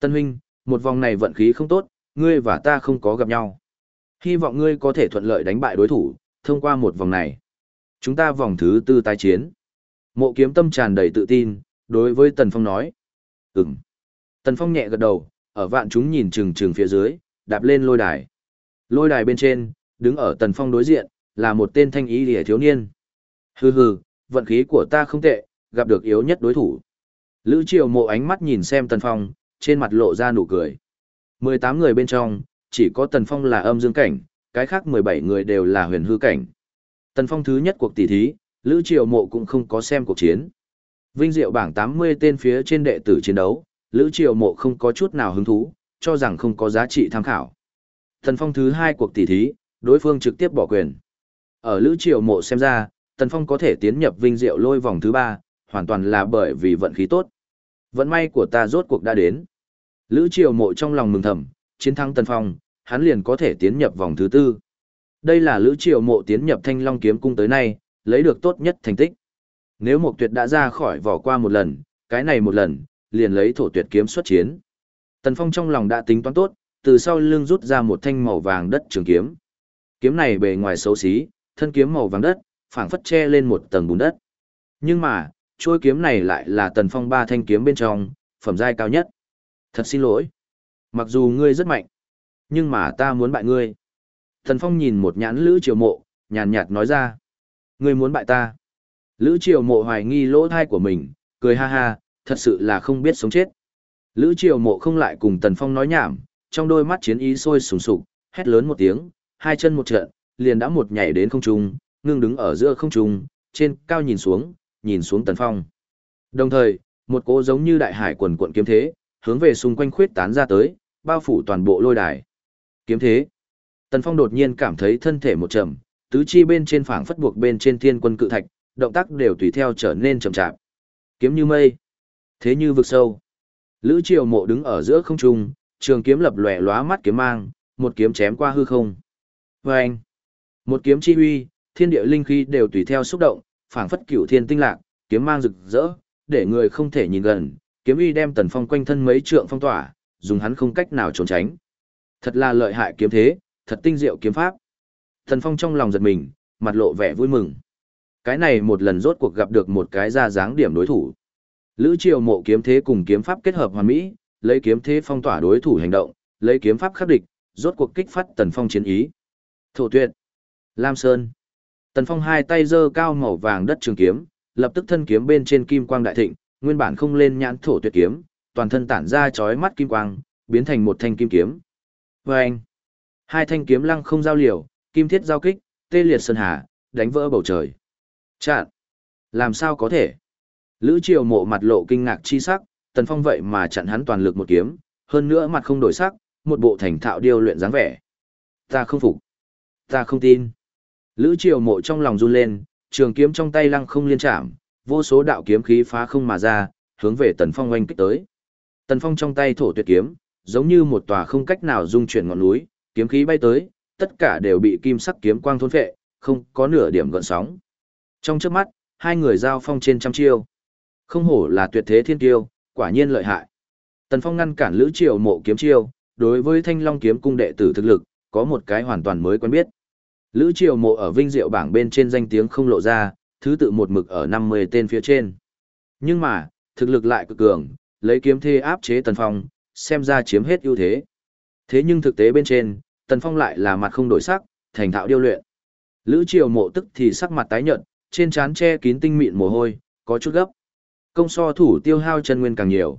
Tân huynh, một vòng này vận khí không tốt, ngươi và ta không có gặp nhau. Hy vọng ngươi có thể thuận lợi đánh bại đối thủ, thông qua một vòng này. Chúng ta vòng thứ tư tái chiến. Mộ kiếm tâm tràn đầy tự tin, đối với Tần Phong nói. Ừm. Tần Phong nhẹ gật đầu, ở vạn chúng nhìn chừng chừng phía dưới, đạp lên lôi đài. Lôi đài bên trên, đứng ở Tần Phong đối diện, là một tên thanh ý lìa thiếu niên. Hừ hừ, vận khí của ta không tệ, gặp được yếu nhất đối thủ. Lữ Triều mộ ánh mắt nhìn xem Tần Phong, trên mặt lộ ra nụ cười. 18 người bên trong, chỉ có Tần Phong là âm dương cảnh, cái khác 17 người đều là huyền hư cảnh. Tần Phong thứ nhất cuộc tỷ thí, Lữ Triều Mộ cũng không có xem cuộc chiến. Vinh diệu bảng 80 tên phía trên đệ tử chiến đấu, Lữ Triều Mộ không có chút nào hứng thú, cho rằng không có giá trị tham khảo. Tần Phong thứ hai cuộc tỷ thí, đối phương trực tiếp bỏ quyền. Ở Lữ Triều Mộ xem ra, Tần Phong có thể tiến nhập Vinh diệu lôi vòng thứ ba, hoàn toàn là bởi vì vận khí tốt. Vận may của ta rốt cuộc đã đến. Lữ Triều Mộ trong lòng mừng thầm, chiến thắng Tần Phong, hắn liền có thể tiến nhập vòng thứ tư. Đây là Lữ Triều Mộ tiến nhập Thanh Long kiếm cung tới nay, lấy được tốt nhất thành tích. Nếu Mộc Tuyệt đã ra khỏi vỏ qua một lần, cái này một lần, liền lấy thổ tuyệt kiếm xuất chiến. Tần Phong trong lòng đã tính toán tốt, từ sau lưng rút ra một thanh màu vàng đất trường kiếm. Kiếm này bề ngoài xấu xí, thân kiếm màu vàng đất, phảng phất che lên một tầng bùn đất. Nhưng mà, chuôi kiếm này lại là Tần Phong ba thanh kiếm bên trong, phẩm giai cao nhất. Thật xin lỗi. Mặc dù ngươi rất mạnh, nhưng mà ta muốn bại ngươi. Tần Phong nhìn một nhãn Lữ Triều Mộ, nhàn nhạt nói ra. Ngươi muốn bại ta. Lữ Triều Mộ hoài nghi lỗ thai của mình, cười ha ha, thật sự là không biết sống chết. Lữ Triều Mộ không lại cùng Tần Phong nói nhảm, trong đôi mắt chiến ý sôi sùng sục, hét lớn một tiếng, hai chân một trận, liền đã một nhảy đến không trung, ngưng đứng ở giữa không trung, trên cao nhìn xuống, nhìn xuống Tần Phong. Đồng thời, một cỗ giống như đại hải quần cuộn kiếm thế, hướng về xung quanh khuyết tán ra tới, bao phủ toàn bộ lôi đài. Kiếm thế. Tần Phong đột nhiên cảm thấy thân thể một trầm, tứ chi bên trên phảng phất buộc bên trên thiên quân cự thạch, động tác đều tùy theo trở nên chậm chạp. Kiếm như mây, thế như vực sâu. Lữ Triều Mộ đứng ở giữa không trung, trường kiếm lập lòe lóa mắt kiếm mang, một kiếm chém qua hư không. Oeng! Một kiếm chi huy, thiên địa linh khí đều tùy theo xúc động, phảng phất cửu thiên tinh lạc, kiếm mang rực rỡ, để người không thể nhìn gần, kiếm uy đem Tần Phong quanh thân mấy trượng phong tỏa, dùng hắn không cách nào trốn tránh. Thật là lợi hại kiếm thế, thật tinh diệu kiếm pháp. Tần Phong trong lòng giật mình, mặt lộ vẻ vui mừng. Cái này một lần rốt cuộc gặp được một cái ra dáng điểm đối thủ. Lữ Triều Mộ kiếm thế cùng kiếm pháp kết hợp hoàn mỹ, lấy kiếm thế phong tỏa đối thủ hành động, lấy kiếm pháp khắc địch, rốt cuộc kích phát Tần Phong chiến ý. Thổ Tuyệt, Lam Sơn. Tần Phong hai tay giơ cao màu vàng đất trường kiếm, lập tức thân kiếm bên trên kim quang đại thịnh, nguyên bản không lên nhãn thổ tuyệt kiếm, toàn thân tản ra chói mắt kim quang, biến thành một thanh kim kiếm. Vâng! Hai thanh kiếm lăng không giao liều, kim thiết giao kích, tê liệt sơn hà, đánh vỡ bầu trời. Chạn! Làm sao có thể? Lữ triều mộ mặt lộ kinh ngạc chi sắc, tần phong vậy mà chặn hắn toàn lực một kiếm, hơn nữa mặt không đổi sắc, một bộ thành thạo điêu luyện dáng vẻ. Ta không phục. Ta không tin. Lữ triều mộ trong lòng run lên, trường kiếm trong tay lăng không liên chạm, vô số đạo kiếm khí phá không mà ra, hướng về Tần Phong oanh kích tới. Tần Phong trong tay thổ tuyệt kiếm, giống như một tòa không cách nào dung chuyển ngọn núi, kiếm khí bay tới, tất cả đều bị kim sắc kiếm quang thôn phệ, không có nửa điểm gợn sóng. Trong chớp mắt, hai người giao phong trên trăm chiêu. Không hổ là tuyệt thế thiên tiêu, quả nhiên lợi hại. Tần Phong ngăn cản Lữ Triều Mộ kiếm chiêu, đối với Thanh Long kiếm cung đệ tử thực lực, có một cái hoàn toàn mới quen biết. Lữ Triều Mộ ở vinh diệu bảng bên trên danh tiếng không lộ ra, thứ tự một mực ở 50 tên phía trên. Nhưng mà, thực lực lại cực cường, lấy kiếm thê áp chế Tần Phong, xem ra chiếm hết ưu thế. Thế nhưng thực tế bên trên, Tần Phong lại là mặt không đổi sắc, thành thạo điêu luyện. Lữ Triều Mộ tức thì sắc mặt tái nhợt, trên trán che kín tinh mịn mồ hôi, có chút gấp. Công so thủ tiêu hao chân nguyên càng nhiều.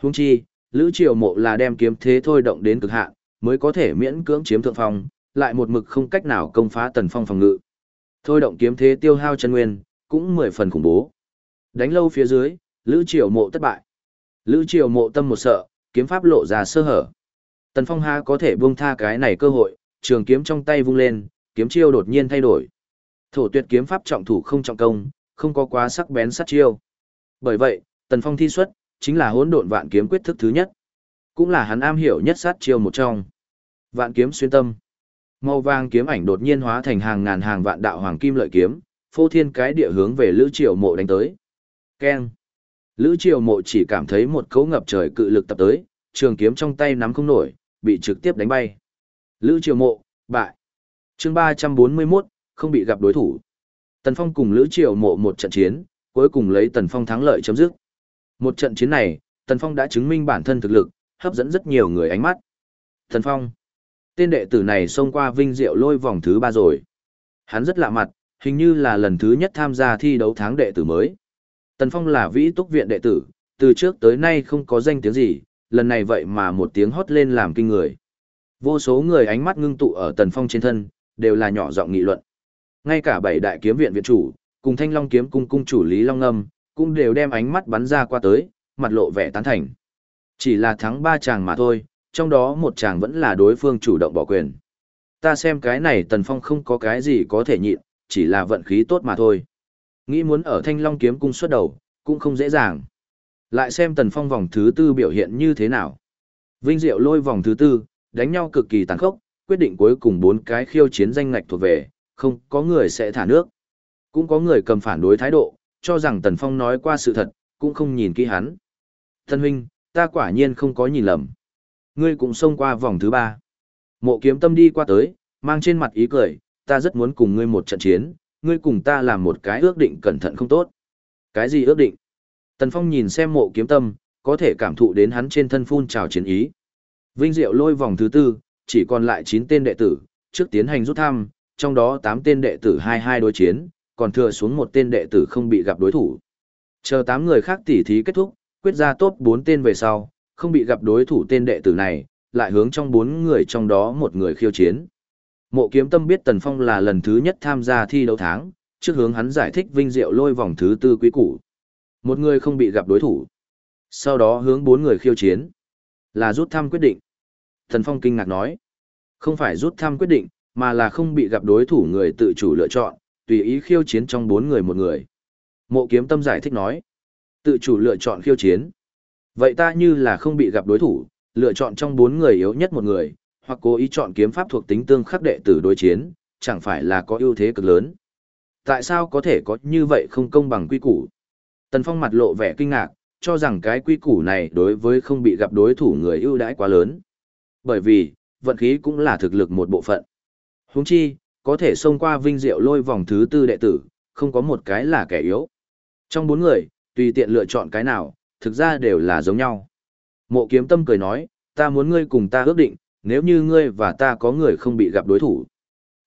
Huống chi, Lữ Triều Mộ là đem kiếm thế thôi động đến cực hạn, mới có thể miễn cưỡng chiếm thượng phong, lại một mực không cách nào công phá Tần Phong phòng ngự. Thôi động kiếm thế tiêu hao chân nguyên, cũng mười phần khủng bố. Đánh lâu phía dưới, Lữ Triều Mộ thất bại. Lữ Triều Mộ tâm một sợ, kiếm pháp lộ ra sơ hở. Tần Phong ha có thể buông tha cái này cơ hội, trường kiếm trong tay vung lên, kiếm chiêu đột nhiên thay đổi. Thổ tuyệt kiếm pháp trọng thủ không trọng công, không có quá sắc bén sát chiêu. Bởi vậy, Tần Phong thi xuất, chính là hỗn độn vạn kiếm quyết thức thứ nhất. Cũng là hắn am hiểu nhất sát chiêu một trong. Vạn kiếm xuyên tâm. Màu vàng kiếm ảnh đột nhiên hóa thành hàng ngàn hàng vạn đạo hoàng kim lợi kiếm, phô thiên cái địa hướng về Lữ Triều Mộ đánh tới. Keng. Lữ Triều Mộ chỉ cảm thấy một cấu ngập trời cự lực tập tới, trường kiếm trong tay nắm không nổi, bị trực tiếp đánh bay. Lữ Triều Mộ, bại. Chương 341, không bị gặp đối thủ. Tần Phong cùng Lữ Triều Mộ một trận chiến, cuối cùng lấy Tần Phong thắng lợi chấm dứt. Một trận chiến này, Tần Phong đã chứng minh bản thân thực lực, hấp dẫn rất nhiều người ánh mắt. Tần Phong. Tên đệ tử này xông qua vinh diệu lôi vòng thứ ba rồi. Hắn rất lạ mặt, hình như là lần thứ nhất tham gia thi đấu tháng đệ tử mới. Tần Phong là vĩ túc viện đệ tử, từ trước tới nay không có danh tiếng gì, lần này vậy mà một tiếng hót lên làm kinh người. Vô số người ánh mắt ngưng tụ ở Tần Phong trên thân, đều là nhỏ giọng nghị luận. Ngay cả bảy đại kiếm viện viện chủ, cùng Thanh Long kiếm cung cung chủ Lý Long Âm cũng đều đem ánh mắt bắn ra qua tới, mặt lộ vẻ tán thành. Chỉ là thắng ba chàng mà thôi, trong đó một chàng vẫn là đối phương chủ động bỏ quyền. Ta xem cái này Tần Phong không có cái gì có thể nhịn, chỉ là vận khí tốt mà thôi. Nghĩ muốn ở Thanh Long kiếm cung xuất đầu, cũng không dễ dàng. Lại xem Tần Phong vòng thứ tư biểu hiện như thế nào. Vinh Diệu lôi vòng thứ tư, đánh nhau cực kỳ tàn khốc, quyết định cuối cùng bốn cái khiêu chiến danh ngạch thuộc về, không có người sẽ thả nước. Cũng có người cầm phản đối thái độ, cho rằng Tần Phong nói qua sự thật, cũng không nhìn kỹ hắn. Thân huynh, ta quả nhiên không có nhìn lầm. Ngươi cũng xông qua vòng thứ ba. Mộ kiếm tâm đi qua tới, mang trên mặt ý cười, ta rất muốn cùng ngươi một trận chiến, ngươi cùng ta làm một cái ước định cẩn thận không tốt. Cái gì ước định? Tần Phong nhìn xem mộ kiếm tâm, có thể cảm thụ đến hắn trên thân phun trào chiến ý. Vinh Diệu lôi vòng thứ tư, chỉ còn lại 9 tên đệ tử, trước tiến hành rút thăm, trong đó 8 tên đệ tử 22 đối chiến, còn thừa xuống một tên đệ tử không bị gặp đối thủ. Chờ 8 người khác tỉ thí kết thúc, quyết ra top 4 tên về sau, không bị gặp đối thủ tên đệ tử này, lại hướng trong bốn người trong đó một người khiêu chiến. Mộ kiếm tâm biết Tần Phong là lần thứ nhất tham gia thi đấu tháng, trước hướng hắn giải thích vinh diệu lôi vòng thứ tư quý củ. Một người không bị gặp đối thủ. Sau đó hướng bốn người khiêu chiến. Là rút thăm quyết định. Tần Phong kinh ngạc nói. Không phải rút thăm quyết định, mà là không bị gặp đối thủ người tự chủ lựa chọn, tùy ý khiêu chiến trong bốn người một người. Mộ kiếm tâm giải thích nói. Tự chủ lựa chọn khiêu chiến. Vậy ta như là không bị gặp đối thủ, lựa chọn trong bốn người yếu nhất một người, hoặc cố ý chọn kiếm pháp thuộc tính tương khắc đệ tử đối chiến, chẳng phải là có ưu thế cực lớn. Tại sao có thể có như vậy không công bằng quy củ? Tần Phong mặt lộ vẻ kinh ngạc, cho rằng cái quy củ này đối với không bị gặp đối thủ người ưu đãi quá lớn. Bởi vì, vận khí cũng là thực lực một bộ phận. Huống chi, có thể xông qua vinh diệu lôi vòng thứ tư đệ tử, không có một cái là kẻ yếu. Trong bốn người, tùy tiện lựa chọn cái nào, thực ra đều là giống nhau. Mộ kiếm tâm cười nói, ta muốn ngươi cùng ta ước định, nếu như ngươi và ta có người không bị gặp đối thủ.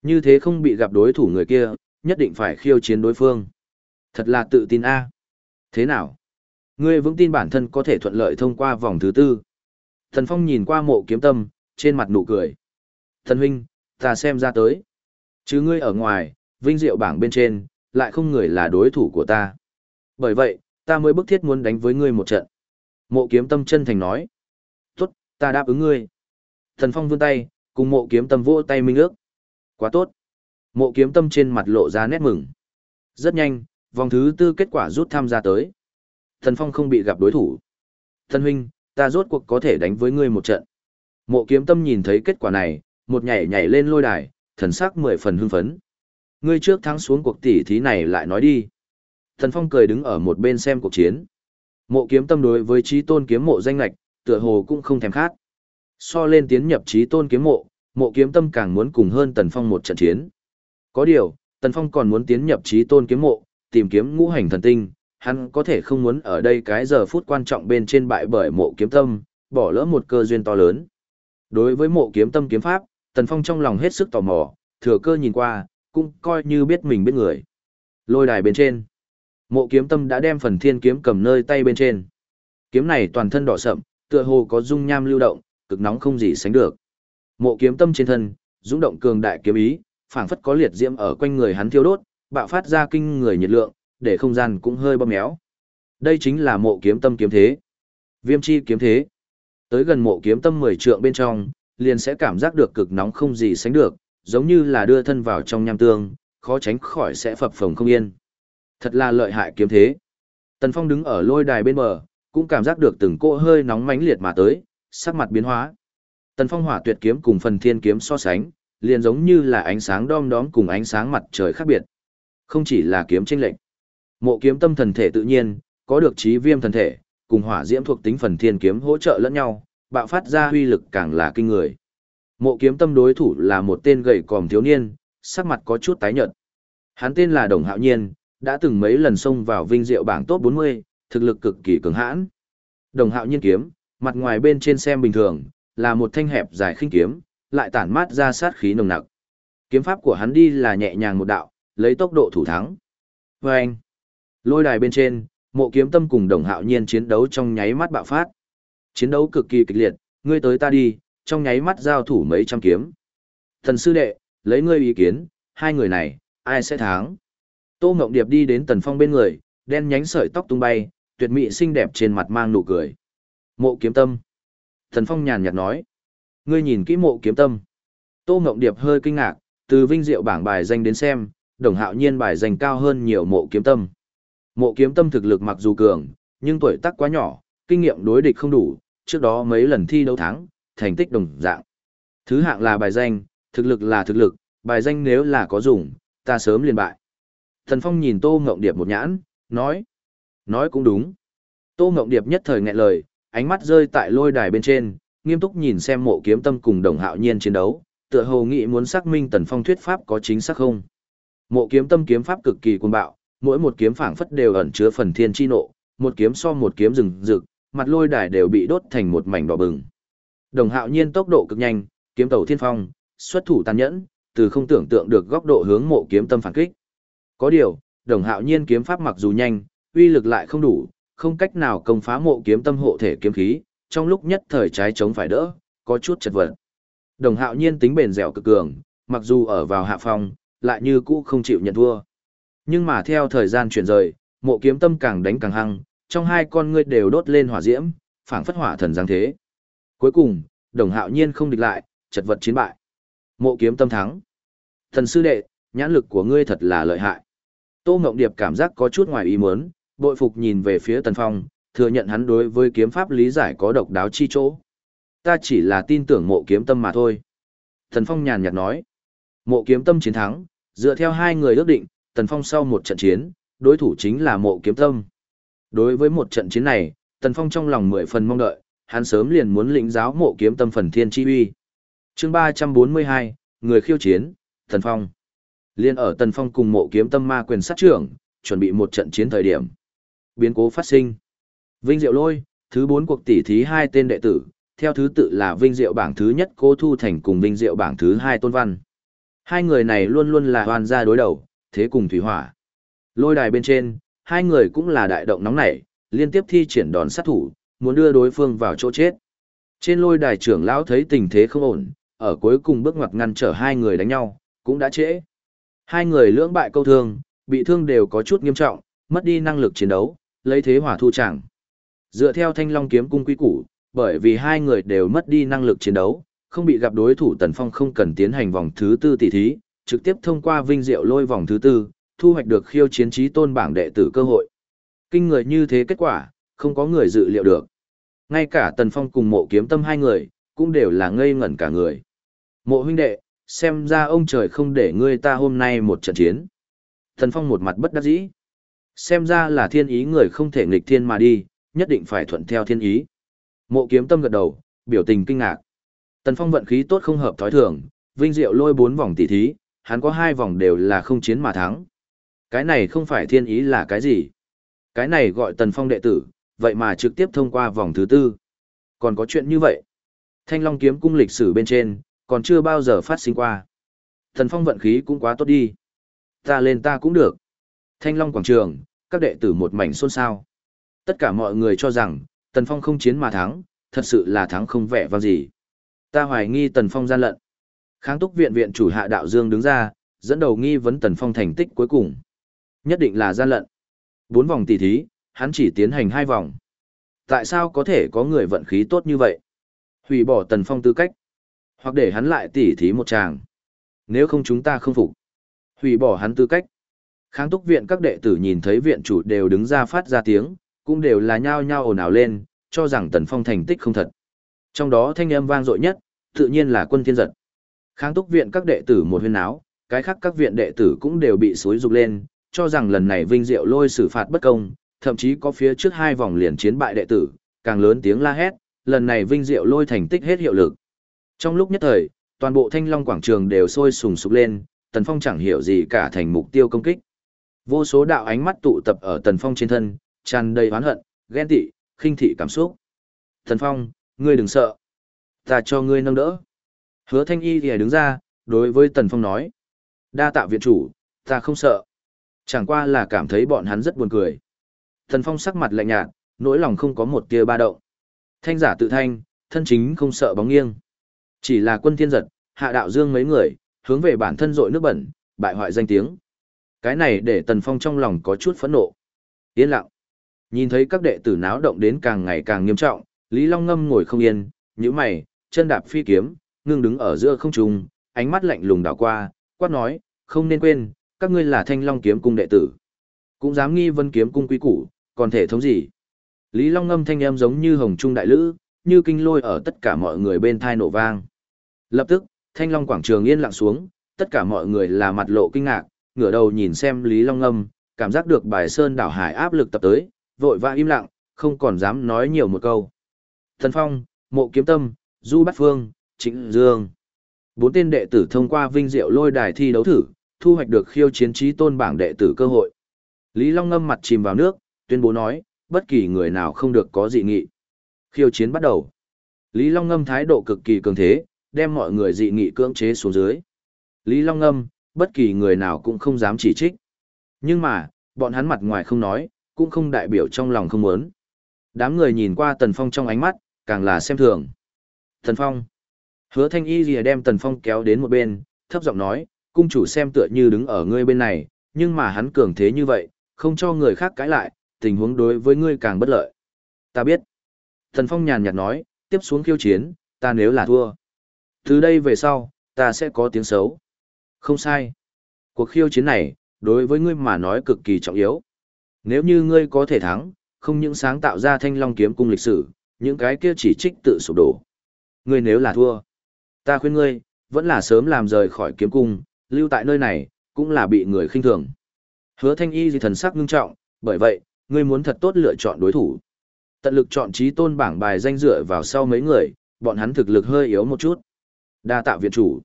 Như thế không bị gặp đối thủ người kia, nhất định phải khiêu chiến đối phương. Thật là tự tin a. Thế nào? Ngươi vững tin bản thân có thể thuận lợi thông qua vòng thứ tư. Thần Phong nhìn qua mộ kiếm tâm, trên mặt nụ cười. Thần huynh, ta xem ra tới. Chứ ngươi ở ngoài, vinh diệu bảng bên trên, lại không người là đối thủ của ta. Bởi vậy, ta mới bức thiết muốn đánh với ngươi một trận. Mộ kiếm tâm chân thành nói. Tốt, ta đáp ứng ngươi. Thần Phong vươn tay, cùng mộ kiếm tâm vỗ tay minh ước. Quá tốt. Mộ kiếm tâm trên mặt lộ ra nét mừng. Rất nhanh, vòng thứ tư kết quả rút tham gia tới. Thần Phong không bị gặp đối thủ. Thần huynh, ta rốt cuộc có thể đánh với ngươi một trận. Mộ kiếm tâm nhìn thấy kết quả này, một nhảy nhảy lên lôi đài, thần sắc mười phần hưng phấn. Ngươi trước thắng xuống cuộc tỷ thí này lại nói đi. Thần Phong cười đứng ở một bên xem cuộc chiến. Mộ kiếm tâm đối với trí tôn kiếm mộ danh lạch, tựa hồ cũng không thèm khát. So lên tiến nhập trí tôn kiếm mộ, mộ kiếm tâm càng muốn cùng hơn Tần Phong một trận chiến. Có điều, Tần Phong còn muốn tiến nhập trí tôn kiếm mộ, tìm kiếm ngũ hành thần tinh, hắn có thể không muốn ở đây cái giờ phút quan trọng bên trên bại bởi mộ kiếm tâm, bỏ lỡ một cơ duyên to lớn. Đối với mộ kiếm tâm kiếm pháp, Tần Phong trong lòng hết sức tò mò, thừa cơ nhìn qua, cũng coi như biết mình biết người. Lôi đài bên trên, mộ kiếm tâm đã đem phần thiên kiếm cầm nơi tay bên trên. Kiếm này toàn thân đỏ sậm, tựa hồ có dung nham lưu động, cực nóng không gì sánh được. Mộ kiếm tâm trên thân, dũng động cường đại kiếm ý, phảng phất có liệt diễm ở quanh người hắn thiêu đốt, bạo phát ra kinh người nhiệt lượng, để không gian cũng hơi bóp méo. Đây chính là mộ kiếm tâm kiếm thế. Viêm chi kiếm thế. Tới gần mộ kiếm tâm 10 trượng bên trong, liền sẽ cảm giác được cực nóng không gì sánh được, giống như là đưa thân vào trong nham tương, khó tránh khỏi sẽ phập phồng không yên. Thật là lợi hại kiếm thế. Tần Phong đứng ở lôi đài bên bờ, cũng cảm giác được từng cỗ hơi nóng mãnh liệt mà tới, sắc mặt biến hóa. Tần Phong hỏa tuyệt kiếm cùng phần thiên kiếm so sánh, liền giống như là ánh sáng đom đóm cùng ánh sáng mặt trời khác biệt. Không chỉ là kiếm chênh lệnh. Mộ kiếm tâm thần thể tự nhiên, có được trí viêm thần thể, cùng hỏa diễm thuộc tính phần thiên kiếm hỗ trợ lẫn nhau, bạo phát ra huy lực càng là kinh người. Mộ kiếm tâm đối thủ là một tên gầy còm thiếu niên, sắc mặt có chút tái nhợt. Hắn tên là Đồng Hạo Nhiên, đã từng mấy lần xông vào vinh diệu bảng top 40, thực lực cực kỳ cường hãn. Đồng Hạo Nhiên kiếm, mặt ngoài bên trên xem bình thường, là một thanh hẹp dài khinh kiếm, lại tản mát ra sát khí nồng nặc. Kiếm pháp của hắn đi là nhẹ nhàng một đạo, lấy tốc độ thủ thắng. Và anh, lôi đài bên trên, mộ kiếm tâm cùng đồng hạo nhiên chiến đấu trong nháy mắt bạo phát. Chiến đấu cực kỳ kịch liệt, ngươi tới ta đi, trong nháy mắt giao thủ mấy trăm kiếm. Thần sư đệ, lấy ngươi ý kiến, hai người này, ai sẽ thắng? Tô Ngộng Điệp đi đến Tần Phong bên người, đen nhánh sợi tóc tung bay, tuyệt mỹ xinh đẹp trên mặt mang nụ cười. Mộ kiếm tâm. Tần Phong nhàn nhạt nói. Ngươi nhìn kỹ mộ kiếm tâm. Tô Ngộng Điệp hơi kinh ngạc, từ vinh diệu bảng bài danh đến xem, đồng hạo nhiên bài danh cao hơn nhiều mộ kiếm tâm. Mộ kiếm tâm thực lực mặc dù cường, nhưng tuổi tác quá nhỏ, kinh nghiệm đối địch không đủ, trước đó mấy lần thi đấu thắng, thành tích đồng dạng. Thứ hạng là bài danh, thực lực là thực lực, bài danh nếu là có dùng, ta sớm liền bại. Thần Phong nhìn Tô Ngộng Điệp một nhãn, nói. Nói cũng đúng. Tô Ngộng Điệp nhất thời nghẹn lời, ánh mắt rơi tại lôi đài bên trên, nghiêm túc nhìn xem mộ kiếm tâm cùng đồng hạo nhiên chiến đấu, tựa hồ nghĩ muốn xác minh Tần Phong thuyết pháp có chính xác không. Mộ kiếm tâm kiếm pháp cực kỳ cuồng bạo, mỗi một kiếm phảng phất đều ẩn chứa phần thiên chi nộ, một kiếm so một kiếm rừng rực, mặt lôi đài đều bị đốt thành một mảnh đỏ bừng. Đồng Hạo Nhiên tốc độ cực nhanh, kiếm tàu thiên phong, xuất thủ tàn nhẫn, từ không tưởng tượng được góc độ hướng mộ kiếm tâm phản kích. Có điều, Đồng Hạo Nhiên kiếm pháp mặc dù nhanh, uy lực lại không đủ, không cách nào công phá mộ kiếm tâm hộ thể kiếm khí, trong lúc nhất thời trái chống phải đỡ, có chút chật vật. Đồng Hạo Nhiên tính bền dẻo cực cường, mặc dù ở vào hạ phong, lại như cũ không chịu nhận thua. Nhưng mà theo thời gian chuyển rời, mộ kiếm tâm càng đánh càng hăng, trong hai con ngươi đều đốt lên hỏa diễm, phảng phất hỏa thần giáng thế. Cuối cùng, đồng hạo nhiên không địch lại, chật vật chiến bại. Mộ kiếm tâm thắng. Thần sư đệ, nhãn lực của ngươi thật là lợi hại. Tô Ngộng Điệp cảm giác có chút ngoài ý muốn, bội phục nhìn về phía Tần Phong, thừa nhận hắn đối với kiếm pháp lý giải có độc đáo chi chỗ. Ta chỉ là tin tưởng mộ kiếm tâm mà thôi. Tần Phong nhàn nhạt nói. Mộ kiếm tâm chiến thắng, dựa theo hai người ước định, Tần Phong sau một trận chiến, đối thủ chính là mộ kiếm tâm. Đối với một trận chiến này, Tần Phong trong lòng mười phần mong đợi, hắn sớm liền muốn lĩnh giáo mộ kiếm tâm phần thiên chi uy. Chương 342, người khiêu chiến, Tần Phong. Liên ở Tần Phong cùng mộ kiếm tâm ma quyền sát trưởng, chuẩn bị một trận chiến thời điểm. Biến cố phát sinh. Vinh Diệu Lôi, thứ bốn cuộc tỷ thí hai tên đệ tử, theo thứ tự là Vinh Diệu bảng thứ nhất Cố Thu Thành cùng Vinh Diệu bảng thứ hai Tôn Văn. Hai người này luôn luôn là hoàn gia đối đầu, thế cùng thủy hỏa. Lôi đài bên trên, hai người cũng là đại động nóng nảy, liên tiếp thi triển đòn sát thủ, muốn đưa đối phương vào chỗ chết. Trên lôi đài trưởng lão thấy tình thế không ổn, ở cuối cùng bước ngoặt ngăn trở hai người đánh nhau, cũng đã trễ. Hai người lưỡng bại câu thương, bị thương đều có chút nghiêm trọng, mất đi năng lực chiến đấu, lấy thế hỏa thu chẳng. Dựa theo thanh long kiếm cung quy củ, bởi vì hai người đều mất đi năng lực chiến đấu, không bị gặp đối thủ Tần Phong không cần tiến hành vòng thứ tư tỷ thí, trực tiếp thông qua vinh diệu lôi vòng thứ tư, thu hoạch được khiêu chiến trí tôn bảng đệ tử cơ hội. Kinh người như thế kết quả, không có người dự liệu được. Ngay cả Tần Phong cùng mộ kiếm tâm hai người, cũng đều là ngây ngẩn cả người. Mộ huynh đệ, xem ra ông trời không để ngươi ta hôm nay một trận chiến. Tần Phong một mặt bất đắc dĩ. Xem ra là thiên ý người không thể nghịch thiên mà đi, nhất định phải thuận theo thiên ý. Mộ kiếm tâm gật đầu, biểu tình kinh ngạc. Tần Phong vận khí tốt không hợp thói thường, vinh diệu lôi bốn vòng tỷ thí, hắn có hai vòng đều là không chiến mà thắng. Cái này không phải thiên ý là cái gì? Cái này gọi Tần Phong đệ tử, vậy mà trực tiếp thông qua vòng thứ tư. Còn có chuyện như vậy. Thanh Long kiếm cung lịch sử bên trên, còn chưa bao giờ phát sinh qua. Thần Phong vận khí cũng quá tốt đi. Ta lên ta cũng được. Thanh Long quảng trường, các đệ tử một mảnh xôn xao. Tất cả mọi người cho rằng, Tần Phong không chiến mà thắng, thật sự là thắng không vẻ vang gì. Ta hoài nghi Tần Phong gian lận. Kháng túc viện viện chủ hạ đạo dương đứng ra, dẫn đầu nghi vấn Tần Phong thành tích cuối cùng. Nhất định là gian lận. Bốn vòng tỷ thí, hắn chỉ tiến hành hai vòng. Tại sao có thể có người vận khí tốt như vậy? Hủy bỏ Tần Phong tư cách. Hoặc để hắn lại tỷ thí một tràng. Nếu không chúng ta không phục. Hủy bỏ hắn tư cách. Kháng túc viện các đệ tử nhìn thấy viện chủ đều đứng ra phát ra tiếng, cũng đều là nhao nhao ồn ào lên, cho rằng Tần Phong thành tích không thật. Trong đó thanh âm vang dội nhất, tự nhiên là quân thiên giật. Kháng túc viện các đệ tử một huyên áo, cái khác các viện đệ tử cũng đều bị xối rục lên, cho rằng lần này vinh diệu lôi xử phạt bất công, thậm chí có phía trước hai vòng liền chiến bại đệ tử, càng lớn tiếng la hét, lần này vinh diệu lôi thành tích hết hiệu lực. Trong lúc nhất thời, toàn bộ thanh long quảng trường đều sôi sùng sục lên, Tần Phong chẳng hiểu gì cả thành mục tiêu công kích. Vô số đạo ánh mắt tụ tập ở Tần Phong trên thân, tràn đầy oán hận, ghen tị, khinh thị cảm xúc. Tần Phong, ngươi đừng sợ. Ta cho ngươi nâng đỡ. Hứa thanh y thì đứng ra, đối với Tần Phong nói. Đa tạ viện chủ, ta không sợ. Chẳng qua là cảm thấy bọn hắn rất buồn cười. Tần Phong sắc mặt lạnh nhạt, nỗi lòng không có một tia ba động. Thanh giả tự thanh, thân chính không sợ bóng nghiêng. Chỉ là quân thiên giật, hạ đạo dương mấy người, hướng về bản thân dội nước bẩn, bại hoại danh tiếng. Cái này để Tần Phong trong lòng có chút phẫn nộ. Yên lặng. Nhìn thấy các đệ tử náo động đến càng ngày càng nghiêm trọng, Lý Long Ngâm ngồi không yên, nhíu mày, chân đạp phi kiếm, ngưng đứng ở giữa không trung, ánh mắt lạnh lùng đảo qua, quát nói, không nên quên, các ngươi là Thanh Long kiếm cung đệ tử. Cũng dám nghi vân kiếm cung quý củ, còn thể thống gì? Lý Long Ngâm thanh em giống như hồng trung đại lữ, như kinh lôi ở tất cả mọi người bên thai nổ vang. Lập tức, Thanh Long quảng trường yên lặng xuống, tất cả mọi người là mặt lộ kinh ngạc, ngửa đầu nhìn xem Lý Long Ngâm, cảm giác được bài sơn đảo hải áp lực tập tới, vội vã im lặng, không còn dám nói nhiều một câu. Thần Phong, Mộ Kiếm Tâm, Du Bát Phương, Trịnh Dương. Bốn tên đệ tử thông qua vinh diệu lôi đài thi đấu thử, thu hoạch được khiêu chiến trí tôn bảng đệ tử cơ hội. Lý Long ngâm mặt chìm vào nước, tuyên bố nói, bất kỳ người nào không được có dị nghị. Khiêu chiến bắt đầu. Lý Long ngâm thái độ cực kỳ cường thế, đem mọi người dị nghị cưỡng chế xuống dưới. Lý Long ngâm, bất kỳ người nào cũng không dám chỉ trích. Nhưng mà, bọn hắn mặt ngoài không nói, cũng không đại biểu trong lòng không muốn. Đám người nhìn qua Tần Phong trong ánh mắt, càng là xem thường. Tần Phong. Hứa Thanh Y lìa đem Tần Phong kéo đến một bên, thấp giọng nói, cung chủ xem tựa như đứng ở ngươi bên này, nhưng mà hắn cường thế như vậy, không cho người khác cãi lại, tình huống đối với ngươi càng bất lợi. Ta biết. Tần Phong nhàn nhạt nói, tiếp xuống khiêu chiến, ta nếu là thua. Từ đây về sau, ta sẽ có tiếng xấu. Không sai. Cuộc khiêu chiến này, đối với ngươi mà nói cực kỳ trọng yếu. Nếu như ngươi có thể thắng, không những sáng tạo ra thanh long kiếm cung lịch sử, những cái kia chỉ trích tự sụp đổ. Ngươi nếu là thua, ta khuyên ngươi, vẫn là sớm làm rời khỏi kiếm cung, lưu tại nơi này, cũng là bị người khinh thường. Hứa thanh y gì thần sắc ngưng trọng, bởi vậy, ngươi muốn thật tốt lựa chọn đối thủ. Tận lực chọn trí tôn bảng bài danh dựa vào sau mấy người, bọn hắn thực lực hơi yếu một chút. Đa tạ viện chủ.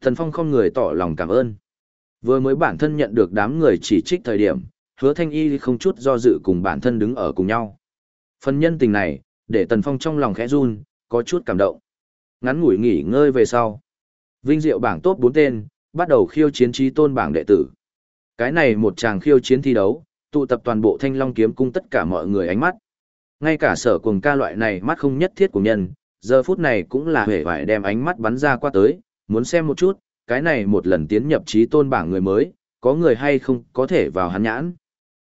Thần Phong không người tỏ lòng cảm ơn. Vừa mới bản thân nhận được đám người chỉ trích thời điểm, hứa thanh y không chút do dự cùng bản thân đứng ở cùng nhau. Phần nhân tình này, để Tần Phong trong lòng khẽ run, có chút cảm động. Ngắn ngủi nghỉ ngơi về sau. Vinh diệu bảng top bốn tên, bắt đầu khiêu chiến trí tôn bảng đệ tử. Cái này một chàng khiêu chiến thi đấu, tụ tập toàn bộ thanh long kiếm cung tất cả mọi người ánh mắt. Ngay cả sở cuồng ca loại này mắt không nhất thiết của nhân, giờ phút này cũng là hề vải đem ánh mắt bắn ra qua tới, muốn xem một chút, cái này một lần tiến nhập trí tôn bảng người mới, có người hay không có thể vào hắn nhãn.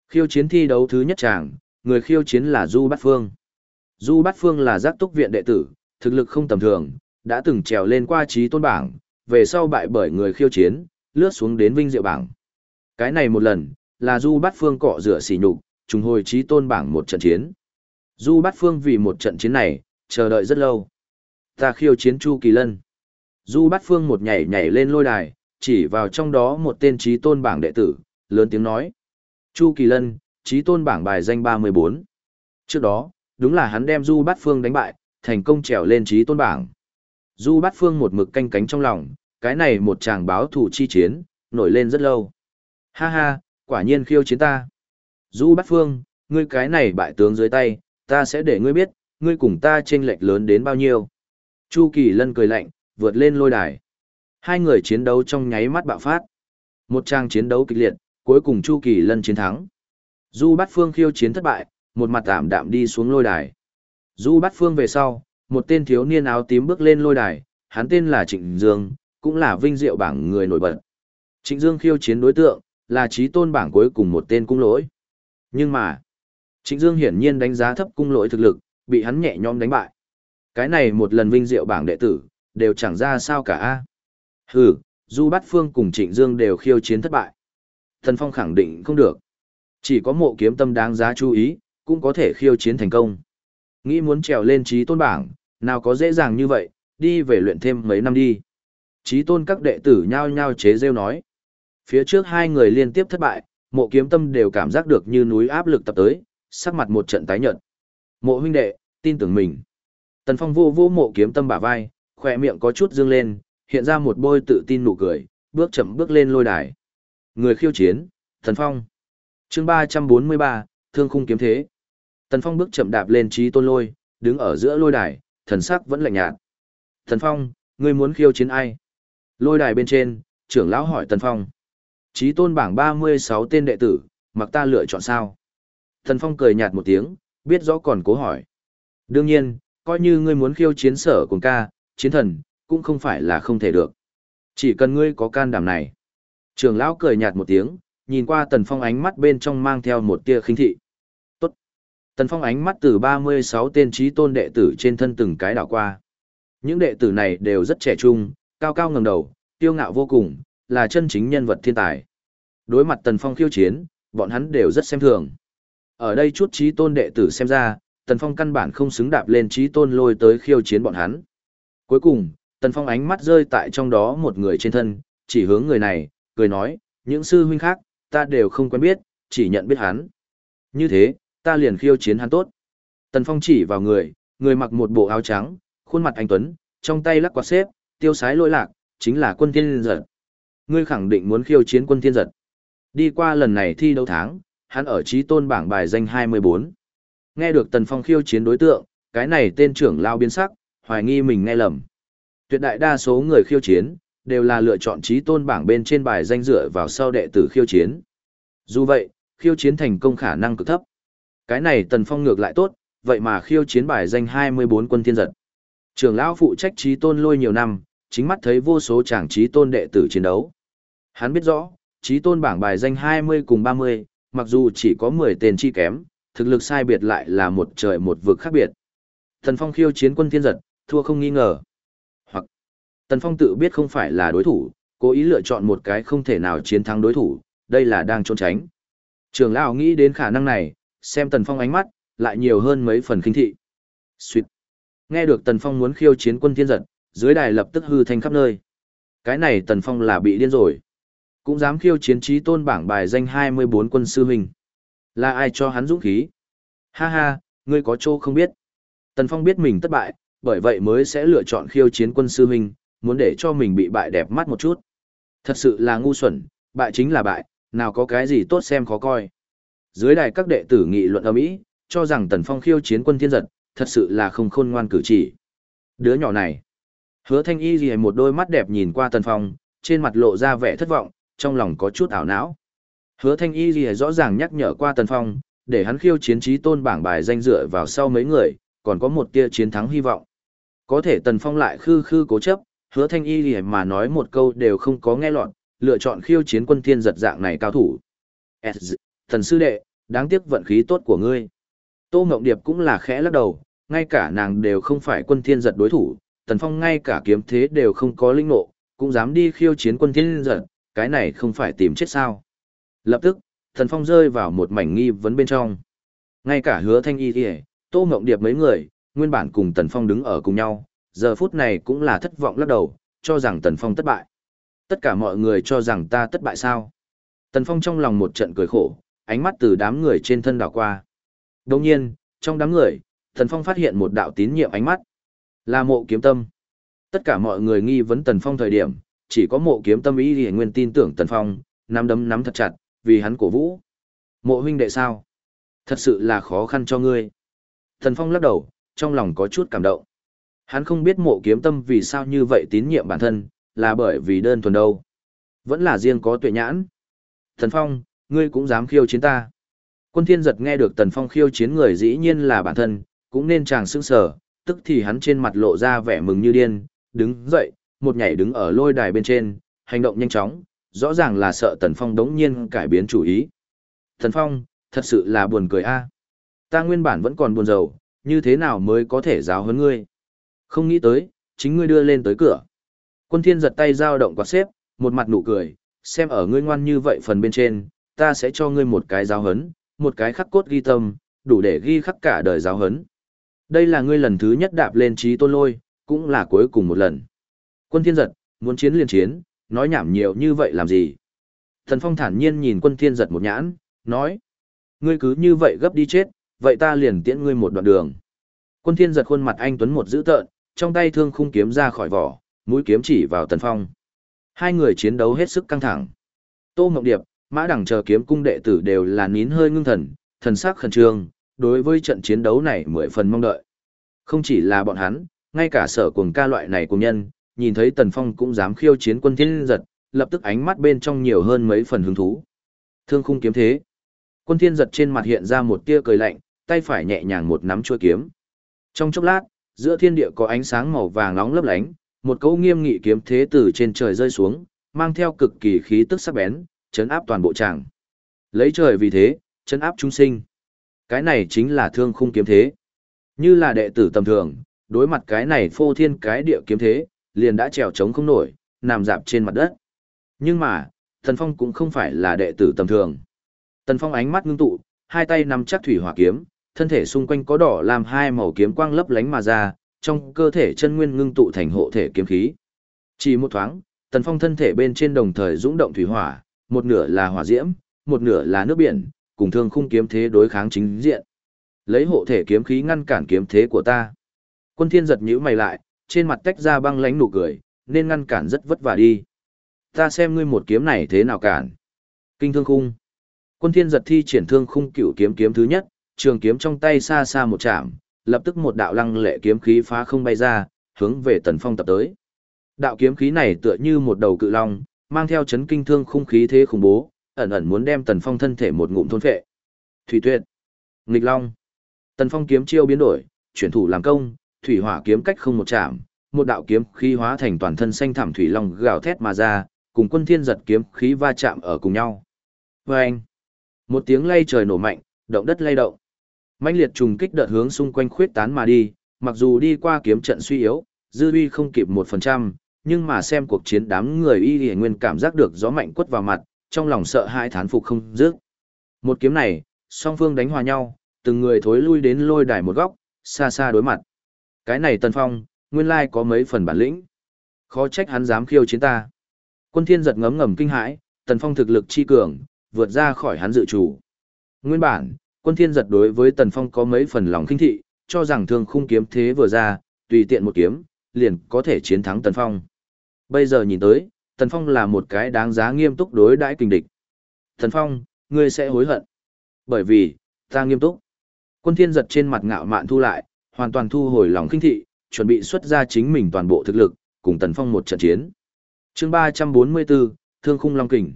Khiêu chiến thi đấu thứ nhất chàng, người khiêu chiến là Du Bát Phương. Du Bát Phương là giác túc viện đệ tử, thực lực không tầm thường, đã từng trèo lên qua trí tôn bảng, về sau bại bởi người khiêu chiến, lướt xuống đến vinh diệu bảng. Cái này một lần, là Du Bát Phương cọ rửa xỉ nhục, trùng hồi trí tôn bảng một trận chiến. Du Bát Phương vì một trận chiến này, chờ đợi rất lâu. Ta khiêu chiến Chu Kỳ Lân. Du Bát Phương một nhảy nhảy lên lôi đài, chỉ vào trong đó một tên trí tôn bảng đệ tử, lớn tiếng nói. Chu Kỳ Lân, trí tôn bảng bài danh 34. Trước đó, đúng là hắn đem Du Bát Phương đánh bại, thành công trèo lên trí tôn bảng. Du Bát Phương một mực canh cánh trong lòng, cái này một chàng báo thủ chi chiến, nổi lên rất lâu. Ha ha, quả nhiên khiêu chiến ta. Du Bát Phương, ngươi cái này bại tướng dưới tay, ta sẽ để ngươi biết, ngươi cùng ta chênh lệch lớn đến bao nhiêu. Chu Kỳ Lân cười lạnh, vượt lên lôi đài. Hai người chiến đấu trong nháy mắt bạo phát. Một trang chiến đấu kịch liệt, cuối cùng Chu Kỳ Lân chiến thắng. Du Bát Phương khiêu chiến thất bại, một mặt tạm đạm đi xuống lôi đài. Du Bát Phương về sau, một tên thiếu niên áo tím bước lên lôi đài, hắn tên là Trịnh Dương, cũng là vinh diệu bảng người nổi bật. Trịnh Dương khiêu chiến đối tượng, là trí tôn bảng cuối cùng một tên cung lỗi. Nhưng mà, Trịnh Dương hiển nhiên đánh giá thấp cung lỗi thực lực, bị hắn nhẹ nhõm đánh bại. Cái này một lần vinh diệu bảng đệ tử, đều chẳng ra sao cả a. Hừ, Du Bát Phương cùng Trịnh Dương đều khiêu chiến thất bại. Thần Phong khẳng định không được. Chỉ có mộ kiếm tâm đáng giá chú ý, cũng có thể khiêu chiến thành công. Nghĩ muốn trèo lên trí tôn bảng, nào có dễ dàng như vậy, đi về luyện thêm mấy năm đi. Trí tôn các đệ tử nhao nhao chế rêu nói. Phía trước hai người liên tiếp thất bại, mộ kiếm tâm đều cảm giác được như núi áp lực tập tới, sắc mặt một trận tái nhợt. Mộ huynh đệ, tin tưởng mình. Tần Phong vô vô mộ kiếm tâm bả vai, khỏe miệng có chút dương lên, hiện ra một bôi tự tin nụ cười, bước chậm bước lên lôi đài. Người khiêu chiến, Tần Phong. chương 343, Thương khung kiếm thế. Tần Phong bước chậm đạp lên trí tôn lôi, đứng ở giữa lôi đài, thần sắc vẫn lạnh nhạt. Tần Phong, ngươi muốn khiêu chiến ai? Lôi đài bên trên, trưởng lão hỏi Tần Phong. Trí tôn bảng 36 tên đệ tử, mặc ta lựa chọn sao? Tần Phong cười nhạt một tiếng, biết rõ còn cố hỏi. Đương nhiên, coi như ngươi muốn khiêu chiến sở cùng ca, chiến thần, cũng không phải là không thể được. Chỉ cần ngươi có can đảm này. Trường lão cười nhạt một tiếng, nhìn qua Tần Phong ánh mắt bên trong mang theo một tia khinh thị. Tốt. Tần Phong ánh mắt từ 36 tên trí tôn đệ tử trên thân từng cái đảo qua. Những đệ tử này đều rất trẻ trung, cao cao ngầm đầu, tiêu ngạo vô cùng, là chân chính nhân vật thiên tài. Đối mặt Tần Phong khiêu chiến, bọn hắn đều rất xem thường. Ở đây chút trí tôn đệ tử xem ra, Tần Phong căn bản không xứng đạp lên trí tôn lôi tới khiêu chiến bọn hắn. Cuối cùng, Tần Phong ánh mắt rơi tại trong đó một người trên thân, chỉ hướng người này, cười nói, những sư huynh khác, ta đều không quen biết, chỉ nhận biết hắn. Như thế, ta liền khiêu chiến hắn tốt. Tần Phong chỉ vào người, người mặc một bộ áo trắng, khuôn mặt anh Tuấn, trong tay lắc quạt xếp, tiêu sái lỗi lạc, chính là quân thiên giật. Ngươi khẳng định muốn khiêu chiến quân thiên giật. Đi qua lần này thi đấu tháng, hắn ở trí tôn bảng bài danh 24. Nghe được Tần Phong khiêu chiến đối tượng, cái này tên trưởng lao biến sắc, hoài nghi mình nghe lầm. Tuyệt đại đa số người khiêu chiến, đều là lựa chọn trí tôn bảng bên trên bài danh dựa vào sau đệ tử khiêu chiến. Dù vậy, khiêu chiến thành công khả năng cực thấp. Cái này Tần Phong ngược lại tốt, vậy mà khiêu chiến bài danh 24 quân thiên giật. Trưởng lão phụ trách trí tôn lôi nhiều năm, chính mắt thấy vô số chàng trí tôn đệ tử chiến đấu. Hắn biết rõ, trí tôn bảng bài danh 20 cùng 30, mặc dù chỉ có 10 tên chi kém, thực lực sai biệt lại là một trời một vực khác biệt. Tần Phong khiêu chiến quân thiên giật, thua không nghi ngờ. Hoặc, Tần Phong tự biết không phải là đối thủ, cố ý lựa chọn một cái không thể nào chiến thắng đối thủ, đây là đang trốn tránh. Trường lão nghĩ đến khả năng này, xem Tần Phong ánh mắt, lại nhiều hơn mấy phần kinh thị. Xuyệt. Nghe được Tần Phong muốn khiêu chiến quân thiên giật, dưới đài lập tức hư thành khắp nơi. Cái này Tần Phong là bị điên rồi. Cũng dám khiêu chiến trí tôn bảng bài danh 24 quân sư huynh. Là ai cho hắn dũng khí? Ha ha, ngươi có chỗ không biết. Tần Phong biết mình thất bại, bởi vậy mới sẽ lựa chọn khiêu chiến quân sư huynh, muốn để cho mình bị bại đẹp mắt một chút. Thật sự là ngu xuẩn, bại chính là bại, nào có cái gì tốt xem khó coi. Dưới đài các đệ tử nghị luận âm ý, cho rằng Tần Phong khiêu chiến quân thiên giật, thật sự là không khôn ngoan cử chỉ. Đứa nhỏ này. Hứa Thanh Y gì một đôi mắt đẹp nhìn qua Tần Phong, trên mặt lộ ra vẻ thất vọng, trong lòng có chút ảo não. Hứa Thanh Y Lìa rõ ràng nhắc nhở qua Tần Phong, để hắn khiêu chiến trí tôn bảng bài danh dựa vào sau mấy người, còn có một tia chiến thắng hy vọng. Có thể Tần Phong lại khư khư cố chấp, Hứa Thanh Y Lìa mà nói một câu đều không có nghe lọt, lựa chọn khiêu chiến quân thiên giật dạng này cao thủ. Thần sư đệ, đáng tiếc vận khí tốt của ngươi. Tô Ngộng Điệp cũng là khẽ lắc đầu, ngay cả nàng đều không phải quân thiên giật đối thủ, Tần Phong ngay cả kiếm thế đều không có linh ngộ, cũng dám đi khiêu chiến quân thiên giật, cái này không phải tìm chết sao. Lập tức, thần Phong rơi vào một mảnh nghi vấn bên trong. Ngay cả hứa thanh y kìa, Tô mộng Điệp mấy người, nguyên bản cùng Tần Phong đứng ở cùng nhau, giờ phút này cũng là thất vọng lắc đầu, cho rằng Tần Phong thất bại. Tất cả mọi người cho rằng ta thất bại sao. Tần Phong trong lòng một trận cười khổ, ánh mắt từ đám người trên thân đảo qua. Đồng nhiên, trong đám người, Tần Phong phát hiện một đạo tín nhiệm ánh mắt. Là mộ kiếm tâm. Tất cả mọi người nghi vấn Tần Phong thời điểm, chỉ có mộ kiếm tâm ý thì nguyên tin tưởng Tần Phong, nắm đấm nắm thật chặt, vì hắn cổ vũ. Mộ huynh đệ sao? Thật sự là khó khăn cho ngươi. Tần Phong lắc đầu, trong lòng có chút cảm động. Hắn không biết mộ kiếm tâm vì sao như vậy tín nhiệm bản thân, là bởi vì đơn thuần đâu. Vẫn là riêng có tuệ nhãn. Tần Phong, ngươi cũng dám khiêu chiến ta. Quân thiên giật nghe được Tần Phong khiêu chiến người dĩ nhiên là bản thân, cũng nên chàng sững sờ, tức thì hắn trên mặt lộ ra vẻ mừng như điên, đứng dậy, một nhảy đứng ở lôi đài bên trên, hành động nhanh chóng, rõ ràng là sợ Tần Phong đống nhiên cải biến chủ ý. Tần Phong, thật sự là buồn cười a. À? Ta nguyên bản vẫn còn buồn rầu, như thế nào mới có thể giáo huấn ngươi? Không nghĩ tới, chính ngươi đưa lên tới cửa. Quân thiên giật tay giao động quạt xếp, một mặt nụ cười, xem ở ngươi ngoan như vậy phần bên trên, ta sẽ cho ngươi một cái giáo huấn, một cái khắc cốt ghi tâm, đủ để ghi khắc cả đời giáo huấn. Đây là ngươi lần thứ nhất đạp lên trí tôn lôi, cũng là cuối cùng một lần. Quân thiên giật, muốn chiến liền chiến, nói nhảm nhiều như vậy làm gì? Thần Phong thản nhiên nhìn quân thiên giật một nhãn, nói. Ngươi cứ như vậy gấp đi chết, vậy ta liền tiễn ngươi một đoạn đường. Quân thiên giật khuôn mặt anh Tuấn một dữ tợn, trong tay thương khung kiếm ra khỏi vỏ, mũi kiếm chỉ vào Tần Phong. Hai người chiến đấu hết sức căng thẳng. Tô Mộng Điệp, Mã Đẳng chờ kiếm cung đệ tử đều là nín hơi ngưng thần, thần sắc khẩn trương, đối với trận chiến đấu này mười phần mong đợi. Không chỉ là bọn hắn, ngay cả sở cuồng ca loại này cùng nhân, nhìn thấy Tần Phong cũng dám khiêu chiến quân thiên giật, lập tức ánh mắt bên trong nhiều hơn mấy phần hứng thú. Thương khung kiếm thế. Quân thiên giật trên mặt hiện ra một tia cười lạnh, tay phải nhẹ nhàng một nắm chuôi kiếm. Trong chốc lát, giữa thiên địa có ánh sáng màu vàng nóng lấp lánh, một cỗ nghiêm nghị kiếm thế từ trên trời rơi xuống, mang theo cực kỳ khí tức sắc bén, chấn áp toàn bộ tràng. Lấy trời vì thế, chấn áp chúng sinh. Cái này chính là thương khung kiếm thế. Như là đệ tử tầm thường, đối mặt cái này phô thiên cái địa kiếm thế, liền đã trèo trống không nổi, nằm dạp trên mặt đất. Nhưng mà, Tần Phong cũng không phải là đệ tử tầm thường. Tần Phong ánh mắt ngưng tụ, hai tay nắm chắc thủy hỏa kiếm, thân thể xung quanh có đỏ làm hai màu kiếm quang lấp lánh mà ra, trong cơ thể chân nguyên ngưng tụ thành hộ thể kiếm khí. Chỉ một thoáng, Tần Phong thân thể bên trên đồng thời dũng động thủy hỏa, một nửa là hỏa diễm, một nửa là nước biển, cùng thương khung kiếm thế đối kháng chính diện. Lấy hộ thể kiếm khí ngăn cản kiếm thế của ta. Quân Thiên giật nhíu mày lại, trên mặt tách ra băng lánh nụ cười, nên ngăn cản rất vất vả đi. Ta xem ngươi một kiếm này thế nào cản. Kinh thương khung. Quân Thiên giật thi triển thương khung cửu kiếm kiếm thứ nhất, trường kiếm trong tay xa xa một chạm, lập tức một đạo lăng lệ kiếm khí phá không bay ra, hướng về Tần Phong tập tới. Đạo kiếm khí này tựa như một đầu cự long, mang theo chấn kinh thương khung khí thế khủng bố, ẩn ẩn muốn đem Tần Phong thân thể một ngụm thôn phệ. Thủy Tuyệt, Nghịch Long. Tần Phong kiếm chiêu biến đổi, chuyển thủ làm công, thủy hỏa kiếm cách không một chạm, một đạo kiếm khí hóa thành toàn thân xanh thảm thủy long gào thét mà ra, cùng quân thiên giật kiếm khí va chạm ở cùng nhau. Vâng! Một tiếng lay trời nổ mạnh, động đất lay động. mãnh liệt trùng kích đợt hướng xung quanh khuyết tán mà đi, mặc dù đi qua kiếm trận suy yếu, dư uy không kịp một phần trăm, nhưng mà xem cuộc chiến đám người y y nguyên cảm giác được gió mạnh quất vào mặt, trong lòng sợ hãi thán phục không dứt. Một kiếm này, song phương đánh hòa nhau, từng người thối lui đến lôi đài một góc, xa xa đối mặt. Cái này Tần Phong, nguyên lai có mấy phần bản lĩnh. Khó trách hắn dám khiêu chiến ta. Quân thiên giật ngấm ngầm kinh hãi, Tần Phong thực lực chi cường, vượt ra khỏi hắn dự chủ. Nguyên bản, quân thiên giật đối với Tần Phong có mấy phần lòng kinh thị, cho rằng thương khung kiếm thế vừa ra, tùy tiện một kiếm, liền có thể chiến thắng Tần Phong. Bây giờ nhìn tới, Tần Phong là một cái đáng giá nghiêm túc đối đãi kình địch. Tần Phong, ngươi sẽ hối hận. Bởi vì, ta nghiêm túc. Quân thiên giật trên mặt ngạo mạn thu lại, hoàn toàn thu hồi lòng khinh thị, chuẩn bị xuất ra chính mình toàn bộ thực lực, cùng Tần Phong một trận chiến. Chương 344, Thương khung long kình.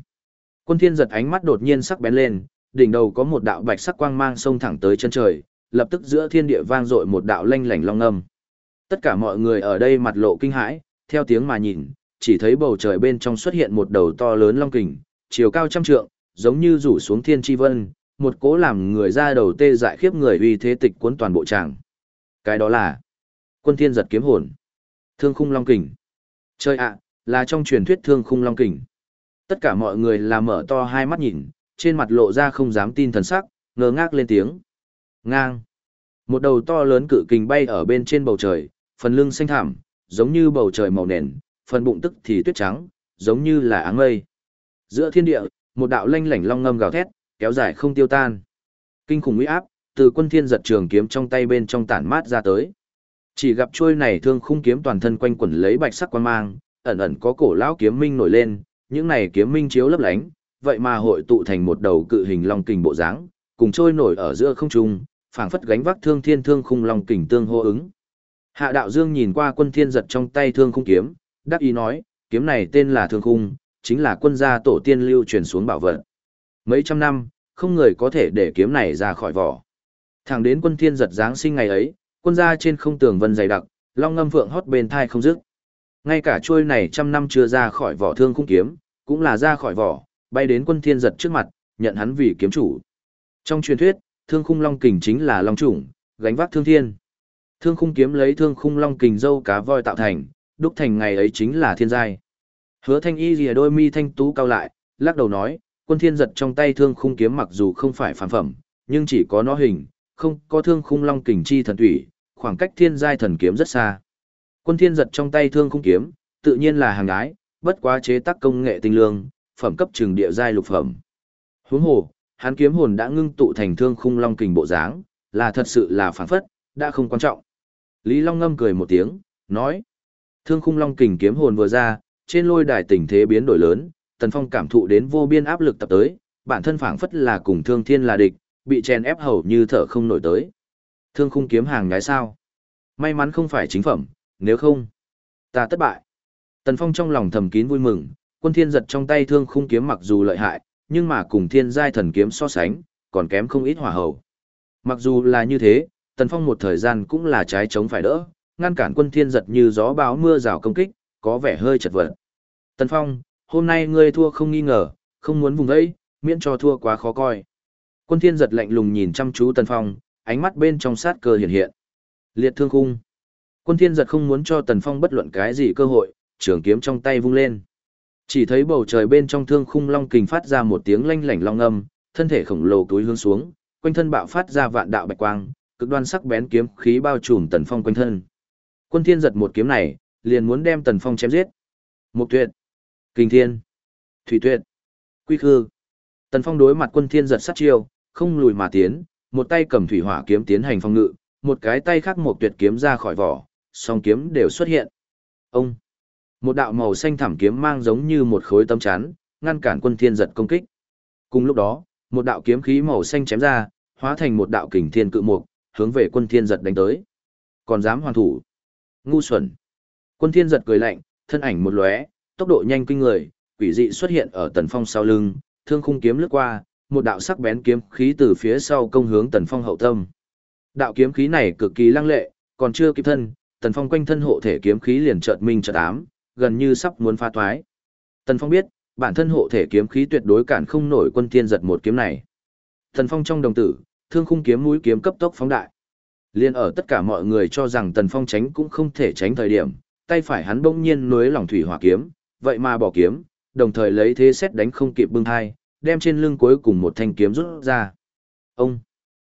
Quân Thiên giật ánh mắt đột nhiên sắc bén lên, đỉnh đầu có một đạo bạch sắc quang mang xông thẳng tới chân trời, lập tức giữa thiên địa vang dội một đạo lanh lảnh long âm. Tất cả mọi người ở đây mặt lộ kinh hãi, theo tiếng mà nhìn, chỉ thấy bầu trời bên trong xuất hiện một đầu to lớn long kình, chiều cao trăm trượng, giống như rủ xuống thiên chi vân, một cố làm người ra đầu tê dại khiếp người uy thế tịch cuốn toàn bộ tràng. Cái đó là quân thiên giật kiếm hồn. Thương khung long kình. Chơi ạ, là trong truyền thuyết thương khung long kình. Tất cả mọi người là mở to hai mắt nhìn, trên mặt lộ ra không dám tin thần sắc, ngơ ngác lên tiếng. Ngang. Một đầu to lớn cự kình bay ở bên trên bầu trời, phần lưng xanh thảm giống như bầu trời màu nền, phần bụng tức thì tuyết trắng, giống như là áng mây. Giữa thiên địa, một đạo lanh lảnh long ngâm gào thét, kéo dài không tiêu tan. Kinh khủng uy áp, từ quân thiên giật trường kiếm trong tay bên trong tản mát ra tới. Chỉ gặp chuôi này thương khung kiếm toàn thân quanh quẩn lấy bạch sắc quan mang, ẩn ẩn có cổ lão kiếm minh nổi lên, những này kiếm minh chiếu lấp lánh, vậy mà hội tụ thành một đầu cự hình long kình bộ dáng, cùng trôi nổi ở giữa không trung, phảng phất gánh vác thương thiên thương khung long kình tương hô ứng. Hạ đạo dương nhìn qua quân thiên giật trong tay thương khung kiếm, đắc ý nói, kiếm này tên là thương khung, chính là quân gia tổ tiên lưu truyền xuống bảo vật. Mấy trăm năm, không người có thể để kiếm này ra khỏi vỏ. Thẳng đến quân thiên giật giáng sinh ngày ấy, quân gia trên không tường vân dày đặc, long ngâm vượng hót bên thai không dứt. Ngay cả chuôi này trăm năm chưa ra khỏi vỏ thương khung kiếm, cũng là ra khỏi vỏ, bay đến quân thiên giật trước mặt, nhận hắn vì kiếm chủ. Trong truyền thuyết, thương khung long kình chính là long chủng, gánh vác thương thiên. Thương khung kiếm lấy thương khung long kình dâu cá voi tạo thành, đúc thành ngày ấy chính là thiên giai. Hứa thanh y rìa đôi mi thanh tú cao lại, lắc đầu nói, quân thiên giật trong tay thương khung kiếm mặc dù không phải phản phẩm, nhưng chỉ có nó hình, không có thương khung long kình chi thần thủy, khoảng cách thiên giai thần kiếm rất xa. Quân thiên giật trong tay thương khung kiếm, tự nhiên là hàng ái, bất quá chế tác công nghệ tinh lương, phẩm cấp trường địa giai lục phẩm. Huống hồ, hắn kiếm hồn đã ngưng tụ thành thương khung long kình bộ dáng, là thật sự là phản phất, đã không quan trọng. Lý Long ngâm cười một tiếng, nói. Thương khung long kình kiếm hồn vừa ra, trên lôi đài tình thế biến đổi lớn, Tần Phong cảm thụ đến vô biên áp lực tập tới, bản thân phảng phất là cùng Thương Thiên là địch, bị chèn ép hầu như thở không nổi tới. Thương khung kiếm hàng nhái sao? May mắn không phải chính phẩm, nếu không, ta thất bại. Tần Phong trong lòng thầm kín vui mừng, quân thiên giật trong tay thương khung kiếm mặc dù lợi hại, nhưng mà cùng thiên giai thần kiếm so sánh, còn kém không ít hỏa hầu. Mặc dù là như thế, Tần Phong một thời gian cũng là trái chống phải đỡ, ngăn cản quân thiên giật như gió bão mưa rào công kích, có vẻ hơi chật vật. Tần Phong, hôm nay ngươi thua không nghi ngờ, không muốn vùng ấy, miễn cho thua quá khó coi. Quân thiên giật lạnh lùng nhìn chăm chú Tần Phong, ánh mắt bên trong sát cơ hiện hiện. Liệt thương khung. Quân thiên giật không muốn cho Tần Phong bất luận cái gì cơ hội, trường kiếm trong tay vung lên. Chỉ thấy bầu trời bên trong thương khung long kình phát ra một tiếng lanh lảnh long âm, thân thể khổng lồ túi hướng xuống, quanh thân bạo phát ra vạn đạo bạch quang, cực đoan sắc bén kiếm khí bao trùm Tần Phong quanh thân. Quân Thiên giật một kiếm này, liền muốn đem Tần Phong chém giết. Mục Tuyệt, Kình Thiên, Thủy Tuyệt, Quy Khư. Tần Phong đối mặt Quân Thiên giật sát chiêu, không lùi mà tiến, một tay cầm thủy hỏa kiếm tiến hành phong ngự, một cái tay khác một Tuyệt kiếm ra khỏi vỏ, song kiếm đều xuất hiện. Ông, một đạo màu xanh thảm kiếm mang giống như một khối tấm chắn, ngăn cản Quân Thiên giật công kích. Cùng lúc đó, một đạo kiếm khí màu xanh chém ra, hóa thành một đạo kình thiên cự mục, hướng về Quân Thiên giật đánh tới. Còn dám hoàn thủ? ngu xuẩn. Quân thiên giật cười lạnh, thân ảnh một lóe, tốc độ nhanh kinh người, quỷ dị xuất hiện ở tần phong sau lưng, thương khung kiếm lướt qua, một đạo sắc bén kiếm khí từ phía sau công hướng tần phong hậu tâm. Đạo kiếm khí này cực kỳ lăng lệ, còn chưa kịp thân, tần phong quanh thân hộ thể kiếm khí liền chợt minh chợt ám, gần như sắp muốn phá toái. Tần phong biết, bản thân hộ thể kiếm khí tuyệt đối cản không nổi quân thiên giật một kiếm này. Tần phong trong đồng tử, thương khung kiếm mũi kiếm cấp tốc phóng đại. Liên ở tất cả mọi người cho rằng Tần Phong tránh cũng không thể tránh thời điểm, tay phải hắn bỗng nhiên nuối lòng thủy hỏa kiếm, vậy mà bỏ kiếm, đồng thời lấy thế xét đánh không kịp bưng hai, đem trên lưng cuối cùng một thanh kiếm rút ra. Ông!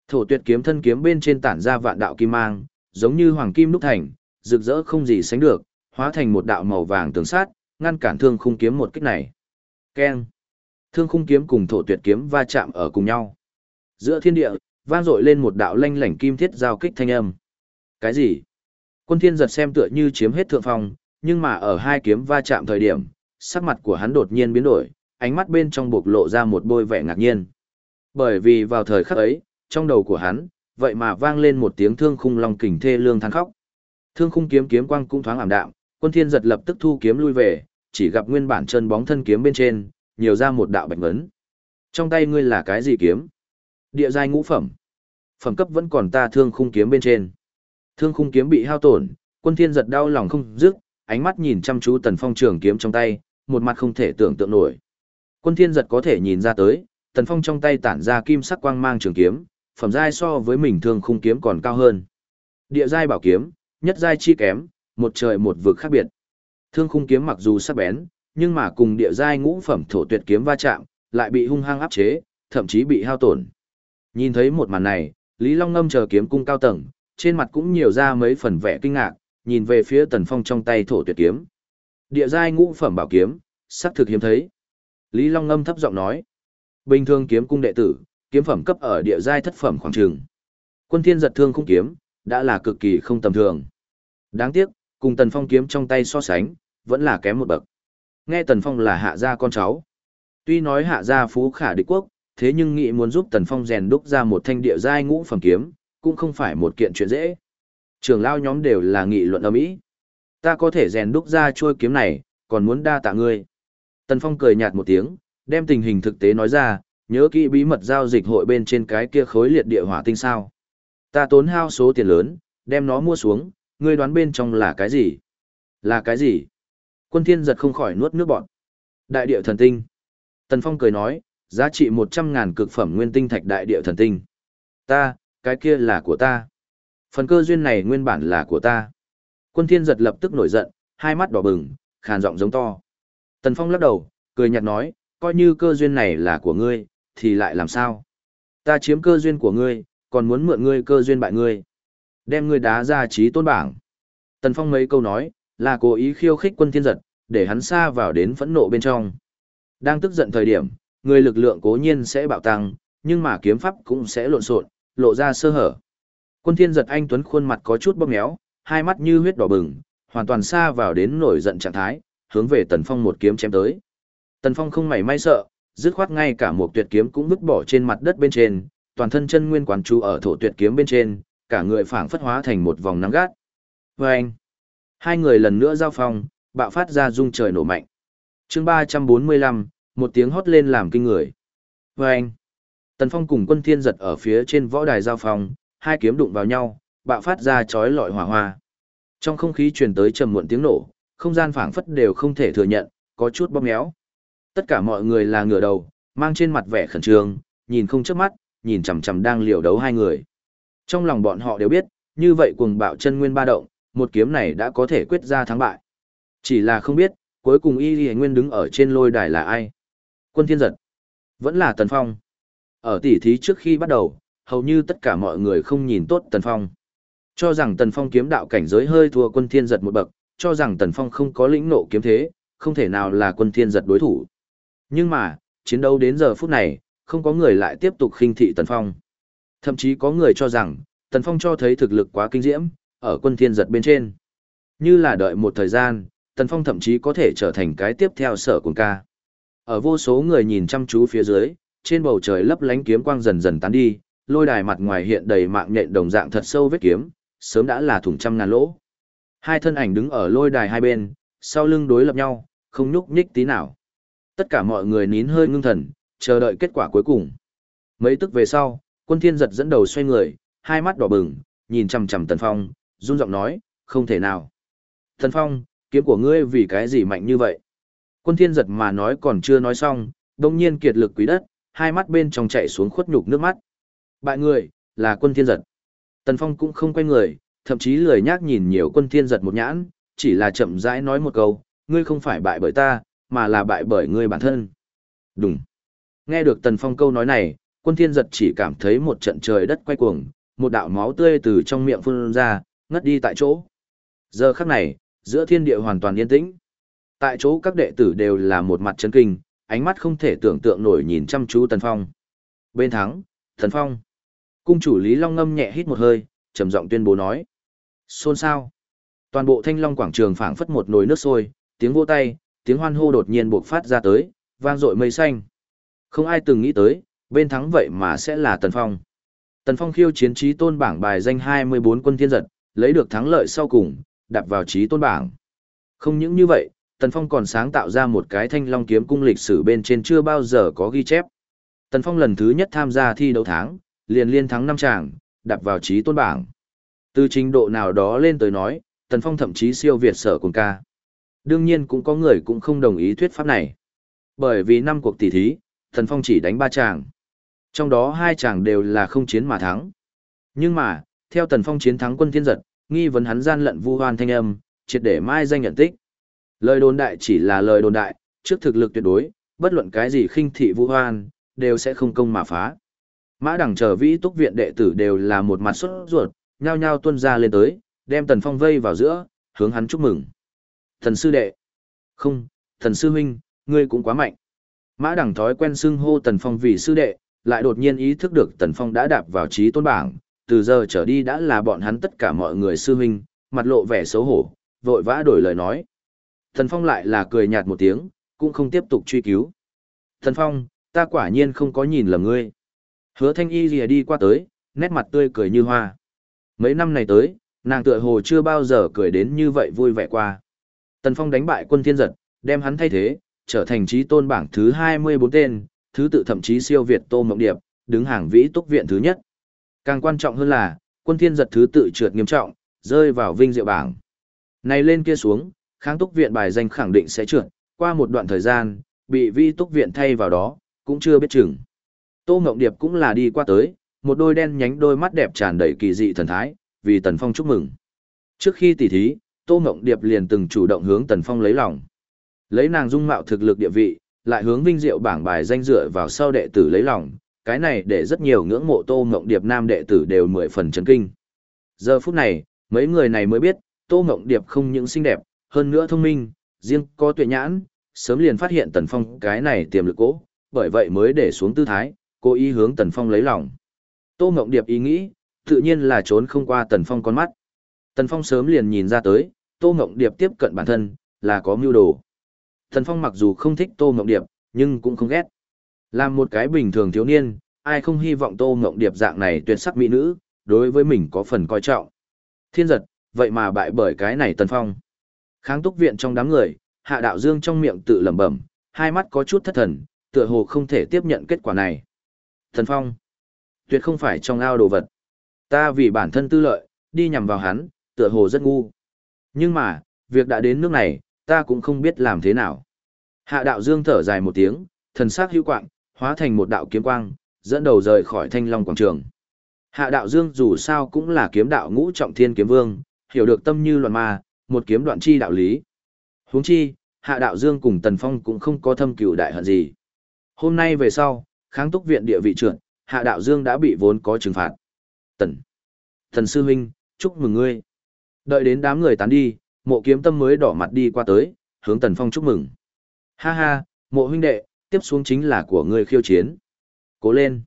Thổ tuyệt kiếm thân kiếm bên trên tản ra vạn đạo kim mang, giống như hoàng kim đúc thành, rực rỡ không gì sánh được, hóa thành một đạo màu vàng tường sát, ngăn cản thương khung kiếm một kích này. Keng! Thương khung kiếm cùng thổ tuyệt kiếm va chạm ở cùng nhau. Giữa thiên địa, vang dội lên một đạo lanh lảnh kim thiết giao kích thanh âm. Cái gì? Quân thiên giật xem tựa như chiếm hết thượng phong, nhưng mà ở hai kiếm va chạm thời điểm, sắc mặt của hắn đột nhiên biến đổi, ánh mắt bên trong bộc lộ ra một bôi vẻ ngạc nhiên. Bởi vì vào thời khắc ấy, trong đầu của hắn, vậy mà vang lên một tiếng thương khung long kình thê lương than khóc. Thương khung kiếm kiếm quang cũng thoáng ảm đạm, quân thiên giật lập tức thu kiếm lui về, chỉ gặp nguyên bản chân bóng thân kiếm bên trên, nhiều ra một đạo bạch vấn. Trong tay ngươi là cái gì kiếm? Địa giai ngũ phẩm. Phẩm cấp vẫn còn ta thương khung kiếm bên trên. Thương khung kiếm bị hao tổn, quân thiên giật đau lòng không dứt, ánh mắt nhìn chăm chú tần phong trường kiếm trong tay, một mặt không thể tưởng tượng nổi. Quân thiên giật có thể nhìn ra tới, tần phong trong tay tản ra kim sắc quang mang trường kiếm, phẩm giai so với mình thương khung kiếm còn cao hơn. Địa giai bảo kiếm, nhất giai chi kém, một trời một vực khác biệt. Thương khung kiếm mặc dù sắc bén, nhưng mà cùng địa giai ngũ phẩm thổ tuyệt kiếm va chạm, lại bị hung hăng áp chế, thậm chí bị hao tổn. Nhìn thấy một màn này, Lý Long Ngâm chờ kiếm cung cao tầng, trên mặt cũng nhiều ra mấy phần vẻ kinh ngạc, nhìn về phía Tần Phong trong tay thổ tuyệt kiếm. Địa giai ngũ phẩm bảo kiếm, sắc thực hiếm thấy. Lý Long Ngâm thấp giọng nói, bình thường kiếm cung đệ tử, kiếm phẩm cấp ở địa giai thất phẩm khoảng trường. Quân Thiên giật thương không kiếm, đã là cực kỳ không tầm thường. Đáng tiếc, cùng Tần Phong kiếm trong tay so sánh, vẫn là kém một bậc. Nghe Tần Phong là hạ gia con cháu. Tuy nói hạ gia phú khả địch quốc, thế nhưng nghị muốn giúp Tần Phong rèn đúc ra một thanh địa giai ngũ phẩm kiếm, cũng không phải một kiện chuyện dễ. Trường lao nhóm đều là nghị luận ở mỹ, Ta có thể rèn đúc ra chuôi kiếm này, còn muốn đa tạ ngươi. Tần Phong cười nhạt một tiếng, đem tình hình thực tế nói ra, nhớ kỹ bí mật giao dịch hội bên trên cái kia khối liệt địa hỏa tinh sao. Ta tốn hao số tiền lớn, đem nó mua xuống, ngươi đoán bên trong là cái gì? Là cái gì? Quân thiên giật không khỏi nuốt nước bọt. Đại địa thần tinh. Tần Phong cười nói, giá trị một trăm ngàn cực phẩm nguyên tinh thạch đại địa thần tinh. Ta, cái kia là của ta. Phần cơ duyên này nguyên bản là của ta. Quân thiên giật lập tức nổi giận, hai mắt đỏ bừng, khàn giọng giống to. Tần Phong lắc đầu, cười nhạt nói, coi như cơ duyên này là của ngươi, thì lại làm sao? Ta chiếm cơ duyên của ngươi, còn muốn mượn ngươi cơ duyên bại ngươi. Đem ngươi đá ra trí tôn bảng. Tần Phong mấy câu nói, là cố ý khiêu khích quân thiên giật, để hắn xa vào đến phẫn nộ bên trong. Đang tức giận thời điểm, người lực lượng cố nhiên sẽ bạo tăng, nhưng mà kiếm pháp cũng sẽ lộn xộn, lộ ra sơ hở. Quân thiên giật anh tuấn khuôn mặt có chút bóp méo, hai mắt như huyết đỏ bừng, hoàn toàn xa vào đến nổi giận trạng thái, hướng về Tần Phong một kiếm chém tới. Tần Phong không mảy may sợ, dứt khoát ngay cả một tuyệt kiếm cũng vứt bỏ trên mặt đất bên trên, toàn thân chân nguyên quán chú ở thổ tuyệt kiếm bên trên, cả người phảng phất hóa thành một vòng nắng gắt. Vâng! Hai người lần nữa giao phong, bạo phát ra rung trời nổ mạnh. chương 345, một tiếng hót lên làm kinh người. Vâng! Tần Phong cùng quân thiên giật ở phía trên võ đài giao phong, hai kiếm đụng vào nhau, bạo phát ra chói lọi hỏa hoa. Trong không khí truyền tới trầm muộn tiếng nổ, không gian phảng phất đều không thể thừa nhận, có chút bóp méo. Tất cả mọi người là ngửa đầu, mang trên mặt vẻ khẩn trương, nhìn không chớp mắt, nhìn chằm chằm đang liều đấu hai người. Trong lòng bọn họ đều biết, như vậy cuồng bạo chân nguyên ba động, một kiếm này đã có thể quyết ra thắng bại. Chỉ là không biết, cuối cùng y y nguyên đứng ở trên lôi đài là ai. Quân thiên giật. Vẫn là Tần Phong. Ở tỉ thí trước khi bắt đầu, hầu như tất cả mọi người không nhìn tốt Tần Phong. Cho rằng Tần Phong kiếm đạo cảnh giới hơi thua quân thiên giật một bậc, cho rằng Tần Phong không có lĩnh nộ kiếm thế, không thể nào là quân thiên giật đối thủ. Nhưng mà, chiến đấu đến giờ phút này, không có người lại tiếp tục khinh thị Tần Phong. Thậm chí có người cho rằng, Tần Phong cho thấy thực lực quá kinh diễm, ở quân thiên giật bên trên. Như là đợi một thời gian, Tần Phong thậm chí có thể trở thành cái tiếp theo sở cùng ca. Ở vô số người nhìn chăm chú phía dưới, trên bầu trời lấp lánh kiếm quang dần dần tán đi, lôi đài mặt ngoài hiện đầy mạng nhện đồng dạng thật sâu vết kiếm, sớm đã là thủng trăm ngàn lỗ. Hai thân ảnh đứng ở lôi đài hai bên, sau lưng đối lập nhau, không nhúc nhích tí nào. Tất cả mọi người nín hơi ngưng thần, chờ đợi kết quả cuối cùng. Mấy tức về sau, quân thiên giật dẫn đầu xoay người, hai mắt đỏ bừng, nhìn chằm chằm Tần Phong, run giọng nói, không thể nào. Tần Phong, kiếm của ngươi vì cái gì mạnh như vậy? Quân thiên giật mà nói còn chưa nói xong, đông nhiên kiệt lực quý đất, hai mắt bên trong chạy xuống khuất nhục nước mắt. Bại người, là quân thiên giật. Tần Phong cũng không quay người, thậm chí lười nhác nhìn nhiều quân thiên giật một nhãn, chỉ là chậm rãi nói một câu, ngươi không phải bại bởi ta, mà là bại bởi ngươi bản thân. Đúng. Nghe được Tần Phong câu nói này, quân thiên giật chỉ cảm thấy một trận trời đất quay cuồng, một đạo máu tươi từ trong miệng phun ra, ngất đi tại chỗ. Giờ khắc này, giữa thiên địa hoàn toàn yên tĩnh. Tại chỗ các đệ tử đều là một mặt chấn kinh, ánh mắt không thể tưởng tượng nổi nhìn chăm chú Tần Phong. Bên thắng, Tần Phong. Cung chủ Lý Long ngâm nhẹ hít một hơi, trầm giọng tuyên bố nói. Xôn xao Toàn bộ thanh long quảng trường phảng phất một nồi nước sôi, tiếng vỗ tay, tiếng hoan hô đột nhiên buộc phát ra tới, vang dội mây xanh. Không ai từng nghĩ tới, bên thắng vậy mà sẽ là Tần Phong. Tần Phong khiêu chiến trí tôn bảng bài danh 24 quân thiên giật, lấy được thắng lợi sau cùng, đạp vào trí tôn bảng. Không những như vậy, Tần Phong còn sáng tạo ra một cái thanh long kiếm cung lịch sử bên trên chưa bao giờ có ghi chép. Tần Phong lần thứ nhất tham gia thi đấu tháng, liền liên thắng năm tràng, đặt vào trí tôn bảng. Từ trình độ nào đó lên tới nói, Tần Phong thậm chí siêu việt sở cùng ca. Đương nhiên cũng có người cũng không đồng ý thuyết pháp này. Bởi vì năm cuộc tỷ thí, Tần Phong chỉ đánh ba chàng. Trong đó hai chàng đều là không chiến mà thắng. Nhưng mà, theo Tần Phong chiến thắng quân thiên giật, nghi vấn hắn gian lận vu hoan thanh âm, triệt để mai danh nhận tích. Lời đồn đại chỉ là lời đồn đại, trước thực lực tuyệt đối, bất luận cái gì khinh thị vu hoan, đều sẽ không công mà phá. Mã đẳng chờ vĩ túc viện đệ tử đều là một mặt xuất ruột, nhao nhao tuân ra lên tới, đem tần phong vây vào giữa, hướng hắn chúc mừng. Thần sư đệ. Không, thần sư huynh, ngươi cũng quá mạnh. Mã đẳng thói quen xưng hô tần phong vì sư đệ, lại đột nhiên ý thức được tần phong đã đạp vào trí tôn bảng, từ giờ trở đi đã là bọn hắn tất cả mọi người sư huynh, mặt lộ vẻ xấu hổ, vội vã đổi lời nói. Tần phong lại là cười nhạt một tiếng, cũng không tiếp tục truy cứu. Tần phong, ta quả nhiên không có nhìn lầm ngươi. Hứa thanh y rìa đi qua tới, nét mặt tươi cười như hoa. Mấy năm này tới, nàng tựa hồ chưa bao giờ cười đến như vậy vui vẻ qua. Tần Phong đánh bại quân thiên giật, đem hắn thay thế, trở thành trí tôn bảng thứ 24 tên, thứ tự thậm chí siêu Việt Tô Mộng Điệp, đứng hàng vĩ túc viện thứ nhất. Càng quan trọng hơn là, quân thiên giật thứ tự trượt nghiêm trọng, rơi vào vinh diệu bảng. Này lên kia xuống, kháng túc viện bài danh khẳng định sẽ trượt, qua một đoạn thời gian, bị vi túc viện thay vào đó, cũng chưa biết chừng. Tô Ngộng Điệp cũng là đi qua tới, một đôi đen nhánh đôi mắt đẹp tràn đầy kỳ dị thần thái, vì Tần Phong chúc mừng. Trước khi tỉ thí, Tô Ngộng Điệp liền từng chủ động hướng Tần Phong lấy lòng. Lấy nàng dung mạo thực lực địa vị, lại hướng vinh diệu bảng bài danh dựa vào sau đệ tử lấy lòng, cái này để rất nhiều ngưỡng mộ Tô Ngộng Điệp nam đệ tử đều mười phần chấn kinh. Giờ phút này, mấy người này mới biết, Tô Ngộng Điệp không những xinh đẹp, hơn nữa thông minh, riêng có tuệ nhãn, sớm liền phát hiện Tần Phong cái này tiềm lực cố, bởi vậy mới để xuống tư thái, cố ý hướng Tần Phong lấy lòng. Tô Ngộng Điệp ý nghĩ, tự nhiên là trốn không qua Tần Phong con mắt. Tần Phong sớm liền nhìn ra tới, Tô Ngộng Điệp tiếp cận bản thân, là có mưu đồ. Tần Phong mặc dù không thích Tô Ngộng Điệp, nhưng cũng không ghét. Làm một cái bình thường thiếu niên, ai không hy vọng Tô Ngộng Điệp dạng này tuyệt sắc mỹ nữ, đối với mình có phần coi trọng. Thiên giật, vậy mà bại bởi cái này Tần Phong. Kháng túc viện trong đám người, Hạ Đạo Dương trong miệng tự lẩm bẩm, hai mắt có chút thất thần, tựa hồ không thể tiếp nhận kết quả này. Thần Phong, tuyệt không phải trong ao đồ vật. Ta vì bản thân tư lợi, đi nhằm vào hắn, tựa hồ rất ngu. Nhưng mà, việc đã đến nước này, ta cũng không biết làm thế nào. Hạ đạo dương thở dài một tiếng, thần sắc hữu quạng, hóa thành một đạo kiếm quang, dẫn đầu rời khỏi thanh long quảng trường. Hạ đạo dương dù sao cũng là kiếm đạo ngũ trọng thiên kiếm vương, hiểu được tâm như loạn ma, một kiếm đoạn chi đạo lý. huống chi, hạ đạo dương cùng tần phong cũng không có thâm cửu đại hận gì. Hôm nay về sau, kháng túc viện địa vị trưởng, hạ đạo dương đã bị vốn có trừng phạt. Tần. Thần sư huynh, chúc mừng ngươi. Đợi đến đám người tán đi, mộ kiếm tâm mới đỏ mặt đi qua tới, hướng tần phong chúc mừng. Ha ha, mộ huynh đệ, tiếp xuống chính là của ngươi khiêu chiến. Cố lên.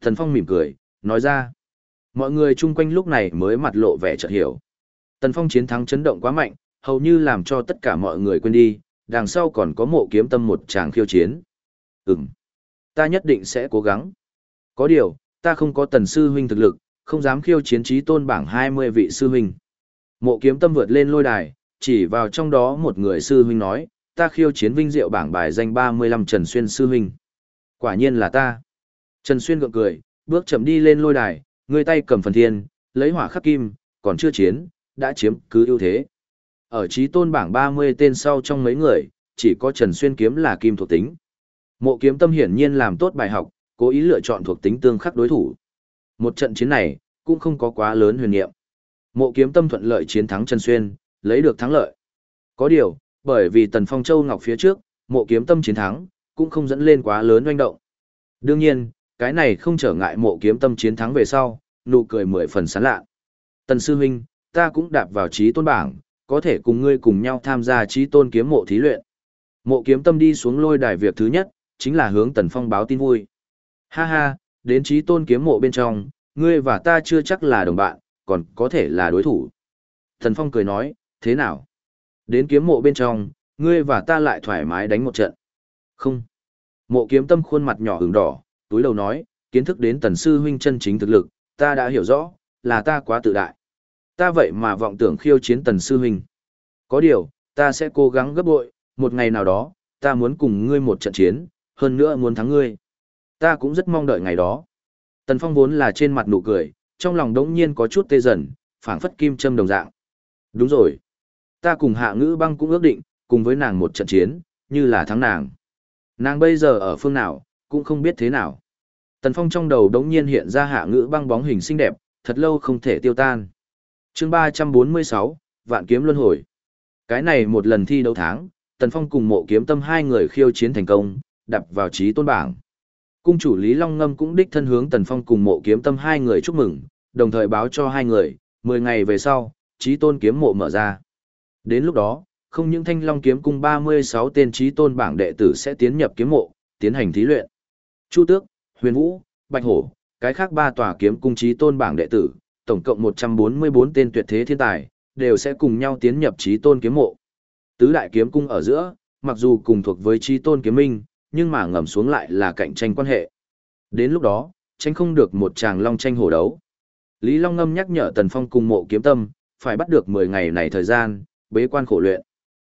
Tần phong mỉm cười, nói ra. Mọi người chung quanh lúc này mới mặt lộ vẻ chợt hiểu. Tần phong chiến thắng chấn động quá mạnh, hầu như làm cho tất cả mọi người quên đi, đằng sau còn có mộ kiếm tâm một tràng khiêu chiến. Ừm. Ta nhất định sẽ cố gắng. Có điều, ta không có tần sư huynh thực lực, không dám khiêu chiến trí tôn bảng 20 vị sư huynh. Mộ kiếm tâm vượt lên lôi đài, chỉ vào trong đó một người sư huynh nói, ta khiêu chiến vinh diệu bảng bài danh 35 Trần Xuyên sư huynh. Quả nhiên là ta. Trần Xuyên gượng cười, bước chậm đi lên lôi đài, người tay cầm phần thiên, lấy hỏa khắc kim, còn chưa chiến, đã chiếm cứ ưu thế. Ở trí tôn bảng 30 tên sau trong mấy người, chỉ có Trần Xuyên kiếm là kim thuộc tính. Mộ kiếm tâm hiển nhiên làm tốt bài học, cố ý lựa chọn thuộc tính tương khắc đối thủ. Một trận chiến này, cũng không có quá lớn huyền niệm. Mộ kiếm tâm thuận lợi chiến thắng Trần Xuyên, lấy được thắng lợi. Có điều, bởi vì Tần Phong Châu Ngọc phía trước, mộ kiếm tâm chiến thắng, cũng không dẫn lên quá lớn doanh động. Đương nhiên, cái này không trở ngại mộ kiếm tâm chiến thắng về sau, nụ cười mười phần sán lạ. Tần Sư Huynh, ta cũng đạp vào trí tôn bảng, có thể cùng ngươi cùng nhau tham gia trí tôn kiếm mộ thí luyện. Mộ kiếm tâm đi xuống lôi đài việc thứ nhất, chính là hướng Tần Phong báo tin vui. Ha ha, đến trí tôn kiếm mộ bên trong, ngươi và ta chưa chắc là đồng bạn, còn có thể là đối thủ. Thần Phong cười nói, thế nào? Đến kiếm mộ bên trong, ngươi và ta lại thoải mái đánh một trận. Không. Mộ kiếm tâm khuôn mặt nhỏ hứng đỏ, túi đầu nói, kiến thức đến tần sư huynh chân chính thực lực, ta đã hiểu rõ, là ta quá tự đại. Ta vậy mà vọng tưởng khiêu chiến tần sư huynh. Có điều, ta sẽ cố gắng gấp bội, một ngày nào đó, ta muốn cùng ngươi một trận chiến, hơn nữa muốn thắng ngươi. Ta cũng rất mong đợi ngày đó. Tần Phong vốn là trên mặt nụ cười, trong lòng đống nhiên có chút tê dần, phảng phất kim châm đồng dạng. Đúng rồi. Ta cùng hạ ngữ băng cũng ước định, cùng với nàng một trận chiến, như là thắng nàng. Nàng bây giờ ở phương nào, cũng không biết thế nào. Tần Phong trong đầu đống nhiên hiện ra hạ ngữ băng bóng hình xinh đẹp, thật lâu không thể tiêu tan. chương 346, Vạn Kiếm Luân Hồi. Cái này một lần thi đấu tháng, Tần Phong cùng mộ kiếm tâm hai người khiêu chiến thành công, đập vào trí tôn bảng. Cung chủ Lý Long Ngâm cũng đích thân hướng Tần Phong cùng mộ kiếm tâm hai người chúc mừng, đồng thời báo cho hai người, 10 ngày về sau, trí tôn kiếm mộ mở ra. Đến lúc đó, không những thanh long kiếm cung 36 tên trí tôn bảng đệ tử sẽ tiến nhập kiếm mộ, tiến hành thí luyện. Chu Tước, Huyền Vũ, Bạch Hổ, cái khác ba tòa kiếm cung trí tôn bảng đệ tử, tổng cộng 144 tên tuyệt thế thiên tài, đều sẽ cùng nhau tiến nhập trí tôn kiếm mộ. Tứ đại kiếm cung ở giữa, mặc dù cùng thuộc với trí tôn kiếm minh, nhưng mà ngầm xuống lại là cạnh tranh quan hệ. Đến lúc đó, tranh không được một chàng long tranh hổ đấu. Lý Long Ngâm nhắc nhở Tần Phong cùng mộ kiếm tâm, phải bắt được 10 ngày này thời gian, bế quan khổ luyện.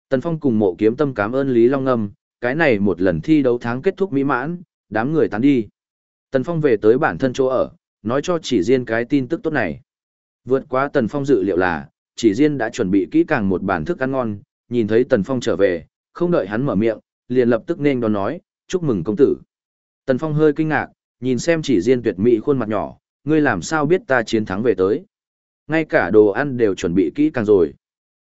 Tần Phong cùng mộ kiếm tâm cảm ơn Lý Long Ngâm, cái này một lần thi đấu tháng kết thúc mỹ mãn, đám người tán đi. Tần Phong về tới bản thân chỗ ở, nói cho chỉ riêng cái tin tức tốt này. Vượt quá Tần Phong dự liệu là, chỉ riêng đã chuẩn bị kỹ càng một bản thức ăn ngon, nhìn thấy Tần Phong trở về, không đợi hắn mở miệng, liền lập tức nên đón nói, chúc mừng công tử. Tần Phong hơi kinh ngạc, nhìn xem chỉ riêng tuyệt mỹ khuôn mặt nhỏ, ngươi làm sao biết ta chiến thắng về tới. Ngay cả đồ ăn đều chuẩn bị kỹ càng rồi.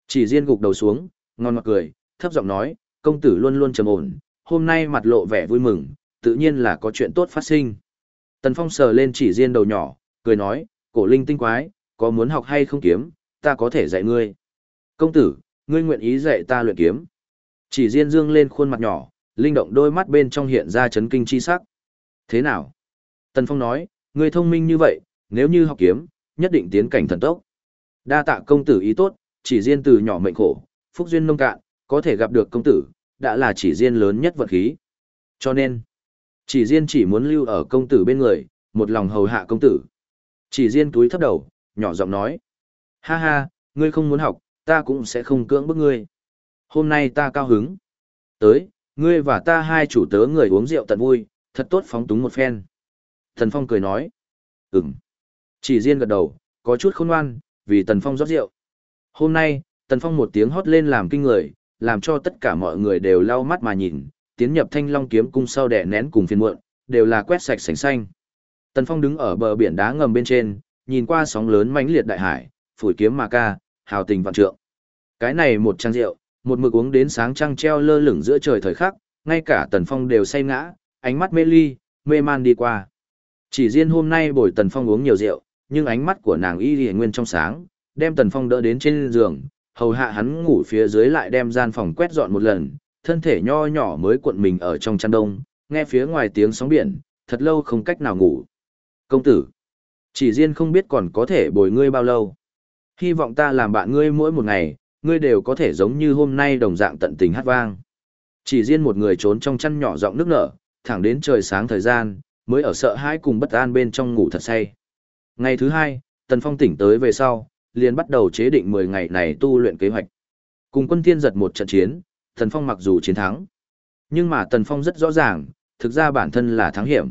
Chỉ riêng gục đầu xuống, ngon mặt cười, thấp giọng nói, công tử luôn luôn trầm ổn, hôm nay mặt lộ vẻ vui mừng, tự nhiên là có chuyện tốt phát sinh. Tần Phong sờ lên chỉ riêng đầu nhỏ, cười nói, cổ linh tinh quái, có muốn học hay không kiếm, ta có thể dạy ngươi. Công tử, ngươi nguyện ý dạy ta luyện kiếm. Chỉ riêng dương lên khuôn mặt nhỏ, linh động đôi mắt bên trong hiện ra chấn kinh chi sắc. Thế nào? Tần Phong nói, người thông minh như vậy, nếu như học kiếm, nhất định tiến cảnh thần tốc. Đa tạ công tử ý tốt, chỉ riêng từ nhỏ mệnh khổ, phúc duyên nông cạn, có thể gặp được công tử, đã là chỉ riêng lớn nhất vận khí. Cho nên, chỉ riêng chỉ muốn lưu ở công tử bên người, một lòng hầu hạ công tử. Chỉ riêng túi thấp đầu, nhỏ giọng nói. Ha ha, ngươi không muốn học, ta cũng sẽ không cưỡng bức ngươi. Hôm nay ta cao hứng. Tới, ngươi và ta hai chủ tớ người uống rượu tận vui, thật tốt phóng túng một phen. tần Phong cười nói. Ừm. Chỉ riêng gật đầu, có chút khôn ngoan, vì Tần Phong rót rượu. Hôm nay, Tần Phong một tiếng hót lên làm kinh người, làm cho tất cả mọi người đều lau mắt mà nhìn, tiến nhập thanh long kiếm cung sau đẻ nén cùng phiên muộn, đều là quét sạch sành xanh. Tần Phong đứng ở bờ biển đá ngầm bên trên, nhìn qua sóng lớn mãnh liệt đại hải, phủi kiếm mà ca, hào tình vạn trượng. Cái này một trang rượu, một mực uống đến sáng trăng treo lơ lửng giữa trời thời khắc, ngay cả Tần Phong đều say ngã, ánh mắt mê ly, mê man đi qua. Chỉ riêng hôm nay buổi Tần Phong uống nhiều rượu, nhưng ánh mắt của nàng y lìa nguyên trong sáng, đem Tần Phong đỡ đến trên giường, hầu hạ hắn ngủ phía dưới lại đem gian phòng quét dọn một lần, thân thể nho nhỏ mới cuộn mình ở trong chăn đông, nghe phía ngoài tiếng sóng biển, thật lâu không cách nào ngủ. Công tử, chỉ riêng không biết còn có thể bồi ngươi bao lâu. Hy vọng ta làm bạn ngươi mỗi một ngày, ngươi đều có thể giống như hôm nay đồng dạng tận tình hát vang. Chỉ riêng một người trốn trong chăn nhỏ giọng nước nở, thẳng đến trời sáng thời gian, mới ở sợ hãi cùng bất an bên trong ngủ thật say. Ngày thứ hai, Tần Phong tỉnh tới về sau, liền bắt đầu chế định 10 ngày này tu luyện kế hoạch. Cùng quân thiên giật một trận chiến, Tần Phong mặc dù chiến thắng, nhưng mà Tần Phong rất rõ ràng, thực ra bản thân là thắng hiểm.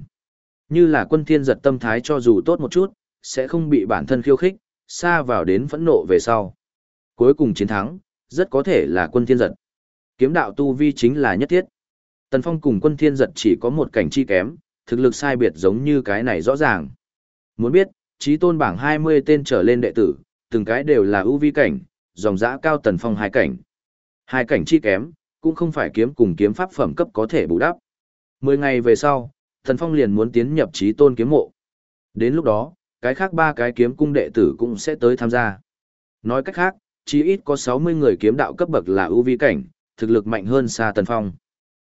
Như là quân thiên giật tâm thái cho dù tốt một chút, sẽ không bị bản thân khiêu khích, xa vào đến phẫn nộ về sau. Cuối cùng chiến thắng, rất có thể là quân thiên giật. Kiếm đạo tu vi chính là nhất thiết. Tần Phong cùng quân thiên giật chỉ có một cảnh chi kém, thực lực sai biệt giống như cái này rõ ràng. Muốn biết, trí tôn bảng 20 tên trở lên đệ tử, từng cái đều là ưu vi cảnh, dòng dã cao Tần Phong hai cảnh. Hai cảnh chi kém, cũng không phải kiếm cùng kiếm pháp phẩm cấp có thể bù đắp. Mười ngày về sau, Tần Phong liền muốn tiến nhập trí tôn kiếm mộ. Đến lúc đó, cái khác ba cái kiếm cung đệ tử cũng sẽ tới tham gia. Nói cách khác, chí ít có 60 người kiếm đạo cấp bậc là ưu vi cảnh, thực lực mạnh hơn xa Tần Phong.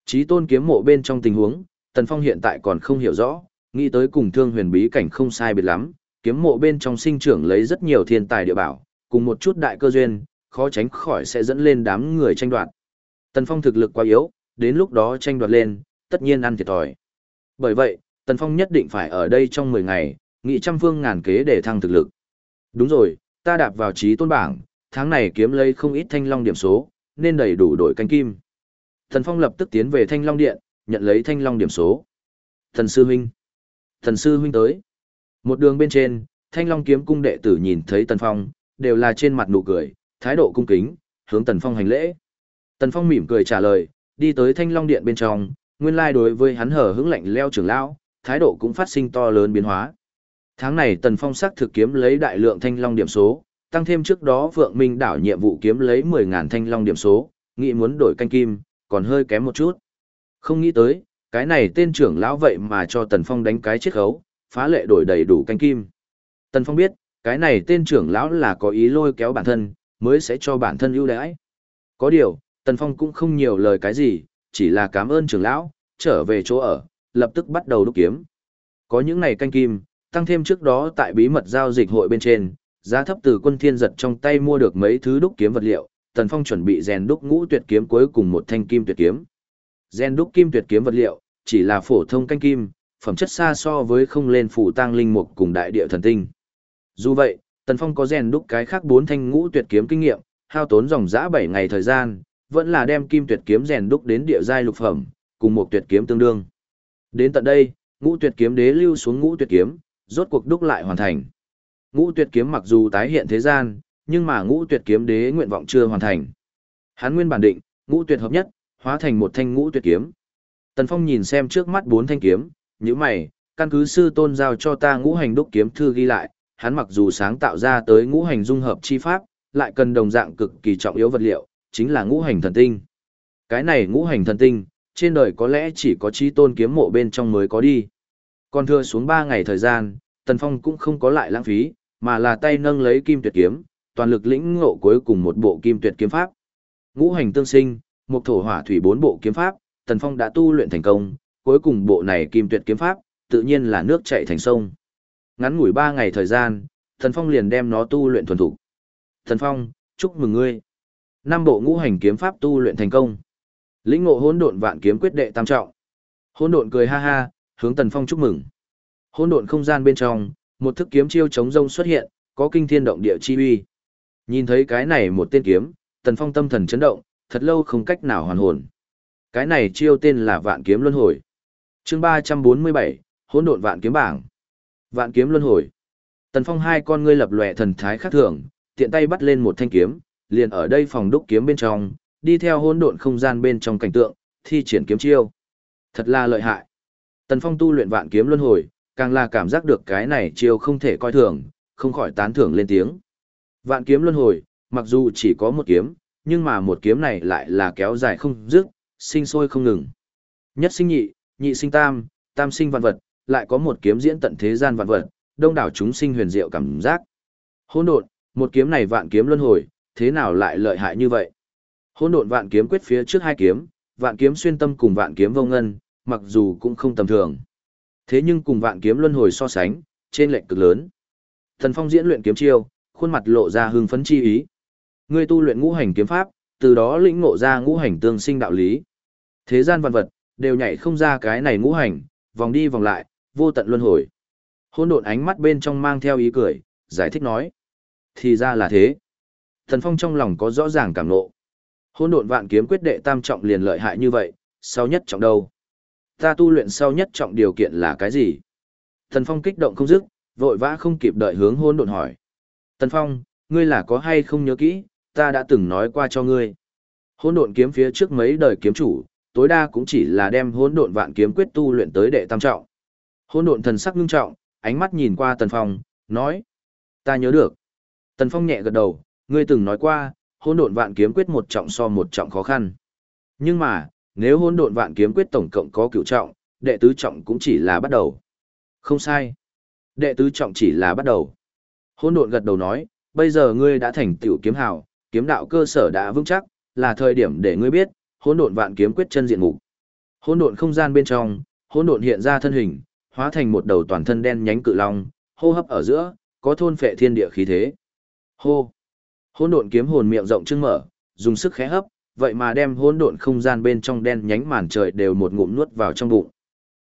Chí tôn kiếm mộ bên trong tình huống, Tần Phong hiện tại còn không hiểu rõ, nghĩ tới cùng thương huyền bí cảnh không sai biệt lắm, kiếm mộ bên trong sinh trưởng lấy rất nhiều thiên tài địa bảo, cùng một chút đại cơ duyên, khó tránh khỏi sẽ dẫn lên đám người tranh đoạt. Tần Phong thực lực quá yếu, đến lúc đó tranh đoạt lên, tất nhiên ăn thiệt thòi. Bởi vậy, Tần Phong nhất định phải ở đây trong 10 ngày, nghị trăm phương ngàn kế để thăng thực lực. Đúng rồi, ta đạp vào trí tôn bảng, tháng này kiếm lấy không ít thanh long điểm số, nên đầy đủ đổi canh kim. Thần Phong lập tức tiến về thanh long điện, nhận lấy thanh long điểm số. Thần sư huynh. Thần sư huynh tới. Một đường bên trên, thanh long kiếm cung đệ tử nhìn thấy Tần Phong, đều là trên mặt nụ cười, thái độ cung kính, hướng Tần Phong hành lễ. Tần Phong mỉm cười trả lời, đi tới thanh long điện bên trong, nguyên lai đối với hắn hở hững lạnh leo trưởng lão, thái độ cũng phát sinh to lớn biến hóa. Tháng này Tần Phong sắc thực kiếm lấy đại lượng thanh long điểm số, tăng thêm trước đó Vượng Minh đảo nhiệm vụ kiếm lấy 10.000 thanh long điểm số, nghĩ muốn đổi canh kim, còn hơi kém một chút. Không nghĩ tới, cái này tên trưởng lão vậy mà cho Tần Phong đánh cái chiết khấu, phá lệ đổi đầy đủ canh kim. Tần Phong biết, cái này tên trưởng lão là có ý lôi kéo bản thân, mới sẽ cho bản thân ưu đãi. Có điều, Tần Phong cũng không nhiều lời cái gì, chỉ là cảm ơn trưởng lão, trở về chỗ ở, lập tức bắt đầu đúc kiếm. Có những này canh kim, tăng thêm trước đó tại bí mật giao dịch hội bên trên, giá thấp từ quân thiên giật trong tay mua được mấy thứ đúc kiếm vật liệu, Tần Phong chuẩn bị rèn đúc ngũ tuyệt kiếm cuối cùng một thanh kim tuyệt kiếm. Rèn đúc kim tuyệt kiếm vật liệu, chỉ là phổ thông canh kim, phẩm chất xa so với không lên phủ tang linh mục cùng đại địa thần tinh. Dù vậy, Tần Phong có rèn đúc cái khác bốn thanh ngũ tuyệt kiếm kinh nghiệm, hao tốn dòng dã 7 ngày thời gian, vẫn là đem kim tuyệt kiếm rèn đúc đến địa giai lục phẩm, cùng một tuyệt kiếm tương đương. Đến tận đây, ngũ tuyệt kiếm đế lưu xuống ngũ tuyệt kiếm, rốt cuộc đúc lại hoàn thành. Ngũ tuyệt kiếm mặc dù tái hiện thế gian, nhưng mà ngũ tuyệt kiếm đế nguyện vọng chưa hoàn thành. Hắn nguyên bản định, ngũ tuyệt hợp nhất, hóa thành một thanh ngũ tuyệt kiếm. Tần Phong nhìn xem trước mắt bốn thanh kiếm, nhíu mày, căn cứ sư tôn giao cho ta ngũ hành đúc kiếm thư ghi lại, hắn mặc dù sáng tạo ra tới ngũ hành dung hợp chi pháp, lại cần đồng dạng cực kỳ trọng yếu vật liệu, chính là ngũ hành thần tinh. Cái này ngũ hành thần tinh, trên đời có lẽ chỉ có chi tôn kiếm mộ bên trong mới có đi. Còn thừa xuống 3 ngày thời gian, Tần Phong cũng không có lại lãng phí, mà là tay nâng lấy kim tuyệt kiếm, toàn lực lĩnh ngộ cuối cùng một bộ kim tuyệt kiếm pháp. Ngũ hành tương sinh, một thổ hỏa thủy bốn bộ kiếm pháp, Tần Phong đã tu luyện thành công, cuối cùng bộ này kim tuyệt kiếm pháp, tự nhiên là nước chảy thành sông. Ngắn ngủi 3 ngày thời gian, Tần Phong liền đem nó tu luyện thuần thục. Thần Phong, chúc mừng ngươi. Năm bộ ngũ hành kiếm pháp tu luyện thành công. Lĩnh ngộ hỗn độn vạn kiếm quyết đệ tam trọng. Hỗn độn cười ha ha, hướng Tần Phong chúc mừng. Hỗn độn không gian bên trong, một thức kiếm chiêu chống rông xuất hiện, có kinh thiên động địa chi uy. Nhìn thấy cái này một tên kiếm, Tần Phong tâm thần chấn động, thật lâu không cách nào hoàn hồn. Cái này chiêu tên là Vạn Kiếm Luân Hồi. Chương 347, Hỗn độn Vạn Kiếm bảng. Vạn Kiếm Luân Hồi. Tần Phong hai con ngươi lập lòe thần thái khác thường, tiện tay bắt lên một thanh kiếm, liền ở đây phòng đúc kiếm bên trong, đi theo hỗn độn không gian bên trong cảnh tượng, thi triển kiếm chiêu. Thật là lợi hại. Tần Phong tu luyện Vạn Kiếm Luân Hồi, càng là cảm giác được cái này chiêu không thể coi thường, không khỏi tán thưởng lên tiếng. Vạn kiếm luân hồi, mặc dù chỉ có một kiếm, nhưng mà một kiếm này lại là kéo dài không dứt, sinh sôi không ngừng. Nhất sinh nhị, nhị sinh tam, tam sinh vạn vật, lại có một kiếm diễn tận thế gian vạn vật, đông đảo chúng sinh huyền diệu cảm giác. Hỗn độn, một kiếm này vạn kiếm luân hồi, thế nào lại lợi hại như vậy? Hỗn độn vạn kiếm quyết phía trước hai kiếm, vạn kiếm xuyên tâm cùng vạn kiếm vô ngân, mặc dù cũng không tầm thường. Thế nhưng cùng vạn kiếm luân hồi so sánh, trên lệnh cực lớn. Thần Phong diễn luyện kiếm chiêu, khuôn mặt lộ ra hưng phấn chi ý. Ngươi tu luyện ngũ hành kiếm pháp, từ đó lĩnh ngộ ra ngũ hành tương sinh đạo lý. Thế gian vạn vật đều nhảy không ra cái này ngũ hành, vòng đi vòng lại, vô tận luân hồi. Hôn độn ánh mắt bên trong mang theo ý cười, giải thích nói. Thì ra là thế. Thần Phong trong lòng có rõ ràng cảm nộ. Hôn độn vạn kiếm quyết đệ tam trọng liền lợi hại như vậy, sau nhất trọng đâu? Ta tu luyện sau nhất trọng điều kiện là cái gì? Thần Phong kích động không dứt, vội vã không kịp đợi hướng hôn độn hỏi. Tần Phong, ngươi là có hay không nhớ kỹ, ta đã từng nói qua cho ngươi. Hôn độn kiếm phía trước mấy đời kiếm chủ, tối đa cũng chỉ là đem hôn độn vạn kiếm quyết tu luyện tới đệ tam trọng. Hôn độn thần sắc ngưng trọng, ánh mắt nhìn qua Tần Phong, nói. Ta nhớ được. Tần Phong nhẹ gật đầu, ngươi từng nói qua, hôn độn vạn kiếm quyết một trọng so một trọng khó khăn. Nhưng mà, nếu hôn độn vạn kiếm quyết tổng cộng có cửu trọng, đệ tứ trọng cũng chỉ là bắt đầu. Không sai. Đệ tứ trọng chỉ là bắt đầu. Hôn độn gật đầu nói, bây giờ ngươi đã thành tiểu kiếm hào, kiếm đạo cơ sở đã vững chắc, là thời điểm để ngươi biết, hôn độn vạn kiếm quyết chân diện mục. Hôn độn không gian bên trong, hôn độn hiện ra thân hình, hóa thành một đầu toàn thân đen nhánh cự long, hô hấp ở giữa, có thôn phệ thiên địa khí thế. Hô. Hôn độn kiếm hồn miệng rộng trưng mở, dùng sức khẽ hấp, vậy mà đem hỗn độn không gian bên trong đen nhánh màn trời đều một ngụm nuốt vào trong bụng.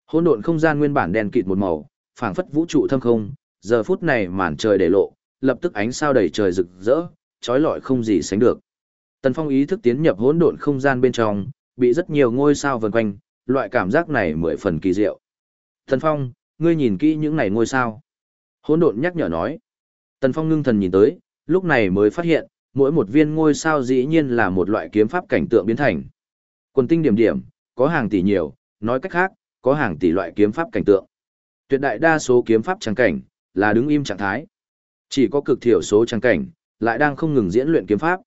hỗn độn không gian nguyên bản đen kịt một màu, phảng phất vũ trụ thâm không, giờ phút này màn trời để lộ, lập tức ánh sao đầy trời rực rỡ, trói lọi không gì sánh được. Tần Phong ý thức tiến nhập hỗn độn không gian bên trong, bị rất nhiều ngôi sao vần quanh, loại cảm giác này mười phần kỳ diệu. Tần Phong, ngươi nhìn kỹ những này ngôi sao. Hỗn độn nhắc nhở nói. Tần Phong ngưng thần nhìn tới, lúc này mới phát hiện, mỗi một viên ngôi sao dĩ nhiên là một loại kiếm pháp cảnh tượng biến thành. Quần tinh điểm điểm, có hàng tỷ nhiều, nói cách khác, có hàng tỷ loại kiếm pháp cảnh tượng. Tuyệt đại đa số kiếm pháp trắng cảnh, là đứng im trạng thái. Chỉ có cực thiểu số trang cảnh, lại đang không ngừng diễn luyện kiếm pháp.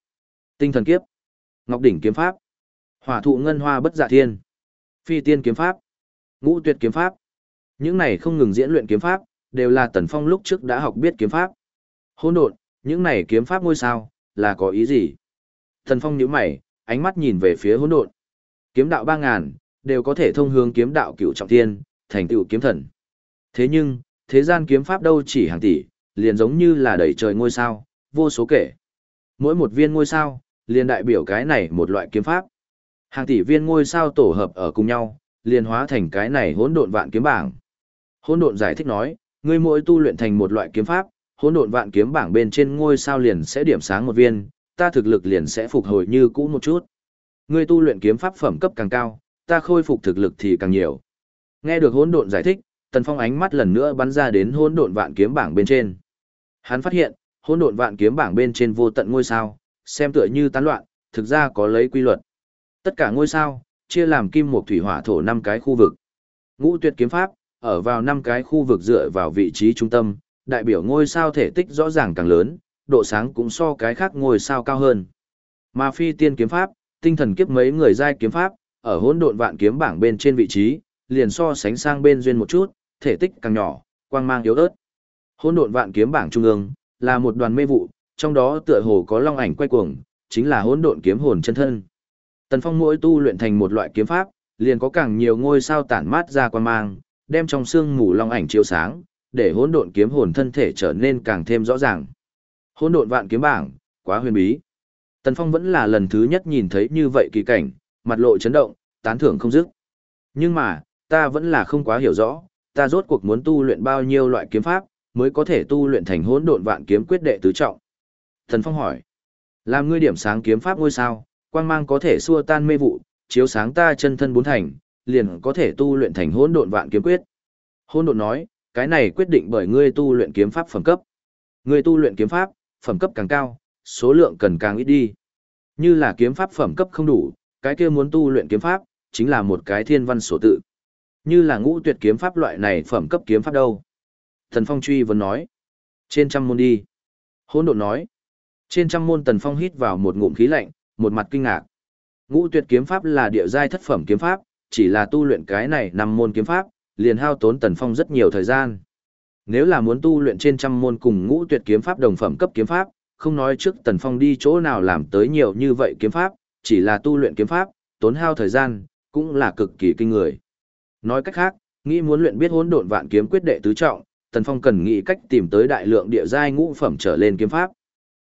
Tinh thần kiếp, Ngọc đỉnh kiếm pháp, Hỏa thụ ngân hoa bất dạ thiên, Phi tiên kiếm pháp, Ngũ tuyệt kiếm pháp. Những này không ngừng diễn luyện kiếm pháp, đều là Tần Phong lúc trước đã học biết kiếm pháp. Hỗn độn, những này kiếm pháp ngôi sao, là có ý gì? Thần Phong nhíu mày, ánh mắt nhìn về phía hỗn độn. Kiếm đạo ba ngàn, đều có thể thông hướng kiếm đạo cửu trọng thiên, thành tựu kiếm thần. Thế nhưng, thế gian kiếm pháp đâu chỉ hàng tỷ, liền giống như là đầy trời ngôi sao, vô số kể. Mỗi một viên ngôi sao, liền đại biểu cái này một loại kiếm pháp. Hàng tỷ viên ngôi sao tổ hợp ở cùng nhau, liền hóa thành cái này hỗn độn vạn kiếm bảng. Hỗn độn giải thích nói, ngươi mỗi tu luyện thành một loại kiếm pháp, hỗn độn vạn kiếm bảng bên trên ngôi sao liền sẽ điểm sáng một viên, ta thực lực liền sẽ phục hồi như cũ một chút. Ngươi tu luyện kiếm pháp phẩm cấp càng cao, ta khôi phục thực lực thì càng nhiều. Nghe được hỗn độn giải thích, Tần Phong ánh mắt lần nữa bắn ra đến hỗn độn vạn kiếm bảng bên trên. Hắn phát hiện, hỗn độn vạn kiếm bảng bên trên vô tận ngôi sao, xem tựa như tán loạn, thực ra có lấy quy luật. Tất cả ngôi sao, chia làm kim một thủy hỏa thổ năm cái khu vực. Ngũ tuyệt kiếm pháp, ở vào năm cái khu vực dựa vào vị trí trung tâm, đại biểu ngôi sao thể tích rõ ràng càng lớn, độ sáng cũng so cái khác ngôi sao cao hơn. Mà phi tiên kiếm pháp, tinh thần kiếp mấy người giai kiếm pháp, ở hỗn độn vạn kiếm bảng bên trên vị trí, liền so sánh sang bên duyên một chút, thể tích càng nhỏ, quang mang yếu ớt. Hỗn độn vạn kiếm bảng trung ương là một đoàn mê vụ, trong đó tựa hồ có long ảnh quay cuồng, chính là hỗn độn kiếm hồn chân thân. Tần Phong mỗi tu luyện thành một loại kiếm pháp, liền có càng nhiều ngôi sao tản mát ra quang mang, đem trong xương mù long ảnh chiếu sáng, để hỗn độn kiếm hồn thân thể trở nên càng thêm rõ ràng. Hỗn độn vạn kiếm bảng quá huyền bí. Tần Phong vẫn là lần thứ nhất nhìn thấy như vậy kỳ cảnh, mặt lộ chấn động, tán thưởng không dứt. Nhưng mà, ta vẫn là không quá hiểu rõ, ta rốt cuộc muốn tu luyện bao nhiêu loại kiếm pháp, mới có thể tu luyện thành hỗn độn vạn kiếm quyết đệ tứ trọng. Thần Phong hỏi, làm ngươi điểm sáng kiếm pháp ngôi sao, quang mang có thể xua tan mê vụ, chiếu sáng ta chân thân bốn thành, liền có thể tu luyện thành hỗn độn vạn kiếm quyết. Hỗn độn nói, cái này quyết định bởi ngươi tu luyện kiếm pháp phẩm cấp. Ngươi tu luyện kiếm pháp, phẩm cấp càng cao, số lượng cần càng ít đi. Như là kiếm pháp phẩm cấp không đủ, cái kia muốn tu luyện kiếm pháp, chính là một cái thiên văn sổ tự. Như là ngũ tuyệt kiếm pháp loại này phẩm cấp kiếm pháp đâu. Thần Phong truy vấn nói. Trên trăm môn đi. Hỗn độn nói. Trên trăm môn Tần Phong hít vào một ngụm khí lạnh, một mặt kinh ngạc. Ngũ tuyệt kiếm pháp là địa giai thất phẩm kiếm pháp, chỉ là tu luyện cái này năm môn kiếm pháp, liền hao tốn Tần Phong rất nhiều thời gian. Nếu là muốn tu luyện trên trăm môn cùng ngũ tuyệt kiếm pháp đồng phẩm cấp kiếm pháp, không nói trước Tần Phong đi chỗ nào làm tới nhiều như vậy kiếm pháp, chỉ là tu luyện kiếm pháp, tốn hao thời gian, cũng là cực kỳ kinh người. Nói cách khác, nghĩ muốn luyện biết hỗn độn vạn kiếm quyết đệ tứ trọng, Tần Phong cần nghĩ cách tìm tới đại lượng địa giai ngũ phẩm trở lên kiếm pháp.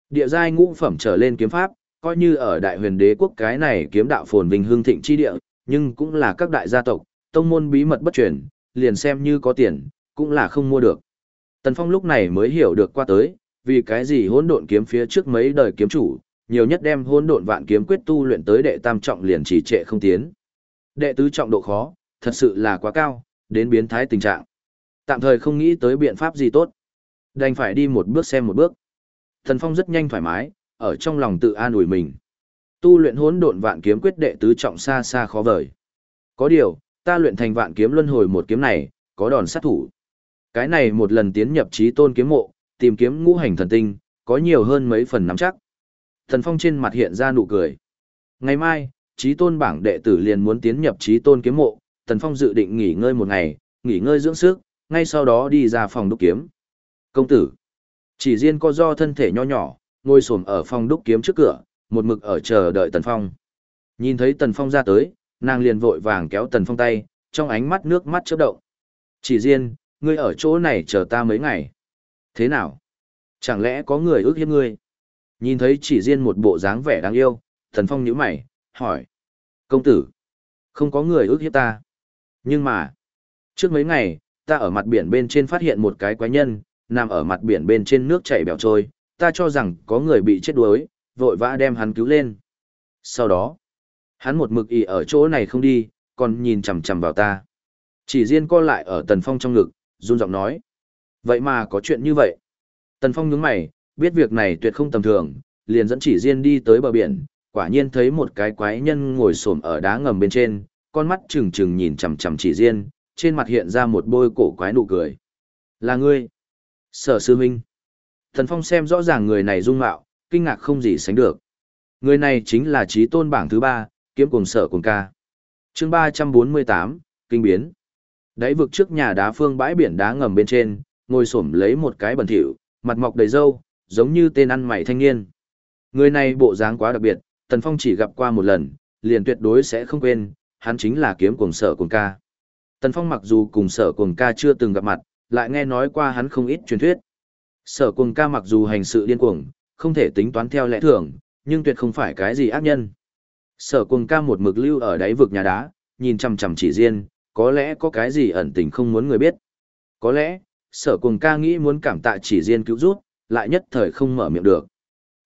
Địa giai ngũ phẩm trở lên kiếm pháp, coi như ở đại huyền đế quốc cái này kiếm đạo phồn vinh hương thịnh chi địa, nhưng cũng là các đại gia tộc, tông môn bí mật bất truyền, liền xem như có tiền, cũng là không mua được. Tần Phong lúc này mới hiểu được qua tới, vì cái gì hỗn độn kiếm phía trước mấy đời kiếm chủ, nhiều nhất đem hỗn độn vạn kiếm quyết tu luyện tới đệ tam trọng liền chỉ trệ không tiến. Đệ tứ trọng độ khó, thật sự là quá cao, đến biến thái tình trạng. Tạm thời không nghĩ tới biện pháp gì tốt. Đành phải đi một bước xem một bước. Tần Phong rất nhanh thoải mái, ở trong lòng tự an ủi mình. Tu luyện hỗn độn vạn kiếm quyết đệ tứ trọng xa xa khó vời. Có điều, ta luyện thành vạn kiếm luân hồi một kiếm này, có đòn sát thủ. Cái này một lần tiến nhập trí tôn kiếm mộ, tìm kiếm ngũ hành thần tinh, có nhiều hơn mấy phần nắm chắc. Thần Phong trên mặt hiện ra nụ cười. Ngày mai, trí tôn bảng đệ tử liền muốn tiến nhập trí tôn kiếm mộ, Thần Phong dự định nghỉ ngơi một ngày, nghỉ ngơi dưỡng sức, ngay sau đó đi ra phòng đúc kiếm. Công tử, chỉ riêng có do thân thể nho nhỏ, ngồi xổm ở phòng đúc kiếm trước cửa, một mực ở chờ đợi Tần Phong. Nhìn thấy Tần Phong ra tới, nàng liền vội vàng kéo Tần Phong tay, trong ánh mắt nước mắt chớp động. Chỉ riêng, ngươi ở chỗ này chờ ta mấy ngày. Thế nào? Chẳng lẽ có người ước hiếp ngươi? Nhìn thấy chỉ riêng một bộ dáng vẻ đáng yêu, Tần Phong nhíu mày, hỏi. Công tử, không có người ước hiếp ta. Nhưng mà, trước mấy ngày, ta ở mặt biển bên trên phát hiện một cái quái nhân, nằm ở mặt biển bên trên nước chảy bèo trôi, ta cho rằng có người bị chết đuối, vội vã đem hắn cứu lên. Sau đó, hắn một mực ỉ ở chỗ này không đi, còn nhìn chằm chằm vào ta. Chỉ riêng co lại ở Tần Phong trong ngực, run giọng nói. Vậy mà có chuyện như vậy. Tần Phong nhướng mày, biết việc này tuyệt không tầm thường, liền dẫn chỉ riêng đi tới bờ biển, quả nhiên thấy một cái quái nhân ngồi xổm ở đá ngầm bên trên, con mắt trừng trừng nhìn chằm chằm chỉ riêng, trên mặt hiện ra một bôi cổ quái nụ cười. Là ngươi. Sở sư huynh. Tần Phong xem rõ ràng người này dung mạo, kinh ngạc không gì sánh được. Người này chính là trí tôn bảng thứ ba, kiếm cùng sở cùng ca. chương ba trăm bốn mươi tám, kinh biến. Đáy vực trước nhà đá phương bãi biển đá ngầm bên trên, ngồi xổm lấy một cái bẩn thỉu, mặt mọc đầy râu, giống như tên ăn mày thanh niên. Người này bộ dáng quá đặc biệt, Tần Phong chỉ gặp qua một lần, liền tuyệt đối sẽ không quên, hắn chính là kiếm cùng sở cùng ca. Tần Phong mặc dù cùng sở cùng ca chưa từng gặp mặt, lại nghe nói qua hắn không ít truyền thuyết. Sở cùng ca mặc dù hành sự điên cuồng, không thể tính toán theo lẽ thường, nhưng tuyệt không phải cái gì ác nhân. Sở Cuồng ca một mực lưu ở đáy vực nhà đá, nhìn chằm chằm chỉ riêng, có lẽ có cái gì ẩn tình không muốn người biết. Có lẽ, sở Cuồng ca nghĩ muốn cảm tạ chỉ riêng cứu rút, lại nhất thời không mở miệng được.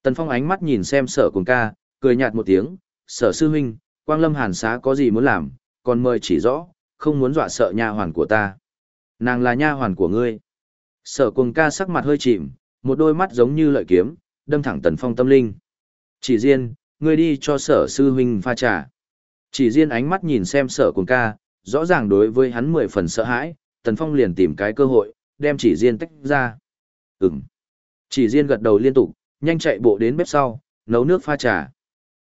Tần Phong ánh mắt nhìn xem sở Cuồng ca, cười nhạt một tiếng, sở sư huynh, quang lâm hàn xá có gì muốn làm, còn mời chỉ rõ, không muốn dọa sợ nha hoàn của ta. Nàng là nha hoàn của ngươi. Sở Cuồng ca sắc mặt hơi chìm, một đôi mắt giống như lợi kiếm, đâm thẳng tần phong tâm linh. Chỉ riêng, ngươi đi cho sở sư huynh pha trà. Chỉ riêng ánh mắt nhìn xem sở cuồng ca, rõ ràng đối với hắn mười phần sợ hãi, tần phong liền tìm cái cơ hội, đem chỉ riêng tách ra. Ừm. Chỉ riêng gật đầu liên tục, nhanh chạy bộ đến bếp sau, nấu nước pha trà.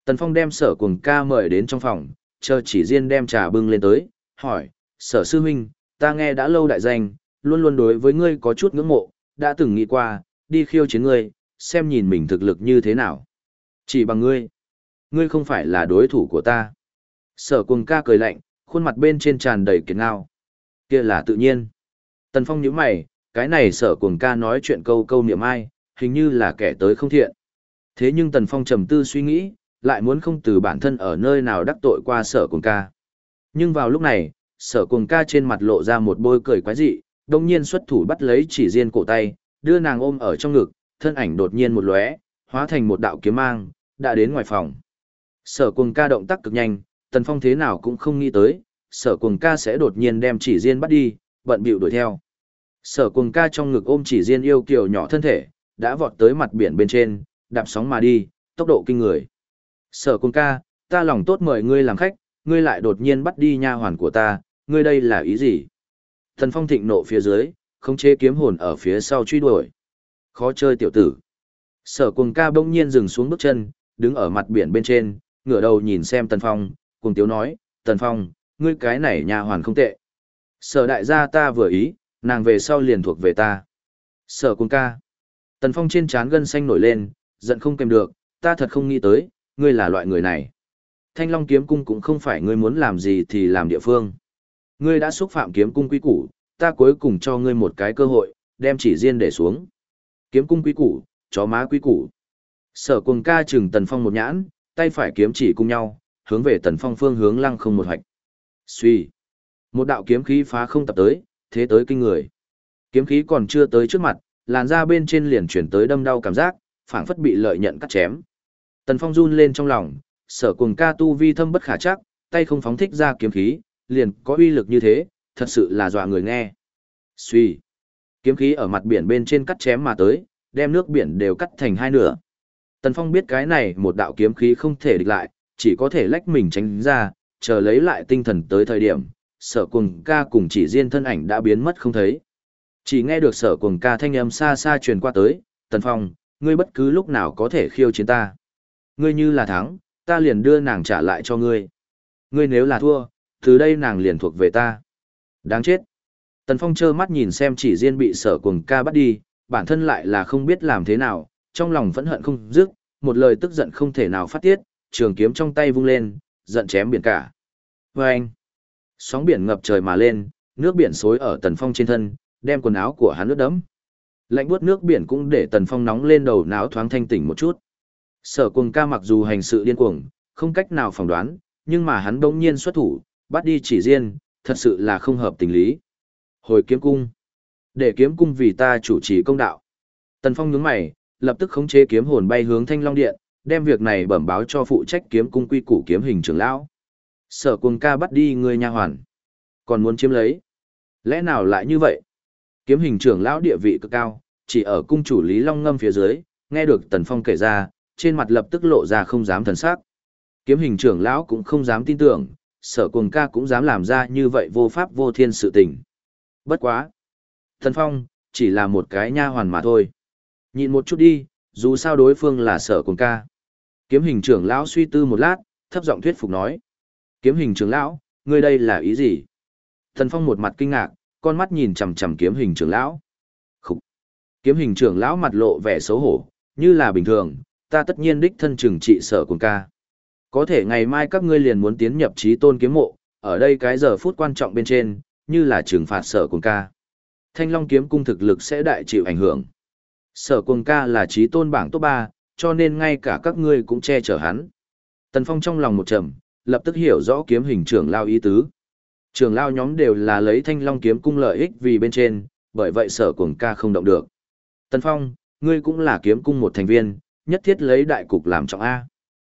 Tần phong đem sở cuồng ca mời đến trong phòng, chờ chỉ riêng đem trà bưng lên tới, hỏi, sở sư huynh, ta nghe đã lâu đại danh, luôn luôn đối với ngươi có chút ngưỡng mộ, đã từng nghĩ qua, đi khiêu chiến ngươi, xem nhìn mình thực lực như thế nào. Chỉ bằng ngươi, ngươi không phải là đối thủ của ta. Sở cuồng ca cười lạnh, khuôn mặt bên trên tràn đầy kiệt ngao. kia là tự nhiên. Tần Phong nhíu mày, cái này sở cuồng ca nói chuyện câu câu niệm ai, hình như là kẻ tới không thiện. Thế nhưng Tần Phong trầm tư suy nghĩ, lại muốn không từ bản thân ở nơi nào đắc tội qua sở cuồng ca. Nhưng vào lúc này, sở cuồng ca trên mặt lộ ra một bôi cười quái dị, đồng nhiên xuất thủ bắt lấy chỉ riêng cổ tay, đưa nàng ôm ở trong ngực, thân ảnh đột nhiên một lóe, hóa thành một đạo kiếm mang, đã đến ngoài phòng. Sở cuồng ca động tác cực nhanh, Tần Phong thế nào cũng không nghĩ tới, sở cuồng ca sẽ đột nhiên đem chỉ riêng bắt đi, bận bịu đuổi theo. Sở cuồng ca trong ngực ôm chỉ riêng yêu kiều nhỏ thân thể, đã vọt tới mặt biển bên trên, đạp sóng mà đi, tốc độ kinh người. Sở cuồng ca, ta lòng tốt mời ngươi làm khách, ngươi lại đột nhiên bắt đi nha hoàn của ta, ngươi đây là ý gì? Thần phong thịnh nộ phía dưới, không chế kiếm hồn ở phía sau truy đuổi. Khó chơi tiểu tử. Sở cuồng ca bỗng nhiên dừng xuống bước chân, đứng ở mặt biển bên trên, ngửa đầu nhìn xem tần phong, cùng tiếu nói, tần phong, ngươi cái này nhà hoàn không tệ. Sở đại gia ta vừa ý, nàng về sau liền thuộc về ta. Sở cung ca. Tần phong trên trán gân xanh nổi lên, giận không kèm được, ta thật không nghĩ tới, ngươi là loại người này. Thanh Long kiếm cung cũng không phải ngươi muốn làm gì thì làm địa phương. Ngươi đã xúc phạm kiếm cung quý củ, ta cuối cùng cho ngươi một cái cơ hội, đem chỉ riêng để xuống. Kiếm cung quý củ, chó má quý củ. Sở cùng ca chừng Tần Phong một nhãn, tay phải kiếm chỉ cùng nhau, hướng về Tần Phong phương hướng lăng không một hoạch. Suy. Một đạo kiếm khí phá không tập tới, thế tới kinh người. Kiếm khí còn chưa tới trước mặt, làn da bên trên liền chuyển tới đâm đau cảm giác, phảng phất bị lợi nhận cắt chém. Tần Phong run lên trong lòng, sở cùng ca tu vi thâm bất khả chắc, tay không phóng thích ra kiếm khí, liền có uy lực như thế, thật sự là dọa người nghe. Suy. Kiếm khí ở mặt biển bên trên cắt chém mà tới, đem nước biển đều cắt thành hai nửa. Tần Phong biết cái này một đạo kiếm khí không thể địch lại, chỉ có thể lách mình tránh ra, chờ lấy lại tinh thần tới thời điểm, sở Cuồng ca cùng chỉ riêng thân ảnh đã biến mất không thấy. Chỉ nghe được sở Cuồng ca thanh âm xa xa truyền qua tới, Tần Phong, ngươi bất cứ lúc nào có thể khiêu chiến ta. Ngươi như là thắng, ta liền đưa nàng trả lại cho ngươi. Ngươi nếu là thua, từ đây nàng liền thuộc về ta. Đáng chết. Tần Phong trơ mắt nhìn xem chỉ riêng bị sở cuồng ca bắt đi, bản thân lại là không biết làm thế nào, trong lòng vẫn hận không dứt, một lời tức giận không thể nào phát tiết, trường kiếm trong tay vung lên, giận chém biển cả. Và anh, sóng biển ngập trời mà lên, nước biển xối ở Tần Phong trên thân, đem quần áo của hắn ướt đẫm. Lạnh buốt nước biển cũng để Tần Phong nóng lên đầu não thoáng thanh tỉnh một chút. Sở cuồng ca mặc dù hành sự điên cuồng, không cách nào phỏng đoán, nhưng mà hắn đống nhiên xuất thủ, bắt đi chỉ riêng, thật sự là không hợp tình lý. Hồi kiếm cung. Để kiếm cung vì ta chủ trì công đạo. Tần Phong nhướng mày, lập tức khống chế kiếm hồn bay hướng Thanh Long Điện, đem việc này bẩm báo cho phụ trách kiếm cung quy củ kiếm hình trưởng lão. Sở cuồng ca bắt đi người nha hoàn. Còn muốn chiếm lấy. Lẽ nào lại như vậy? Kiếm hình trưởng lão địa vị cực cao, chỉ ở cung chủ Lý Long Ngâm phía dưới, nghe được Tần Phong kể ra, trên mặt lập tức lộ ra không dám thần sắc. Kiếm hình trưởng lão cũng không dám tin tưởng, sở cuồng ca cũng dám làm ra như vậy vô pháp vô thiên sự tình. Bất quá. Thần Phong, chỉ là một cái nha hoàn mà thôi. Nhìn một chút đi, dù sao đối phương là sở Cồn ca. Kiếm hình trưởng lão suy tư một lát, thấp giọng thuyết phục nói. Kiếm hình trưởng lão, ngươi đây là ý gì? Thần Phong một mặt kinh ngạc, con mắt nhìn chằm chằm kiếm hình trưởng lão. Khúc. Kiếm hình trưởng lão mặt lộ vẻ xấu hổ, như là bình thường, ta tất nhiên đích thân trừng trị sở Cồn ca. Có thể ngày mai các ngươi liền muốn tiến nhập trí tôn kiếm mộ, ở đây cái giờ phút quan trọng bên trên, như là trừng phạt sở Cồn ca. Thanh Long kiếm cung thực lực sẽ đại chịu ảnh hưởng. Sở cuồng ca là trí tôn bảng top 3, cho nên ngay cả các ngươi cũng che chở hắn. Tần Phong trong lòng một trầm, lập tức hiểu rõ kiếm hình trưởng lao ý tứ. Trưởng lao nhóm đều là lấy Thanh Long kiếm cung lợi ích vì bên trên, bởi vậy sở cuồng ca không động được. Tần Phong, ngươi cũng là kiếm cung một thành viên, nhất thiết lấy đại cục làm trọng A.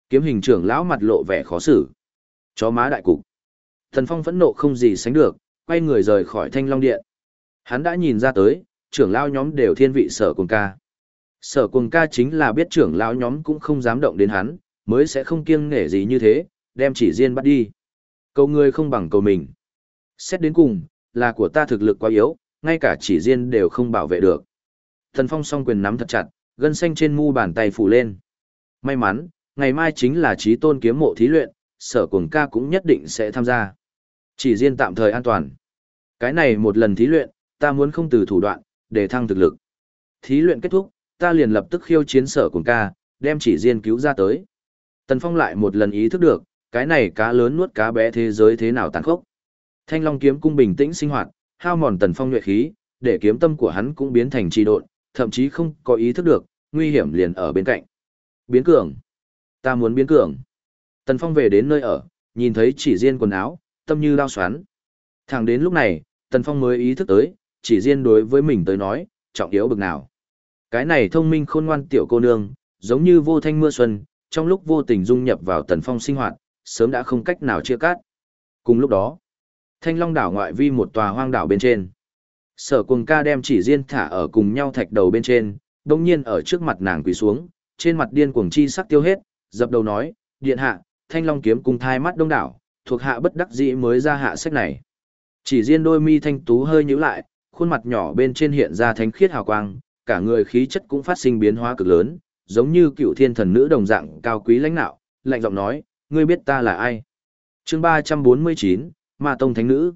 Kiếm hình trưởng lão mặt lộ vẻ khó xử. Chó má đại cục. Tần Phong phẫn nộ không gì sánh được, quay người rời khỏi thanh long điện. Hắn đã nhìn ra tới, trưởng lão nhóm đều thiên vị sở cuồng ca. Sở cuồng ca chính là biết trưởng lão nhóm cũng không dám động đến hắn, mới sẽ không kiêng nể gì như thế, đem chỉ riêng bắt đi. Cầu người không bằng cầu mình. Xét đến cùng, là của ta thực lực quá yếu, ngay cả chỉ riêng đều không bảo vệ được. Thần Phong song quyền nắm thật chặt, gân xanh trên mu bàn tay phủ lên. May mắn, ngày mai chính là trí tôn kiếm mộ thí luyện, sở cuồng ca cũng nhất định sẽ tham gia. Chỉ riêng tạm thời an toàn. Cái này một lần thí luyện, ta muốn không từ thủ đoạn, để thăng thực lực. Thí luyện kết thúc, ta liền lập tức khiêu chiến sở cùng ca, đem chỉ riêng cứu ra tới. Tần Phong lại một lần ý thức được, cái này cá lớn nuốt cá bé thế giới thế nào tàn khốc. Thanh Long kiếm cung bình tĩnh sinh hoạt, hao mòn Tần Phong nhuệ khí, để kiếm tâm của hắn cũng biến thành trì độn, thậm chí không có ý thức được, nguy hiểm liền ở bên cạnh. Biến cường. Ta muốn biến cường. Tần Phong về đến nơi ở, nhìn thấy chỉ riêng quần áo, tâm như lao xoắn. Thẳng đến lúc này, Tần Phong mới ý thức tới, chỉ riêng đối với mình tới nói, trọng yếu bực nào. Cái này thông minh khôn ngoan tiểu cô nương, giống như vô thanh mưa xuân, trong lúc vô tình dung nhập vào Tần Phong sinh hoạt, sớm đã không cách nào chia cắt. Cùng lúc đó, Thanh Long đảo ngoại vi một tòa hoang đảo bên trên. Sở Cuồng Ca đem chỉ riêng thả ở cùng nhau thạch đầu bên trên, đồng nhiên ở trước mặt nàng quỳ xuống, trên mặt điên cuồng chi sắc tiêu hết, dập đầu nói, điện hạ, Thanh Long kiếm cùng thai mắt đông đảo, thuộc hạ bất đắc dĩ mới ra hạ sách này. Chỉ riêng đôi mi thanh tú hơi nhíu lại, khuôn mặt nhỏ bên trên hiện ra thánh khiết hào quang, cả người khí chất cũng phát sinh biến hóa cực lớn, giống như cựu thiên thần nữ đồng dạng cao quý lãnh nạo, lạnh giọng nói, ngươi biết ta là ai? Chương 349, Ma Tông Thánh Nữ.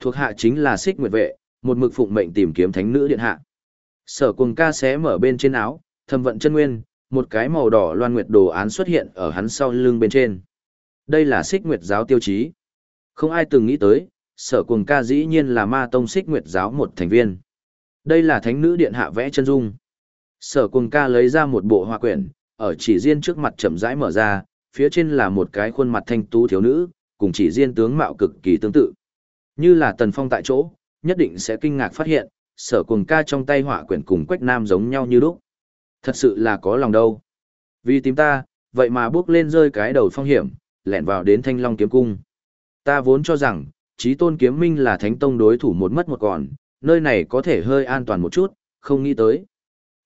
Thuộc hạ chính là Sích Nguyệt Vệ, một mực phụng mệnh tìm kiếm Thánh Nữ điện hạ. Sở Cuồng Ca xé mở bên trên áo, thâm vận chân nguyên, một cái màu đỏ loan nguyệt đồ án xuất hiện ở hắn sau lưng bên trên. Đây là Sích Nguyệt giáo tiêu chí. Không ai từng nghĩ tới, Sở Cuồng Ca dĩ nhiên là Ma Tông Xích Nguyệt giáo một thành viên. Đây là Thánh Nữ điện hạ vẽ chân dung. Sở Cuồng Ca lấy ra một bộ hoa quyển, ở chỉ riêng trước mặt chậm rãi mở ra, phía trên là một cái khuôn mặt thanh tú thiếu nữ, cùng chỉ riêng tướng mạo cực kỳ tương tự. Như là Tần Phong tại chỗ, nhất định sẽ kinh ngạc phát hiện, sở cuồng ca trong tay họa quyển cùng Quách Nam giống nhau như lúc. Thật sự là có lòng đâu. Vì tìm ta, vậy mà bước lên rơi cái đầu phong hiểm, lẻn vào đến thanh long kiếm cung. Ta vốn cho rằng, trí tôn kiếm minh là thánh tông đối thủ một mất một còn, nơi này có thể hơi an toàn một chút, không nghĩ tới.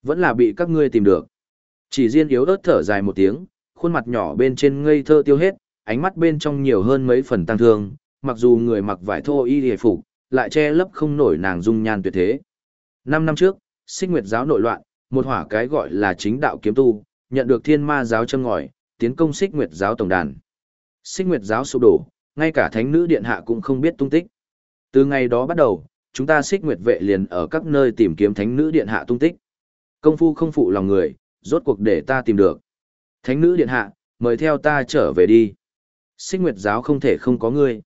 Vẫn là bị các ngươi tìm được. Chỉ riêng yếu ớt thở dài một tiếng, khuôn mặt nhỏ bên trên ngây thơ tiêu hết, ánh mắt bên trong nhiều hơn mấy phần tăng thương, mặc dù người mặc vải thô y hề phục, lại che lấp không nổi nàng dung nhan tuyệt thế. Năm năm trước, xích nguyệt giáo nội loạn, một hỏa cái gọi là chính đạo kiếm tu, nhận được thiên ma giáo châm ngòi, tiến công xích nguyệt giáo tổng đàn. Xích nguyệt giáo sụp đổ, ngay cả thánh nữ điện hạ cũng không biết tung tích. Từ ngày đó bắt đầu, chúng ta xích nguyệt vệ liền ở các nơi tìm kiếm thánh nữ điện hạ tung tích. Công phu không phụ lòng người, rốt cuộc để ta tìm được. Thánh nữ điện hạ, mời theo ta trở về đi. Xích nguyệt giáo không thể không có ngươi.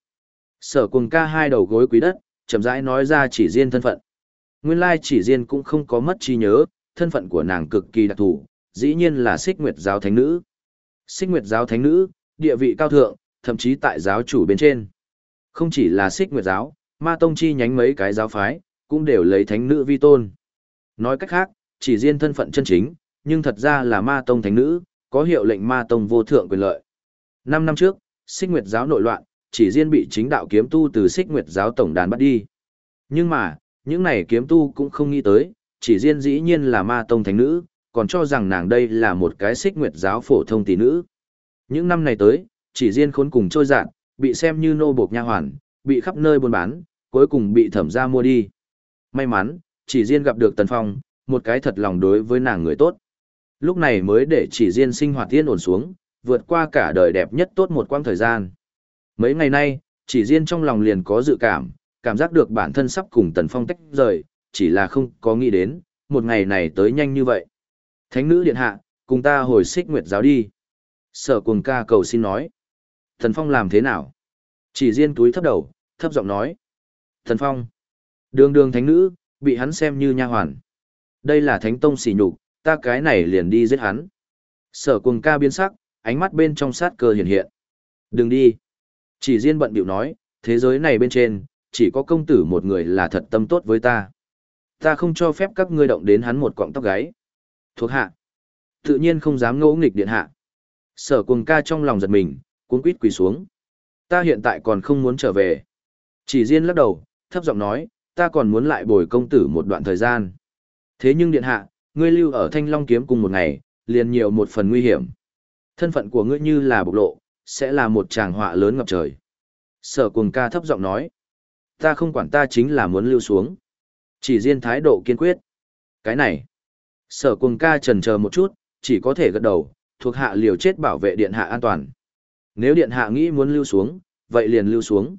Sở cùng ca hai đầu gối quý đất, chậm rãi nói ra chỉ riêng thân phận. Nguyên lai chỉ riêng cũng không có mất trí nhớ, thân phận của nàng cực kỳ đặc thù, dĩ nhiên là xích nguyệt giáo thánh nữ. Xích nguyệt giáo thánh nữ, địa vị cao thượng, thậm chí tại giáo chủ bên trên. Không chỉ là xích nguyệt giáo, ma tông chi nhánh mấy cái giáo phái, cũng đều lấy thánh nữ vi tôn. Nói cách khác, chỉ riêng thân phận chân chính, nhưng thật ra là ma tông thánh nữ, có hiệu lệnh ma tông vô thượng quyền lợi. Năm năm trước, xích nguyệt giáo nội loạn, chỉ riêng bị chính đạo kiếm tu từ xích nguyệt giáo tổng đàn bắt đi. Nhưng mà, những này kiếm tu cũng không nghĩ tới, chỉ riêng dĩ nhiên là ma tông thánh nữ, còn cho rằng nàng đây là một cái xích nguyệt giáo phổ thông tỷ nữ. Những năm này tới, chỉ riêng khốn cùng trôi dạn, bị xem như nô buộc nha hoàn, bị khắp nơi buôn bán, cuối cùng bị thẩm ra mua đi. May mắn, chỉ riêng gặp được Tần Phong, một cái thật lòng đối với nàng người tốt. Lúc này mới để chỉ riêng sinh hoạt yên ổn xuống, vượt qua cả đời đẹp nhất tốt một quãng thời gian. Mấy ngày nay, chỉ riêng trong lòng liền có dự cảm, cảm giác được bản thân sắp cùng Tần Phong tách rời, chỉ là không có nghĩ đến, một ngày này tới nhanh như vậy. Thánh nữ điện hạ, cùng ta hồi xích nguyệt giáo đi. Sở Cuồng ca cầu xin nói. Thần Phong làm thế nào? Chỉ riêng túi thấp đầu, thấp giọng nói. Thần Phong. Đường đường thánh nữ, bị hắn xem như nha hoàn. Đây là thánh tông xỉ nhục, ta cái này liền đi giết hắn. Sở cùng ca biến sắc, ánh mắt bên trong sát cơ hiện hiện. Đừng đi. Chỉ riêng bận biểu nói, thế giới này bên trên, chỉ có công tử một người là thật tâm tốt với ta. Ta không cho phép các ngươi động đến hắn một cọng tóc gáy. Thuộc hạ. Tự nhiên không dám ngỗ nghịch điện hạ. Sở cùng ca trong lòng giật mình, cuốn quýt quỳ xuống. Ta hiện tại còn không muốn trở về. Chỉ riêng lắc đầu, thấp giọng nói, ta còn muốn lại bồi công tử một đoạn thời gian. Thế nhưng điện hạ, ngươi lưu ở thanh long kiếm cùng một ngày, liền nhiều một phần nguy hiểm. Thân phận của ngươi như là bộc lộ, sẽ là một tràng họa lớn ngập trời. Sở cuồng ca thấp giọng nói. Ta không quản ta chính là muốn lưu xuống. Chỉ riêng thái độ kiên quyết. Cái này. Sở cuồng ca trần chờ một chút, chỉ có thể gật đầu, thuộc hạ liều chết bảo vệ điện hạ an toàn. Nếu điện hạ nghĩ muốn lưu xuống, vậy liền lưu xuống.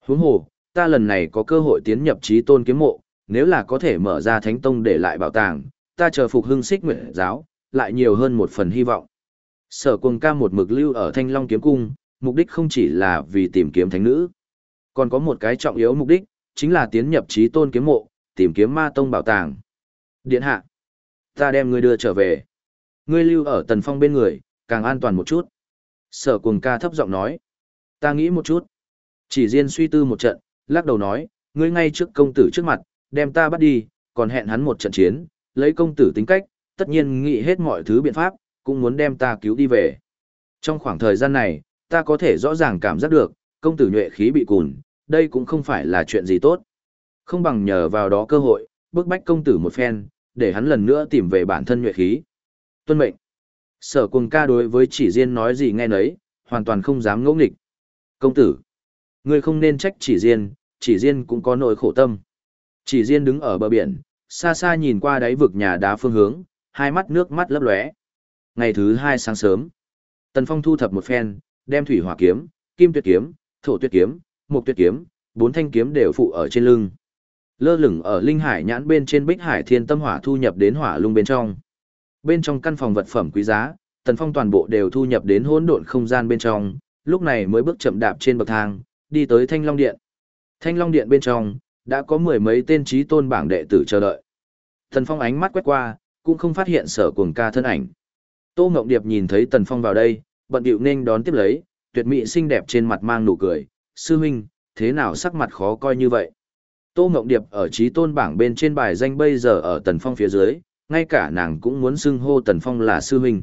Huống hồ, ta lần này có cơ hội tiến nhập trí tôn kiếm mộ, nếu là có thể mở ra thánh tông để lại bảo tàng, ta chờ phục hưng xích nguyện giáo, lại nhiều hơn một phần hy vọng. Sở cuồng ca một mực lưu ở Thanh Long kiếm cung, mục đích không chỉ là vì tìm kiếm thánh nữ. Còn có một cái trọng yếu mục đích, chính là tiến nhập trí tôn kiếm mộ, tìm kiếm ma tông bảo tàng. Điện hạ, ta đem ngươi đưa trở về. Ngươi lưu ở Tần Phong bên người, càng an toàn một chút. Sở cuồng ca thấp giọng nói. Ta nghĩ một chút. Chỉ riêng suy tư một trận, lắc đầu nói, ngươi ngay trước công tử trước mặt, đem ta bắt đi, còn hẹn hắn một trận chiến, lấy công tử tính cách, tất nhiên nghĩ hết mọi thứ biện pháp, cũng muốn đem ta cứu đi về. Trong khoảng thời gian này, ta có thể rõ ràng cảm giác được, công tử nhuệ khí bị cùn, đây cũng không phải là chuyện gì tốt. Không bằng nhờ vào đó cơ hội, bức bách công tử một phen, để hắn lần nữa tìm về bản thân nhuệ khí. Tuân mệnh. Sở cuồng ca đối với chỉ riêng nói gì nghe nấy, hoàn toàn không dám ngẫu nghịch. Công tử, ngươi không nên trách chỉ riêng, chỉ riêng cũng có nỗi khổ tâm. Chỉ riêng đứng ở bờ biển, xa xa nhìn qua đáy vực nhà đá phương hướng, hai mắt nước mắt lấp lóe. Ngày thứ hai sáng sớm, Tần Phong thu thập một phen, đem thủy hỏa kiếm, kim tuyệt kiếm, thổ tuyệt kiếm, mục tuyệt kiếm, bốn thanh kiếm đều phụ ở trên lưng. Lơ lửng ở linh hải nhãn bên trên bích hải thiên tâm hỏa thu nhập đến hỏa lung bên trong. Bên trong căn phòng vật phẩm quý giá, Tần Phong toàn bộ đều thu nhập đến hỗn độn không gian bên trong, lúc này mới bước chậm đạp trên bậc thang, đi tới Thanh Long Điện. Thanh Long Điện bên trong, đã có mười mấy tên trí tôn bảng đệ tử chờ đợi. Tần Phong ánh mắt quét qua, cũng không phát hiện sở cuồng ca thân ảnh. Tô Ngọc Điệp nhìn thấy Tần Phong vào đây, bận điệu nên đón tiếp lấy, tuyệt mỹ xinh đẹp trên mặt mang nụ cười, sư huynh, thế nào sắc mặt khó coi như vậy. Tô Ngọc Điệp ở trí tôn bảng bên trên bài danh bây giờ ở Tần Phong phía dưới, ngay cả nàng cũng muốn xưng hô Tần Phong là sư huynh.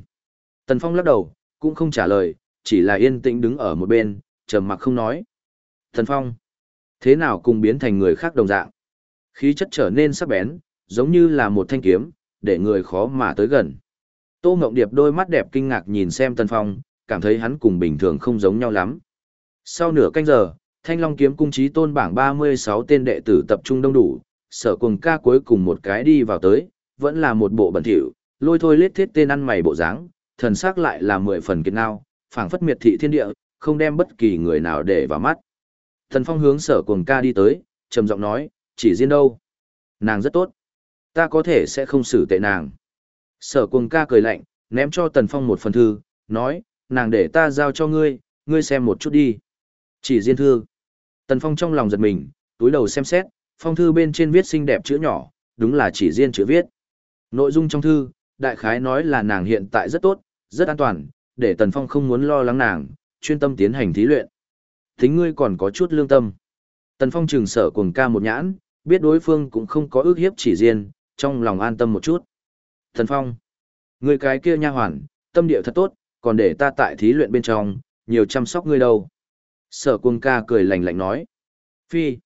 Tần Phong lắc đầu, cũng không trả lời, chỉ là yên tĩnh đứng ở một bên, trầm mặc không nói. Tần Phong, thế nào cùng biến thành người khác đồng dạng? Khí chất trở nên sắc bén, giống như là một thanh kiếm, để người khó mà tới gần. Tô Ngọc Điệp đôi mắt đẹp kinh ngạc nhìn xem Tần Phong, cảm thấy hắn cùng bình thường không giống nhau lắm. Sau nửa canh giờ, Thanh Long kiếm cung trí tôn bảng 36 tên đệ tử tập trung đông đủ, sở cùng ca cuối cùng một cái đi vào tới, vẫn là một bộ bẩn thỉu, lôi thôi lết thiết tên ăn mày bộ dáng, thần sắc lại là mười phần kiệt nao, phảng phất miệt thị thiên địa, không đem bất kỳ người nào để vào mắt. Thần Phong hướng sở Cuồng ca đi tới, trầm giọng nói, chỉ riêng đâu. Nàng rất tốt. Ta có thể sẽ không xử tệ nàng. Sở Cuồng ca cười lạnh, ném cho Tần Phong một phần thư, nói, nàng để ta giao cho ngươi, ngươi xem một chút đi. Chỉ riêng thư. Tần Phong trong lòng giật mình, túi đầu xem xét, phong thư bên trên viết xinh đẹp chữ nhỏ, đúng là chỉ riêng chữ viết. Nội dung trong thư, đại khái nói là nàng hiện tại rất tốt, rất an toàn, để Tần Phong không muốn lo lắng nàng, chuyên tâm tiến hành thí luyện. Tính ngươi còn có chút lương tâm. Tần Phong trừng sở cuồng ca một nhãn, biết đối phương cũng không có ước hiếp chỉ riêng, trong lòng an tâm một chút. Tần Phong, người cái kia nha hoàn, tâm địa thật tốt, còn để ta tại thí luyện bên trong, nhiều chăm sóc ngươi đâu. Sở cuồng ca cười lạnh lạnh nói. Phi.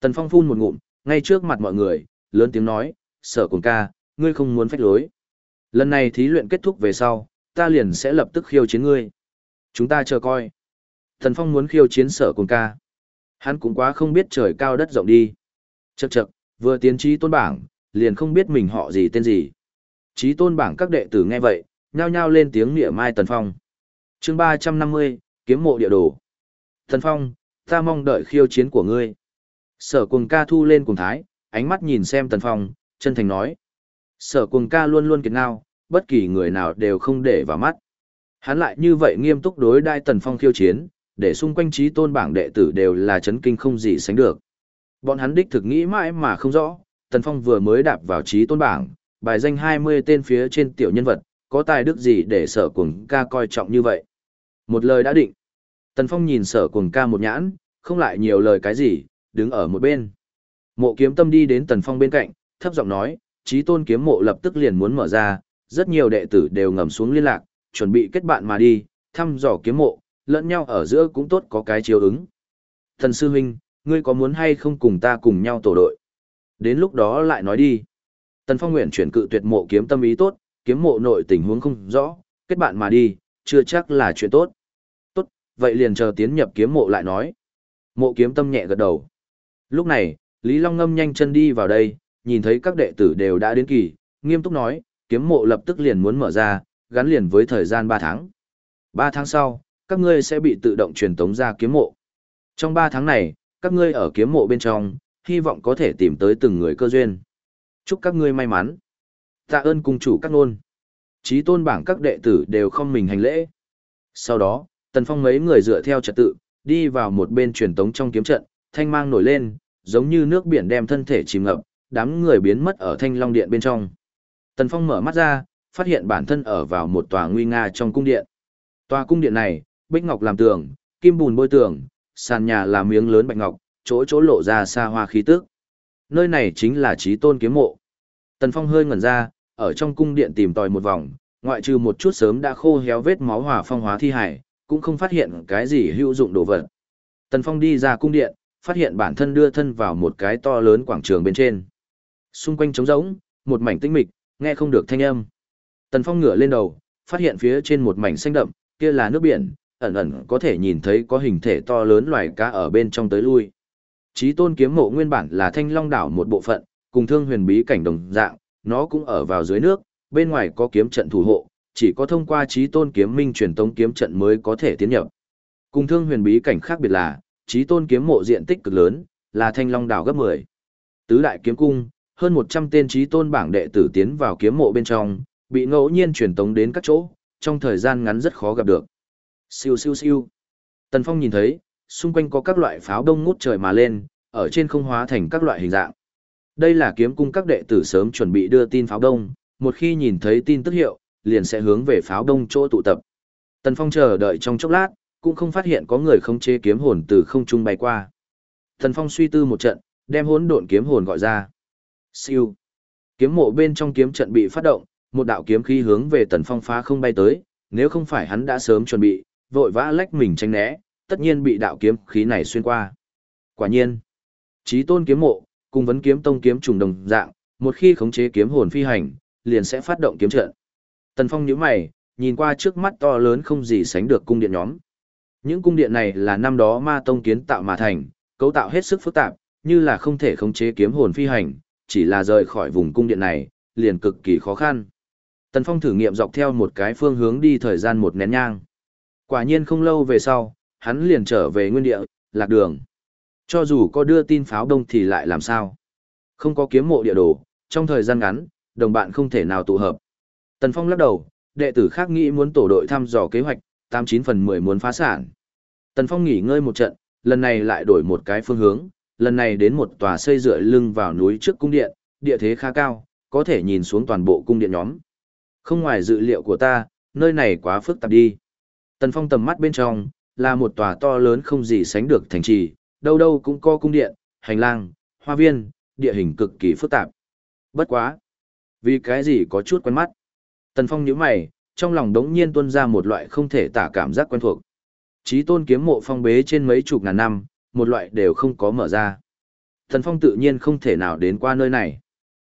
Tần Phong phun một ngụm, ngay trước mặt mọi người, lớn tiếng nói, sở cuồng ca, ngươi không muốn phách lối. Lần này thí luyện kết thúc về sau, ta liền sẽ lập tức khiêu chiến ngươi. Chúng ta chờ coi. Thần Phong muốn khiêu chiến sở cùng ca. Hắn cũng quá không biết trời cao đất rộng đi. Chậc chậc, vừa tiến trí tôn bảng, liền không biết mình họ gì tên gì. Trí tôn bảng các đệ tử nghe vậy, nhao nhao lên tiếng nịa mai Tần Phong. chương ba trăm năm mươi kiếm mộ địa đồ. Tần Phong, ta mong đợi khiêu chiến của ngươi. Sở cùng ca thu lên cùng thái, ánh mắt nhìn xem Tần Phong, chân thành nói. Sở Cuồng ca luôn luôn kiệt ngao, bất kỳ người nào đều không để vào mắt. Hắn lại như vậy nghiêm túc đối đai Tần Phong khiêu chiến, để xung quanh trí tôn bảng đệ tử đều là chấn kinh không gì sánh được. Bọn hắn đích thực nghĩ mãi mà không rõ, Tần Phong vừa mới đạp vào trí tôn bảng, bài danh 20 tên phía trên tiểu nhân vật, có tài đức gì để sở cuồng ca coi trọng như vậy. Một lời đã định. Tần Phong nhìn sở cuồng ca một nhãn, không lại nhiều lời cái gì, đứng ở một bên. Mộ kiếm tâm đi đến Tần Phong bên cạnh, thấp giọng nói, trí tôn kiếm mộ lập tức liền muốn mở ra, rất nhiều đệ tử đều ngầm xuống liên lạc, chuẩn bị kết bạn mà đi, thăm dò kiếm mộ, lẫn nhau ở giữa cũng tốt có cái chiếu ứng. Thần sư huynh, ngươi có muốn hay không cùng ta cùng nhau tổ đội? Đến lúc đó lại nói đi. Tần Phong nguyện chuyển cự tuyệt mộ kiếm tâm ý tốt, kiếm mộ nội tình huống không rõ, kết bạn mà đi, chưa chắc là chuyện tốt. Tốt, vậy liền chờ tiến nhập kiếm mộ lại nói. Mộ kiếm tâm nhẹ gật đầu. Lúc này, Lý Long ngâm nhanh chân đi vào đây, nhìn thấy các đệ tử đều đã đến kỳ, nghiêm túc nói, kiếm mộ lập tức liền muốn mở ra, gắn liền với thời gian 3 tháng. 3 tháng sau, các ngươi sẽ bị tự động truyền tống ra kiếm mộ. Trong 3 tháng này, các ngươi ở kiếm mộ bên trong, hy vọng có thể tìm tới từng người cơ duyên. Chúc các ngươi may mắn. Tạ ơn cung chủ các nôn. Chí tôn bảng các đệ tử đều không mình hành lễ. Sau đó, Tần Phong mấy người dựa theo trật tự, đi vào một bên truyền tống trong kiếm trận, thanh mang nổi lên, giống như nước biển đem thân thể chìm ngập, đám người biến mất ở thanh long điện bên trong. Tần Phong mở mắt ra, phát hiện bản thân ở vào một tòa nguy nga trong cung điện. Tòa cung điện này, bích ngọc làm tường, kim bùn bôi tường, sàn nhà là miếng lớn bạch ngọc, chỗ chỗ lộ ra xa hoa khí tức. Nơi này chính là trí tôn kiếm mộ. Tần Phong hơi ngẩn ra, ở trong cung điện tìm tòi một vòng, ngoại trừ một chút sớm đã khô héo vết máu hòa phong hóa thi hải, cũng không phát hiện cái gì hữu dụng đồ vật. Tần Phong đi ra cung điện, phát hiện bản thân đưa thân vào một cái to lớn quảng trường bên trên. Xung quanh trống rỗng, một mảnh tĩnh mịch, nghe không được thanh âm. Tần Phong ngửa lên đầu, phát hiện phía trên một mảnh xanh đậm, kia là nước biển, ẩn ẩn có thể nhìn thấy có hình thể to lớn loài cá ở bên trong tới lui. Chí tôn kiếm mộ nguyên bản là thanh long đảo một bộ phận, cùng thương huyền bí cảnh đồng dạng, nó cũng ở vào dưới nước, bên ngoài có kiếm trận thủ hộ, chỉ có thông qua chí tôn kiếm minh truyền tống kiếm trận mới có thể tiến nhập. Cùng thương huyền bí cảnh khác biệt là, chí tôn kiếm mộ diện tích cực lớn, là thanh long đảo gấp 10. Tứ đại kiếm cung, hơn 100 tên trí tôn bảng đệ tử tiến vào kiếm mộ bên trong, bị ngẫu nhiên truyền tống đến các chỗ, trong thời gian ngắn rất khó gặp được. Siêu siêu siêu. Tần Phong nhìn thấy, xung quanh có các loại pháo đông ngút trời mà lên, ở trên không hóa thành các loại hình dạng. Đây là kiếm cung các đệ tử sớm chuẩn bị đưa tin pháo đông, một khi nhìn thấy tin tức hiệu, liền sẽ hướng về pháo đông chỗ tụ tập. Tần Phong chờ đợi trong chốc lát, cũng không phát hiện có người không chế kiếm hồn từ không trung bay qua. Tần Phong suy tư một trận, đem hỗn độn kiếm hồn gọi ra. Siêu. Kiếm mộ bên trong kiếm trận bị phát động, một đạo kiếm khí hướng về Tần Phong phá không bay tới, nếu không phải hắn đã sớm chuẩn bị, vội vã lách mình tránh né, tất nhiên bị đạo kiếm khí này xuyên qua. Quả nhiên, chí tôn kiếm mộ, cùng vấn kiếm tông kiếm trùng đồng dạng, một khi khống chế kiếm hồn phi hành, liền sẽ phát động kiếm trận. Tần Phong nhíu mày, nhìn qua trước mắt to lớn không gì sánh được cung điện nhóm. Những cung điện này là năm đó ma tông kiến tạo mà thành, cấu tạo hết sức phức tạp, như là không thể khống chế kiếm hồn phi hành, chỉ là rời khỏi vùng cung điện này, liền cực kỳ khó khăn. Tần Phong thử nghiệm dọc theo một cái phương hướng đi thời gian một nén nhang. Quả nhiên không lâu về sau, hắn liền trở về nguyên địa, lạc đường. Cho dù có đưa tin pháo đông thì lại làm sao? Không có kiếm mộ địa đồ, trong thời gian ngắn, đồng bạn không thể nào tụ hợp. Tần Phong lắc đầu, đệ tử khác nghĩ muốn tổ đội thăm dò kế hoạch, 89 phần 10 muốn phá sản. Tần Phong nghỉ ngơi một trận, lần này lại đổi một cái phương hướng, lần này đến một tòa xây dựa lưng vào núi trước cung điện, địa thế khá cao, có thể nhìn xuống toàn bộ cung điện nhóm. Không ngoài dự liệu của ta, nơi này quá phức tạp đi. Tần Phong tầm mắt bên trong, là một tòa to lớn không gì sánh được thành trì, đâu đâu cũng có cung điện, hành lang, hoa viên, địa hình cực kỳ phức tạp. Bất quá. Vì cái gì có chút quen mắt. Tần Phong nhíu mày, trong lòng đống nhiên tuôn ra một loại không thể tả cảm giác quen thuộc. Chí tôn kiếm mộ phong bế trên mấy chục ngàn năm, một loại đều không có mở ra. Tần Phong tự nhiên không thể nào đến qua nơi này.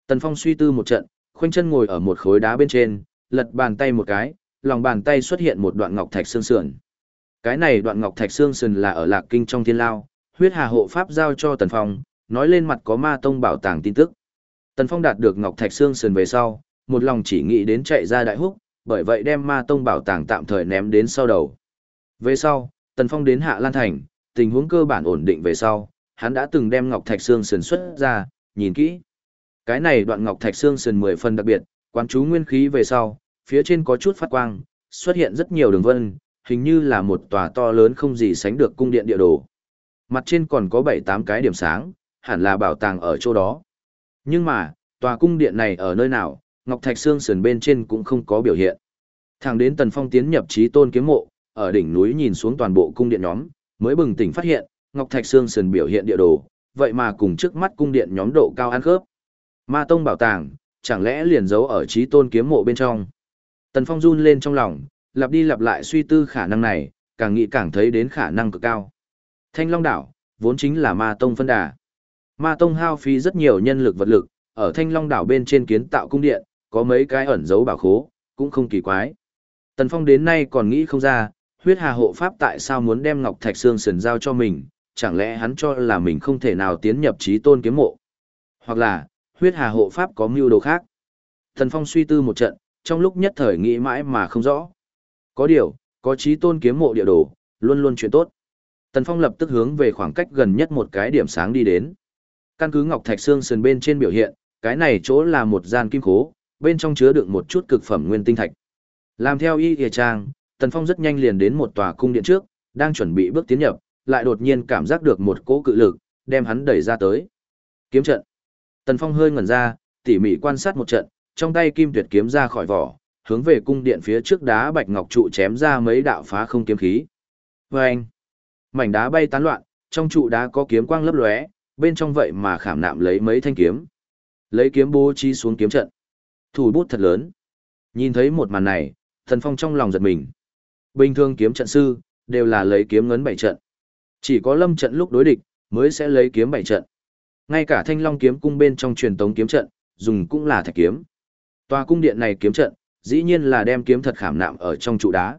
Tần Phong suy tư một trận, khoanh chân ngồi ở một khối đá bên trên, lật bàn tay một cái, lòng bàn tay xuất hiện một đoạn ngọc thạch xương sườn. Cái này đoạn ngọc thạch xương sườn là ở Lạc Kinh trong Thiên Lao, huyết hà hộ pháp giao cho Tần Phong, nói lên mặt có ma tông bảo tàng tin tức. Tần Phong đạt được ngọc thạch xương sườn về sau, một lòng chỉ nghĩ đến chạy ra đại húc, bởi vậy đem ma tông bảo tàng tạm thời ném đến sau đầu. Về sau, Tần Phong đến Hạ Lan Thành, tình huống cơ bản ổn định về sau, hắn đã từng đem ngọc thạch xương sườn xuất ra, nhìn kỹ. Cái này đoạn ngọc thạch xương sườn mười phần đặc biệt, quán chú nguyên khí về sau, phía trên có chút phát quang, xuất hiện rất nhiều đường vân, hình như là một tòa to lớn không gì sánh được cung điện địa đồ. Mặt trên còn có 7-8 cái điểm sáng, hẳn là bảo tàng ở chỗ đó. Nhưng mà, tòa cung điện này ở nơi nào, Ngọc Thạch Sương sườn bên trên cũng không có biểu hiện. Thẳng đến Tần Phong tiến nhập trí tôn kiếm mộ, ở đỉnh núi nhìn xuống toàn bộ cung điện nhóm, mới bừng tỉnh phát hiện, Ngọc Thạch Sương sườn biểu hiện địa đồ, vậy mà cùng trước mắt cung điện nhóm độ cao ăn khớp. Ma tông bảo tàng, chẳng lẽ liền giấu ở trí tôn kiếm mộ bên trong. Tần Phong run lên trong lòng, lặp đi lặp lại suy tư khả năng này, càng nghĩ càng thấy đến khả năng cực cao. Thanh Long đảo, vốn chính là ma tông phân đà. Ma tông hao phí rất nhiều nhân lực vật lực, ở Thanh Long đảo bên trên kiến tạo cung điện, có mấy cái ẩn giấu bảo khố, cũng không kỳ quái. Tần Phong đến nay còn nghĩ không ra, huyết hà hộ pháp tại sao muốn đem Ngọc Thạch Sương Sườn giao cho mình, chẳng lẽ hắn cho là mình không thể nào tiến nhập trí tôn kiếm mộ. Hoặc là, huyết hà hộ pháp có mưu đồ khác. Thần Phong suy tư một trận, trong lúc nhất thời nghĩ mãi mà không rõ. Có điều, có trí tôn kiếm mộ địa đồ, luôn luôn chuyện tốt. Tần Phong lập tức hướng về khoảng cách gần nhất một cái điểm sáng đi đến. Căn cứ Ngọc Thạch Sương sườn bên trên biểu hiện, cái này chỗ là một gian kim khố, bên trong chứa đựng một chút cực phẩm nguyên tinh thạch. Làm theo y kìa trang, Tần Phong rất nhanh liền đến một tòa cung điện trước, đang chuẩn bị bước tiến nhập, lại đột nhiên cảm giác được một cỗ cự lực, đem hắn đẩy ra tới. Kiếm trận. Tần Phong hơi ngẩn ra, tỉ mỉ quan sát một trận, trong tay kim tuyệt kiếm ra khỏi vỏ, hướng về cung điện phía trước đá bạch ngọc trụ chém ra mấy đạo phá không kiếm khí. Vâng! Mảnh đá bay tán loạn, trong trụ đá có kiếm quang lấp lóe, bên trong vậy mà khảm nạm lấy mấy thanh kiếm. Lấy kiếm bố trí xuống kiếm trận. Thủ bút thật lớn. Nhìn thấy một màn này, Tần phong trong lòng giật mình. Bình thường kiếm trận sư, đều là lấy kiếm ngấn bảy trận. Chỉ có lâm trận lúc đối địch, mới sẽ lấy kiếm bảy trận. Ngay cả thanh long kiếm cung bên trong truyền tống kiếm trận, dùng cũng là thạch kiếm. Tòa cung điện này kiếm trận, dĩ nhiên là đem kiếm thật khảm nạm ở trong trụ đá.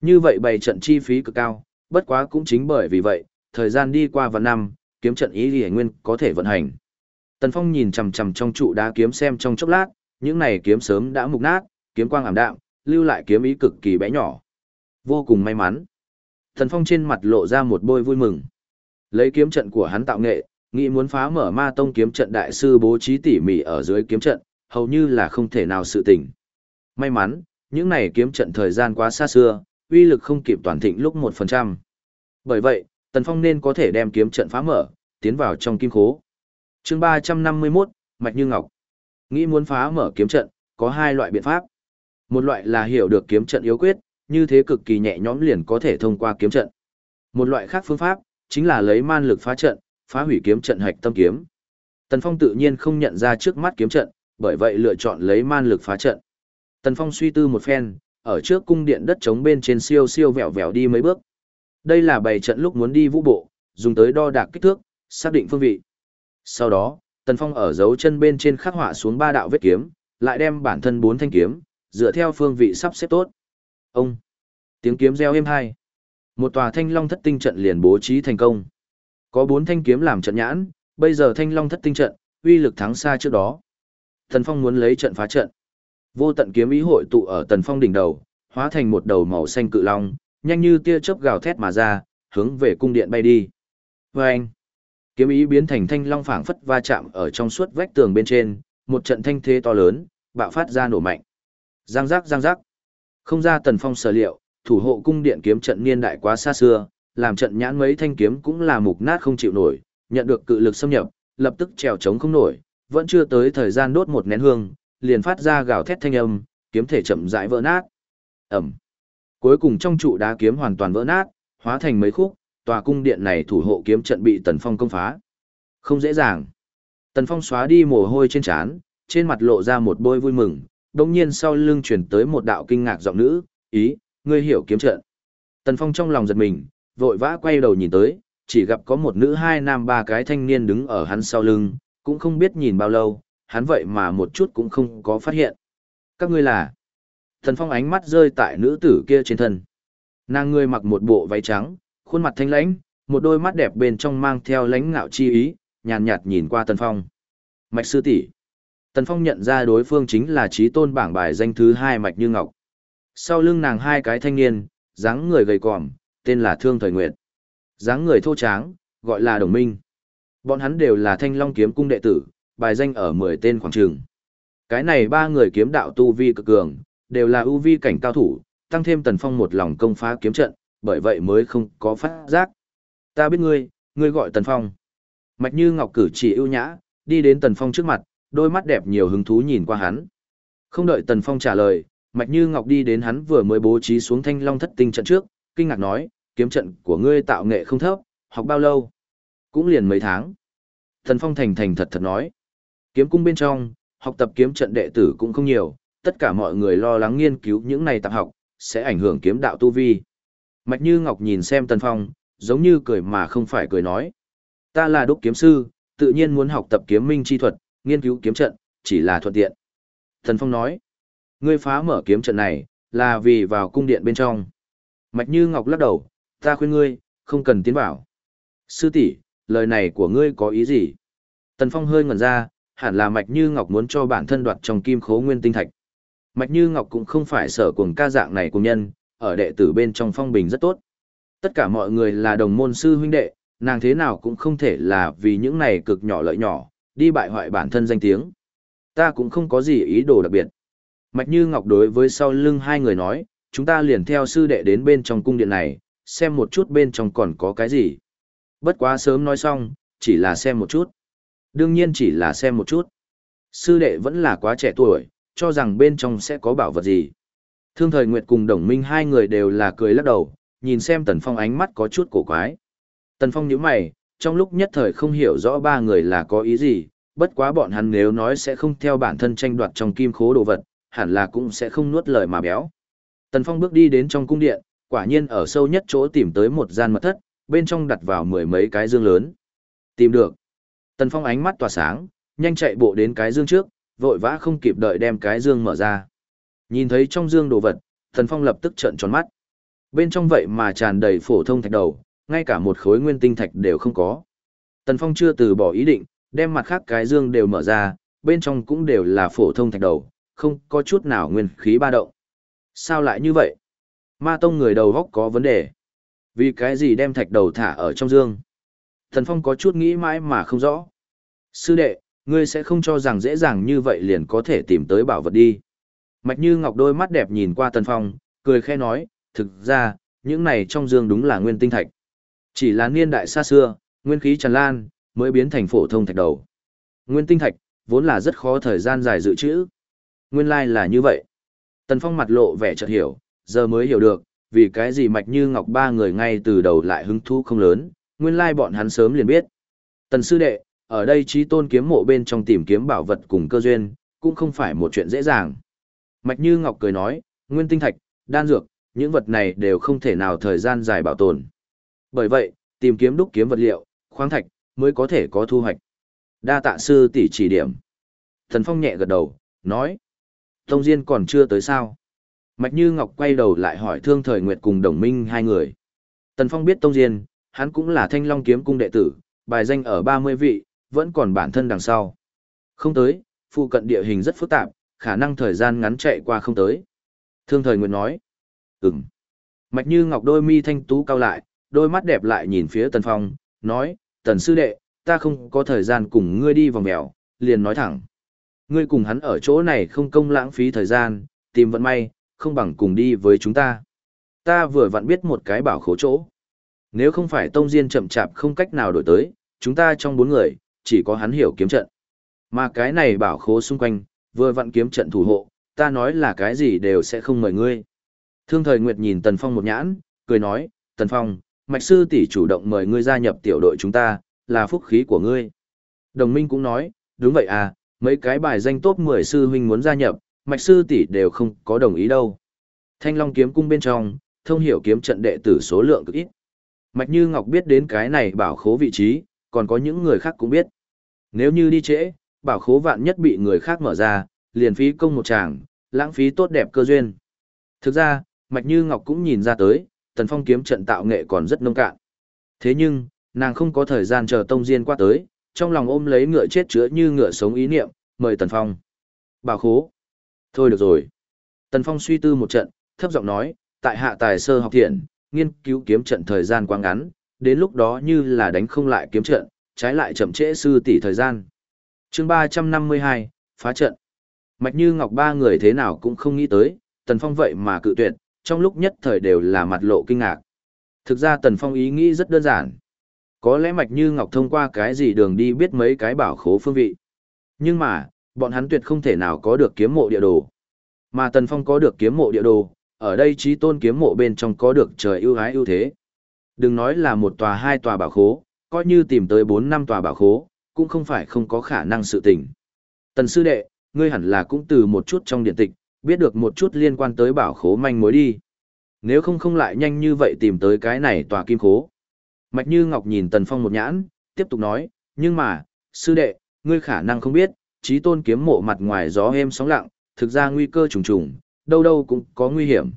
Như vậy bày trận chi phí cực cao, bất quá cũng chính bởi vì vậy, thời gian đi qua vạn năm, kiếm trận ý liễu nguyên có thể vận hành. Tần Phong nhìn chằm chằm trong trụ đá kiếm xem trong chốc lát, những này kiếm sớm đã mục nát, kiếm quang ảm đạm, lưu lại kiếm ý cực kỳ bé nhỏ. Vô cùng may mắn. thần Phong trên mặt lộ ra một bôi vui mừng. Lấy kiếm trận của hắn tạo nghệ, nghĩ muốn phá mở ma tông kiếm trận đại sư bố trí tỉ mỉ ở dưới kiếm trận, hầu như là không thể nào sự tình. May mắn, những này kiếm trận thời gian quá xa xưa, uy lực không kịp toàn thịnh lúc 1%. Bởi vậy, Tần Phong nên có thể đem kiếm trận phá mở, tiến vào trong kim khố. chương 351, Mạch Như Ngọc. Nghĩ muốn phá mở kiếm trận, có hai loại biện pháp. Một loại là hiểu được kiếm trận yếu quyết, như thế cực kỳ nhẹ nhõm liền có thể thông qua kiếm trận. Một loại khác phương pháp, chính là lấy man lực phá trận, phá hủy kiếm trận hạch tâm kiếm. Tần Phong tự nhiên không nhận ra trước mắt kiếm trận, bởi vậy lựa chọn lấy man lực phá trận. Tần Phong suy tư một phen, ở trước cung điện đất trống bên trên siêu siêu vẹo vẹo đi mấy bước. Đây là bày trận lúc muốn đi vũ bộ, dùng tới đo đạc kích thước, xác định phương vị. Sau đó, Tần Phong ở dấu chân bên trên khắc họa xuống ba đạo vết kiếm, lại đem bản thân bốn thanh kiếm, dựa theo phương vị sắp xếp tốt. Ông! Tiếng kiếm reo êm hai. Một tòa thanh long thất tinh trận liền bố trí thành công. Có bốn thanh kiếm làm trận nhãn, bây giờ thanh long thất tinh trận, uy lực thắng xa trước đó. Tần Phong muốn lấy trận phá trận. Vô tận kiếm ý hội tụ ở Tần Phong đỉnh đầu, hóa thành một đầu màu xanh cự long, nhanh như tia chớp gào thét mà ra, hướng về cung điện bay đi. Và anh, kiếm ý biến thành thanh long phảng phất va chạm ở trong suốt vách tường bên trên, một trận thanh thế to lớn, bạo phát ra nổ mạnh. Giang giác giang giác. Không ra tần phong sở liệu, thủ hộ cung điện kiếm trận niên đại quá xa xưa, làm trận nhãn mấy thanh kiếm cũng là mục nát không chịu nổi, nhận được cự lực xâm nhập, lập tức trèo trống không nổi, vẫn chưa tới thời gian đốt một nén hương, liền phát ra gào thét thanh âm, kiếm thể chậm rãi vỡ nát. Ẩm. Cuối cùng trong trụ đá kiếm hoàn toàn vỡ nát, hóa thành mấy khúc, tòa cung điện này thủ hộ kiếm trận bị Tần Phong công phá. Không dễ dàng. Tần Phong xóa đi mồ hôi trên trán, trên mặt lộ ra một bôi vui mừng, đồng nhiên sau lưng chuyển tới một đạo kinh ngạc giọng nữ, ý, ngươi hiểu kiếm trận. Tần Phong trong lòng giật mình, vội vã quay đầu nhìn tới, chỉ gặp có một nữ hai nam ba cái thanh niên đứng ở hắn sau lưng, cũng không biết nhìn bao lâu, hắn vậy mà một chút cũng không có phát hiện. Các ngươi là... Tần Phong ánh mắt rơi tại nữ tử kia trên thân. Nàng người mặc một bộ váy trắng, khuôn mặt thanh lãnh, một đôi mắt đẹp bên trong mang theo lãnh ngạo chi ý, nhàn nhạt, nhìn qua Tần Phong. Mạch sư tỷ. Tần Phong nhận ra đối phương chính là trí tôn bảng bài danh thứ hai Mạch Như Ngọc. Sau lưng nàng hai cái thanh niên, dáng người gầy còm, tên là Thương Thời Nguyệt. dáng người thô tráng, gọi là Đồng Minh. Bọn hắn đều là Thanh Long kiếm cung đệ tử, bài danh ở 10 tên khoảng trường. Cái này ba người kiếm đạo tu vi cực cường, đều là ưu vi cảnh cao thủ, tăng thêm Tần Phong một lòng công phá kiếm trận, bởi vậy mới không có phát giác. Ta biết ngươi, ngươi gọi Tần Phong. Mạch Như Ngọc cử chỉ ưu nhã, đi đến Tần Phong trước mặt, đôi mắt đẹp nhiều hứng thú nhìn qua hắn. Không đợi Tần Phong trả lời, Mạch Như Ngọc đi đến hắn vừa mới bố trí xuống Thanh Long Thất Tinh trận trước, kinh ngạc nói, kiếm trận của ngươi tạo nghệ không thấp, học bao lâu? Cũng liền mấy tháng. Tần Phong thành thành thật thật nói, kiếm cung bên trong, học tập kiếm trận đệ tử cũng không nhiều, tất cả mọi người lo lắng nghiên cứu những này tạp học, sẽ ảnh hưởng kiếm đạo tu vi. Mạch Như Ngọc nhìn xem Tần Phong, giống như cười mà không phải cười nói. Ta là đúc kiếm sư, tự nhiên muốn học tập kiếm minh chi thuật, nghiên cứu kiếm trận, chỉ là thuận tiện. Tần Phong nói, ngươi phá mở kiếm trận này, là vì vào cung điện bên trong. Mạch Như Ngọc lắc đầu, ta khuyên ngươi, không cần tiến vào. Sư tỷ, lời này của ngươi có ý gì? Tần Phong hơi ngẩn ra, hẳn là Mạch Như Ngọc muốn cho bản thân đoạt trong kim khố nguyên tinh thạch. Mạch Như Ngọc cũng không phải sở cuồng ca dạng này cùng nhân, ở đệ tử bên trong phong bình rất tốt. Tất cả mọi người là đồng môn sư huynh đệ, nàng thế nào cũng không thể là vì những này cực nhỏ lợi nhỏ, đi bại hoại bản thân danh tiếng. Ta cũng không có gì ý đồ đặc biệt. Mạch Như Ngọc đối với sau lưng hai người nói, chúng ta liền theo sư đệ đến bên trong cung điện này, xem một chút bên trong còn có cái gì. Bất quá sớm nói xong, chỉ là xem một chút. Đương nhiên chỉ là xem một chút. Sư đệ vẫn là quá trẻ tuổi, cho rằng bên trong sẽ có bảo vật gì. Thương thời Nguyệt cùng đồng minh hai người đều là cười lắc đầu, nhìn xem Tần Phong ánh mắt có chút cổ quái. Tần Phong nhíu mày, trong lúc nhất thời không hiểu rõ ba người là có ý gì, bất quá bọn hắn nếu nói sẽ không theo bản thân tranh đoạt trong kim khố đồ vật, hẳn là cũng sẽ không nuốt lời mà béo. Tần Phong bước đi đến trong cung điện, quả nhiên ở sâu nhất chỗ tìm tới một gian mật thất, bên trong đặt vào mười mấy cái dương lớn. Tìm được. Tần Phong ánh mắt tỏa sáng, nhanh chạy bộ đến cái dương trước, vội vã không kịp đợi đem cái dương mở ra. Nhìn thấy trong dương đồ vật, Tần Phong lập tức trợn tròn mắt. Bên trong vậy mà tràn đầy phổ thông thạch đầu, ngay cả một khối nguyên tinh thạch đều không có. Tần Phong chưa từ bỏ ý định, đem mặt khác cái dương đều mở ra, bên trong cũng đều là phổ thông thạch đầu, không có chút nào nguyên khí ba động. Sao lại như vậy? Ma tông người đầu góc có vấn đề. Vì cái gì đem thạch đầu thả ở trong dương? Tần Phong có chút nghĩ mãi mà không rõ. Sư đệ, ngươi sẽ không cho rằng dễ dàng như vậy liền có thể tìm tới bảo vật đi. Mạch Như Ngọc đôi mắt đẹp nhìn qua Tần Phong, cười khẽ nói, thực ra, những này trong dương đúng là nguyên tinh thạch. Chỉ là niên đại xa xưa, nguyên khí tràn lan, mới biến thành phổ thông thạch đầu. Nguyên tinh thạch, vốn là rất khó thời gian dài dự trữ. Nguyên lai là như vậy. Tần Phong mặt lộ vẻ chợt hiểu, giờ mới hiểu được, vì cái gì Mạch Như Ngọc ba người ngay từ đầu lại hứng thú không lớn, nguyên lai bọn hắn sớm liền biết. Tần sư đệ, ở đây trí tôn kiếm mộ bên trong tìm kiếm bảo vật cùng cơ duyên, cũng không phải một chuyện dễ dàng. Mạch Như Ngọc cười nói, nguyên tinh thạch, đan dược, những vật này đều không thể nào thời gian dài bảo tồn. Bởi vậy, tìm kiếm đúc kiếm vật liệu, khoáng thạch, mới có thể có thu hoạch. Đa tạ sư tỷ chỉ điểm. Thần Phong nhẹ gật đầu, nói. Tông Diên còn chưa tới sao? Mạch Như Ngọc quay đầu lại hỏi Thương Thời Nguyệt cùng đồng minh hai người. Tần Phong biết Tông Diên, hắn cũng là thanh long kiếm cung đệ tử, bài danh ở 30 vị, vẫn còn bản thân đằng sau. Không tới, phụ cận địa hình rất phức tạp, khả năng thời gian ngắn chạy qua không tới. Thương Thời Nguyệt nói. Ừm. Mạch Như Ngọc đôi mi thanh tú cao lại, đôi mắt đẹp lại nhìn phía Tần Phong, nói, Tần Sư Đệ, ta không có thời gian cùng ngươi đi vòng mèo, liền nói thẳng. Ngươi cùng hắn ở chỗ này không công lãng phí thời gian, tìm vận may, không bằng cùng đi với chúng ta. Ta vừa vặn biết một cái bảo khố chỗ. Nếu không phải Tông Diên chậm chạp không cách nào đổi tới, chúng ta trong bốn người, chỉ có hắn hiểu kiếm trận. Mà cái này bảo khố xung quanh, vừa vặn kiếm trận thủ hộ, ta nói là cái gì đều sẽ không mời ngươi. Thương thời Nguyệt nhìn Tần Phong một nhãn, cười nói, Tần Phong, Mạch Sư tỷ chủ động mời ngươi gia nhập tiểu đội chúng ta, là phúc khí của ngươi. Đồng minh cũng nói, đúng vậy à, mấy cái bài danh top 10 sư huynh muốn gia nhập, Mạch Sư tỷ đều không có đồng ý đâu. Thanh Long kiếm cung bên trong, thông hiểu kiếm trận đệ tử số lượng cực ít. Mạch Như Ngọc biết đến cái này bảo khố vị trí, còn có những người khác cũng biết. Nếu như đi trễ, bảo khố vạn nhất bị người khác mở ra, liền phí công một tràng, lãng phí tốt đẹp cơ duyên. Thực ra, Mạch Như Ngọc cũng nhìn ra tới, Tần Phong kiếm trận tạo nghệ còn rất nông cạn. Thế nhưng, nàng không có thời gian chờ Tông Diên qua tới, trong lòng ôm lấy ngựa chết chữa như ngựa sống ý niệm, mời Tần Phong. Bảo khố. Thôi được rồi. Tần Phong suy tư một trận, thấp giọng nói, tại hạ tài sơ học thiện, nghiên cứu kiếm trận thời gian quá ngắn, đến lúc đó như là đánh không lại kiếm trận, trái lại chậm trễ sư tỷ thời gian. chương 352, phá trận. Mạch Như Ngọc ba người thế nào cũng không nghĩ tới, Tần Phong vậy mà cự tuyệt, trong lúc nhất thời đều là mặt lộ kinh ngạc. Thực ra Tần Phong ý nghĩ rất đơn giản. Có lẽ Mạch Như Ngọc thông qua cái gì đường đi biết mấy cái bảo khố phương vị. Nhưng mà, bọn hắn tuyệt không thể nào có được kiếm mộ địa đồ. Mà Tần Phong có được kiếm mộ địa đồ, ở đây trí tôn kiếm mộ bên trong có được trời ưu ái ưu thế. Đừng nói là một tòa hai tòa bảo khố, coi như tìm tới bốn năm tòa bảo khố, cũng không phải không có khả năng sự tình. Tần sư đệ, ngươi hẳn là cũng từ một chút trong điện tịch, biết được một chút liên quan tới bảo khố manh mối đi. Nếu không không lại nhanh như vậy tìm tới cái này tòa kim khố. Mạch Như Ngọc nhìn Tần Phong một nhãn, tiếp tục nói, nhưng mà, sư đệ, ngươi khả năng không biết, trí tôn kiếm mộ mặt ngoài gió êm sóng lặng, thực ra nguy cơ trùng trùng, đâu đâu cũng có nguy hiểm.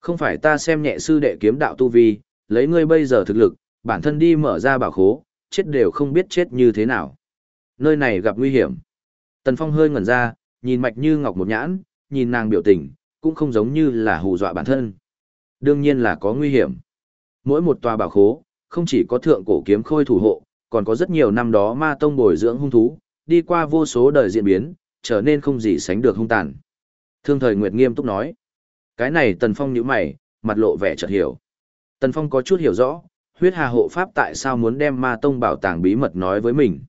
Không phải ta xem nhẹ sư đệ kiếm đạo tu vi, lấy ngươi bây giờ thực lực, bản thân đi mở ra bảo khố, chết đều không biết chết như thế nào. Nơi này gặp nguy hiểm. Tần Phong hơi ngẩn ra, nhìn Mạch Như Ngọc một nhãn, nhìn nàng biểu tình, cũng không giống như là hù dọa bản thân. Đương nhiên là có nguy hiểm. Mỗi một tòa bảo khố, không chỉ có thượng cổ kiếm khôi thủ hộ, còn có rất nhiều năm đó ma tông bồi dưỡng hung thú, đi qua vô số đời diễn biến, trở nên không gì sánh được hung tàn. Thương thời Nguyệt nghiêm túc nói. Cái này Tần Phong nhíu mày, mặt lộ vẻ chợt hiểu. Tần Phong có chút hiểu rõ, huyết hà hộ pháp tại sao muốn đem ma tông bảo tàng bí mật nói với mình.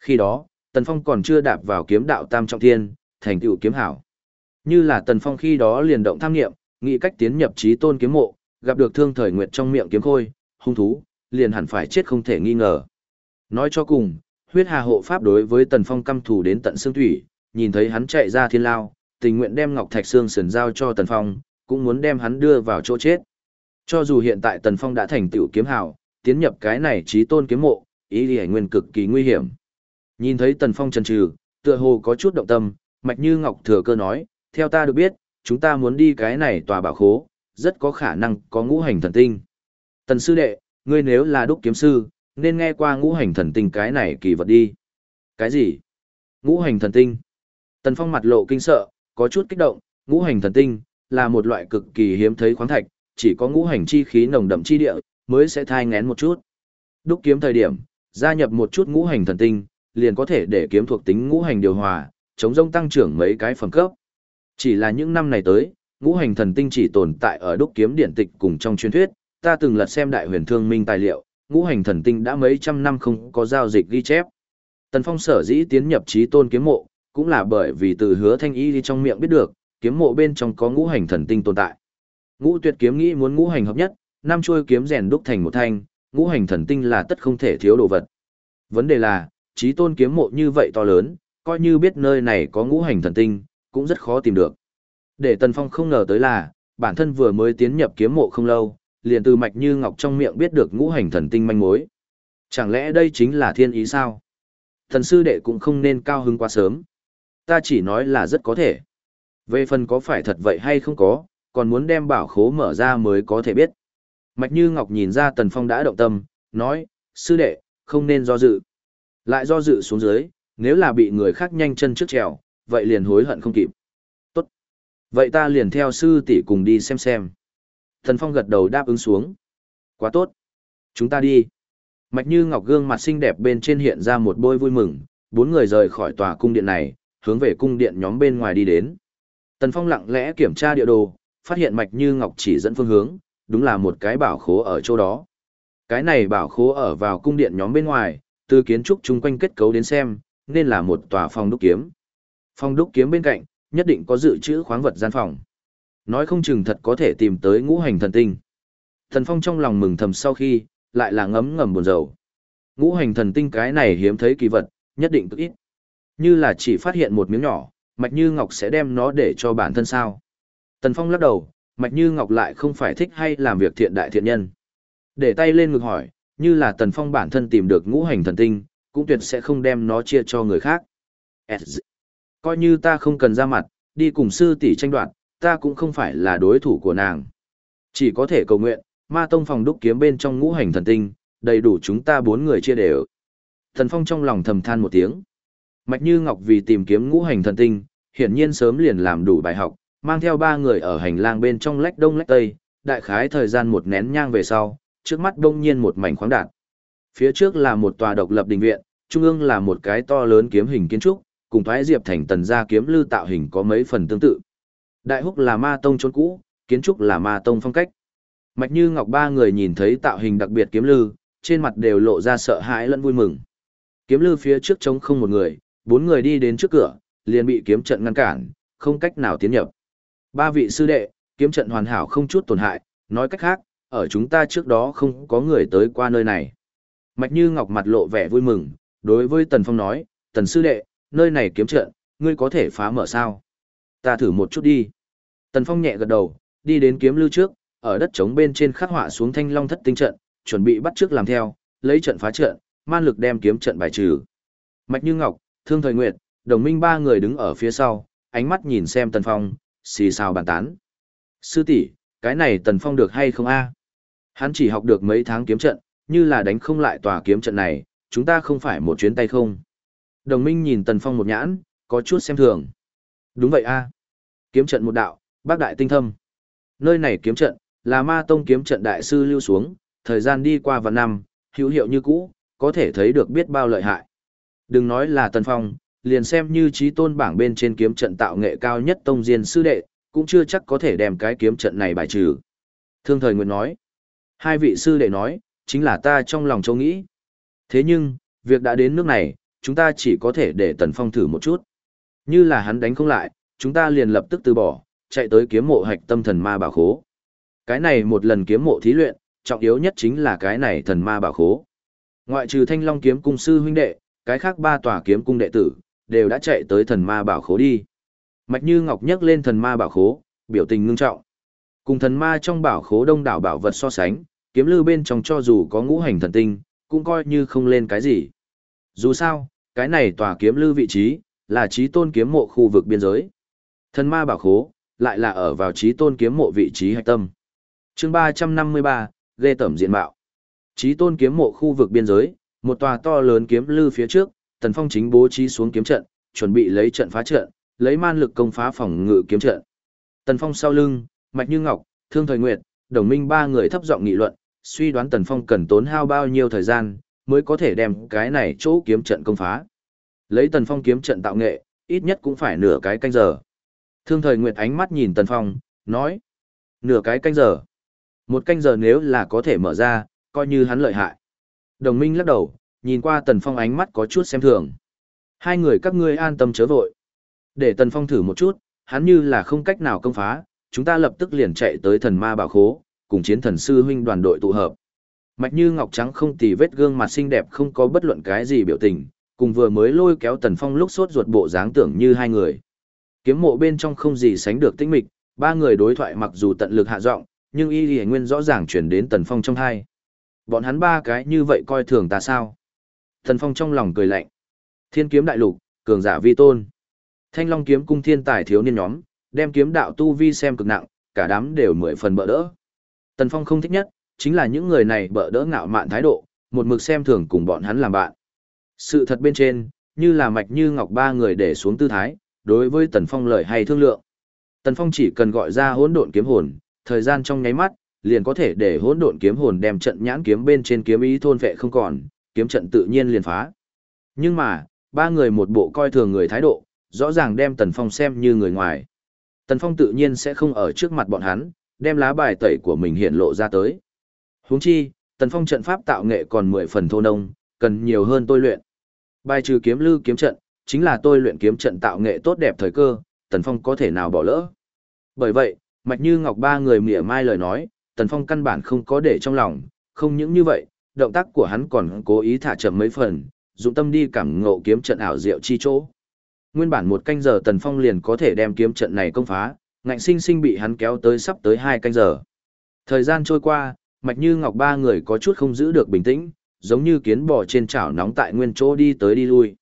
Khi đó, Tần Phong còn chưa đạp vào kiếm đạo tam trọng thiên, thành tựu kiếm hảo. Như là Tần Phong khi đó liền động tham nghiệm, nghĩ cách tiến nhập trí tôn kiếm mộ, gặp được thương thời nguyệt trong miệng kiếm khôi, hung thú, liền hẳn phải chết không thể nghi ngờ. Nói cho cùng, huyết hà hộ pháp đối với Tần Phong căm thù đến tận xương thủy, nhìn thấy hắn chạy ra thiên lao, tình nguyện đem Ngọc Thạch xương sườn giao cho Tần Phong, cũng muốn đem hắn đưa vào chỗ chết. Cho dù hiện tại Tần Phong đã thành tựu kiếm hào, tiến nhập cái này trí tôn kiếm mộ, ý đi nguyên cực kỳ nguy hiểm. Nhìn thấy Tần Phong chần trừ, tựa hồ có chút động tâm, mạch như Ngọc thừa cơ nói, theo ta được biết, chúng ta muốn đi cái này tòa bảo khố, rất có khả năng có ngũ hành thần tinh. Tần sư đệ, ngươi nếu là đúc kiếm sư, nên nghe qua ngũ hành thần tinh cái này kỳ vật đi. Cái gì? Ngũ hành thần tinh. Tần Phong mặt lộ kinh sợ, có chút kích động, ngũ hành thần tinh là một loại cực kỳ hiếm thấy khoáng thạch, chỉ có ngũ hành chi khí nồng đậm chi địa mới sẽ thai ngén một chút. Đúc kiếm thời điểm, gia nhập một chút ngũ hành thần tinh, liền có thể để kiếm thuộc tính ngũ hành điều hòa, chống rông tăng trưởng mấy cái phẩm cấp. Chỉ là những năm này tới, ngũ hành thần tinh chỉ tồn tại ở đúc kiếm điện tịch cùng trong truyền thuyết, ta từng lật xem đại huyền thương minh tài liệu, ngũ hành thần tinh đã mấy trăm năm không có giao dịch ghi chép. Tần Phong sở dĩ tiến nhập trí tôn kiếm mộ, cũng là bởi vì từ hứa thanh y đi trong miệng biết được, kiếm mộ bên trong có ngũ hành thần tinh tồn tại. Ngũ tuyệt kiếm nghĩ muốn ngũ hành hợp nhất, năm chuôi kiếm rèn đúc thành một thanh, ngũ hành thần tinh là tất không thể thiếu đồ vật. Vấn đề là, trí tôn kiếm mộ như vậy to lớn, coi như biết nơi này có ngũ hành thần tinh, cũng rất khó tìm được. Để Tần Phong không ngờ tới là, bản thân vừa mới tiến nhập kiếm mộ không lâu, liền từ mạch như ngọc trong miệng biết được ngũ hành thần tinh manh mối. Chẳng lẽ đây chính là thiên ý sao? Thần sư đệ cũng không nên cao hứng quá sớm. Ta chỉ nói là rất có thể. Về phần có phải thật vậy hay không có, còn muốn đem bảo khố mở ra mới có thể biết. Mạch Như Ngọc nhìn ra Tần Phong đã động tâm, nói, sư đệ, không nên do dự. Lại do dự xuống dưới, nếu là bị người khác nhanh chân trước trèo, vậy liền hối hận không kịp. Tốt. Vậy ta liền theo sư tỷ cùng đi xem xem. thần Phong gật đầu đáp ứng xuống. Quá tốt. Chúng ta đi. Mạch Như Ngọc gương mặt xinh đẹp bên trên hiện ra một bôi vui mừng, bốn người rời khỏi tòa cung điện này, hướng về cung điện nhóm bên ngoài đi đến. Tần Phong lặng lẽ kiểm tra địa đồ, phát hiện Mạch Như Ngọc chỉ dẫn phương hướng, đúng là một cái bảo khố ở chỗ đó. Cái này bảo khố ở vào cung điện nhóm bên ngoài, từ kiến trúc chung quanh kết cấu đến xem, nên là một tòa phòng đúc kiếm. Phong đúc kiếm bên cạnh, nhất định có dự trữ khoáng vật gian phòng. Nói không chừng thật có thể tìm tới ngũ hành thần tinh. Thần Phong trong lòng mừng thầm sau khi, lại là ngấm ngầm buồn rầu. Ngũ hành thần tinh cái này hiếm thấy kỳ vật, nhất định cực ít. Như là chỉ phát hiện một miếng nhỏ, Mạch Như Ngọc sẽ đem nó để cho bản thân sao. Tần Phong lắc đầu, Mạch Như Ngọc lại không phải thích hay làm việc thiện đại thiện nhân. Để tay lên ngực hỏi, như là Tần Phong bản thân tìm được ngũ hành thần tinh, cũng tuyệt sẽ không đem nó chia cho người khác. Coi như ta không cần ra mặt, đi cùng sư tỷ tranh đoạt, ta cũng không phải là đối thủ của nàng. Chỉ có thể cầu nguyện, ma tông phòng đúc kiếm bên trong ngũ hành thần tinh, đầy đủ chúng ta bốn người chia đều. Thần Phong trong lòng thầm than một tiếng. Mạch Như Ngọc vì tìm kiếm ngũ hành thần tinh, hiển nhiên sớm liền làm đủ bài học, mang theo ba người ở hành lang bên trong lách đông lách tây, đại khái thời gian một nén nhang về sau, trước mắt đông nhiên một mảnh khoáng đạt. Phía trước là một tòa độc lập đình viện, trung ương là một cái to lớn kiếm hình kiến trúc, cùng thoái diệp thành tần gia kiếm lư tạo hình có mấy phần tương tự. Đại húc là ma tông trốn cũ, kiến trúc là ma tông phong cách. Mạch Như Ngọc ba người nhìn thấy tạo hình đặc biệt kiếm lư, trên mặt đều lộ ra sợ hãi lẫn vui mừng. Kiếm lư phía trước trống không một người, bốn người đi đến trước cửa, liền bị kiếm trận ngăn cản, không cách nào tiến nhập. Ba vị sư đệ, kiếm trận hoàn hảo không chút tổn hại, nói cách khác, ở chúng ta trước đó không có người tới qua nơi này. Mạch Như Ngọc mặt lộ vẻ vui mừng, đối với Tần Phong nói, Tần sư đệ, nơi này kiếm trận, ngươi có thể phá mở sao? Ta thử một chút đi. Tần Phong nhẹ gật đầu, đi đến kiếm lưu trước, ở đất trống bên trên khắc họa xuống thanh long thất tinh trận, chuẩn bị bắt trước làm theo, lấy trận phá trận, man lực đem kiếm trận bài trừ. Mạch Như Ngọc, Thương Thời Nguyệt, Đồng Minh ba người đứng ở phía sau, ánh mắt nhìn xem Tần Phong, xì xào bàn tán. Sư tỷ, cái này Tần Phong được hay không a? Hắn chỉ học được mấy tháng kiếm trận, như là đánh không lại tòa kiếm trận này, chúng ta không phải một chuyến tay không. Đồng Minh nhìn Tần Phong một nhãn, có chút xem thường. Đúng vậy a. Kiếm trận một đạo, bác đại tinh thâm. Nơi này kiếm trận, là ma tông kiếm trận đại sư lưu xuống, thời gian đi qua vạn năm, hữu hiệu như cũ, có thể thấy được biết bao lợi hại. Đừng nói là Tần Phong, liền xem như trí tôn bảng bên trên kiếm trận tạo nghệ cao nhất tông diên sư đệ, cũng chưa chắc có thể đem cái kiếm trận này bài trừ. Thương thời Nguyệt nói, hai vị sư đệ nói, chính là ta trong lòng châu nghĩ. Thế nhưng, việc đã đến nước này, chúng ta chỉ có thể để Tần Phong thử một chút. Như là hắn đánh không lại, chúng ta liền lập tức từ bỏ, chạy tới kiếm mộ hạch tâm thần ma bảo khố. Cái này một lần kiếm mộ thí luyện, trọng yếu nhất chính là cái này thần ma bảo khố. Ngoại trừ Thanh Long kiếm cung sư huynh đệ, cái khác ba tòa kiếm cung đệ tử đều đã chạy tới thần ma bảo khố đi. Mạch Như Ngọc nhấc lên thần ma bảo khố, biểu tình ngưng trọng. Cùng thần ma trong bảo khố đông đảo bảo vật so sánh, kiếm lư bên trong cho dù có ngũ hành thần tinh, cũng coi như không lên cái gì. Dù sao, cái này tòa kiếm lư vị trí, là trí tôn kiếm mộ khu vực biên giới. Thần ma bảo khố, lại là ở vào trí tôn kiếm mộ vị trí hạch tâm. chương 353, ghê tẩm diện mạo. Trí tôn kiếm mộ khu vực biên giới, một tòa to lớn kiếm lư phía trước, Tần Phong chính bố trí xuống kiếm trận, chuẩn bị lấy trận phá trận, lấy man lực công phá phòng ngự kiếm trận. Tần Phong sau lưng, Mạch Như Ngọc, Thương Thời Nguyệt, Đồng Minh ba người thấp giọng nghị luận, suy đoán Tần Phong cần tốn hao bao nhiêu thời gian mới có thể đem cái này chỗ kiếm trận công phá. Lấy Tần Phong kiếm trận tạo nghệ, ít nhất cũng phải nửa cái canh giờ. Thương Thời Nguyệt ánh mắt nhìn Tần Phong, nói: "Nửa cái canh giờ? Một canh giờ nếu là có thể mở ra, coi như hắn lợi hại." Đồng Minh lắc đầu, nhìn qua Tần Phong ánh mắt có chút xem thường. Hai người các ngươi an tâm chớ vội. Để Tần Phong thử một chút, hắn như là không cách nào công phá, chúng ta lập tức liền chạy tới thần ma bảo khố, cùng chiến thần sư huynh đoàn đội tụ hợp. Mạch Như Ngọc trắng không tì vết gương mặt xinh đẹp không có bất luận cái gì biểu tình, cùng vừa mới lôi kéo Tần Phong lúc sốt ruột bộ dáng tưởng như hai người. Kiếm mộ bên trong không gì sánh được tĩnh mịch, ba người đối thoại mặc dù tận lực hạ giọng, nhưng y lì nguyên rõ ràng chuyển đến Tần Phong trong hai. Bọn hắn ba cái như vậy coi thường ta sao? Tần Phong trong lòng cười lạnh. Thiên kiếm đại lục, cường giả vi tôn. Thanh Long kiếm cung thiên tài thiếu niên nhóm, đem kiếm đạo tu vi xem cực nặng, cả đám đều mười phần bỡ đỡ. Tần Phong không thích nhất, chính là những người này bỡ đỡ ngạo mạn thái độ, một mực xem thường cùng bọn hắn làm bạn. Sự thật bên trên, như là mạch như ngọc ba người để xuống tư thái, đối với Tần Phong lời hay thương lượng. Tần Phong chỉ cần gọi ra hỗn độn kiếm hồn, thời gian trong nháy mắt, liền có thể để hỗn độn kiếm hồn đem trận nhãn kiếm bên trên kiếm ý thôn vệ không còn, kiếm trận tự nhiên liền phá. Nhưng mà, ba người một bộ coi thường người thái độ, rõ ràng đem Tần Phong xem như người ngoài. Tần Phong tự nhiên sẽ không ở trước mặt bọn hắn, đem lá bài tẩy của mình hiện lộ ra tới. Huống chi, Tần Phong trận pháp tạo nghệ còn 10 phần thô nông, cần nhiều hơn tôi luyện. Bài trừ kiếm lư kiếm trận, chính là tôi luyện kiếm trận tạo nghệ tốt đẹp thời cơ, Tần Phong có thể nào bỏ lỡ. Bởi vậy, Mạch Như Ngọc ba người mỉa mai lời nói, Tần Phong căn bản không có để trong lòng, không những như vậy, động tác của hắn còn cố ý thả chậm mấy phần, dụng tâm đi cảm ngộ kiếm trận ảo diệu chi chỗ. Nguyên bản một canh giờ Tần Phong liền có thể đem kiếm trận này công phá, ngạnh sinh sinh bị hắn kéo tới sắp tới hai canh giờ. Thời gian trôi qua, Mạch Như Ngọc ba người có chút không giữ được bình tĩnh, giống như kiến bò trên chảo nóng tại nguyên chỗ đi tới đi lui.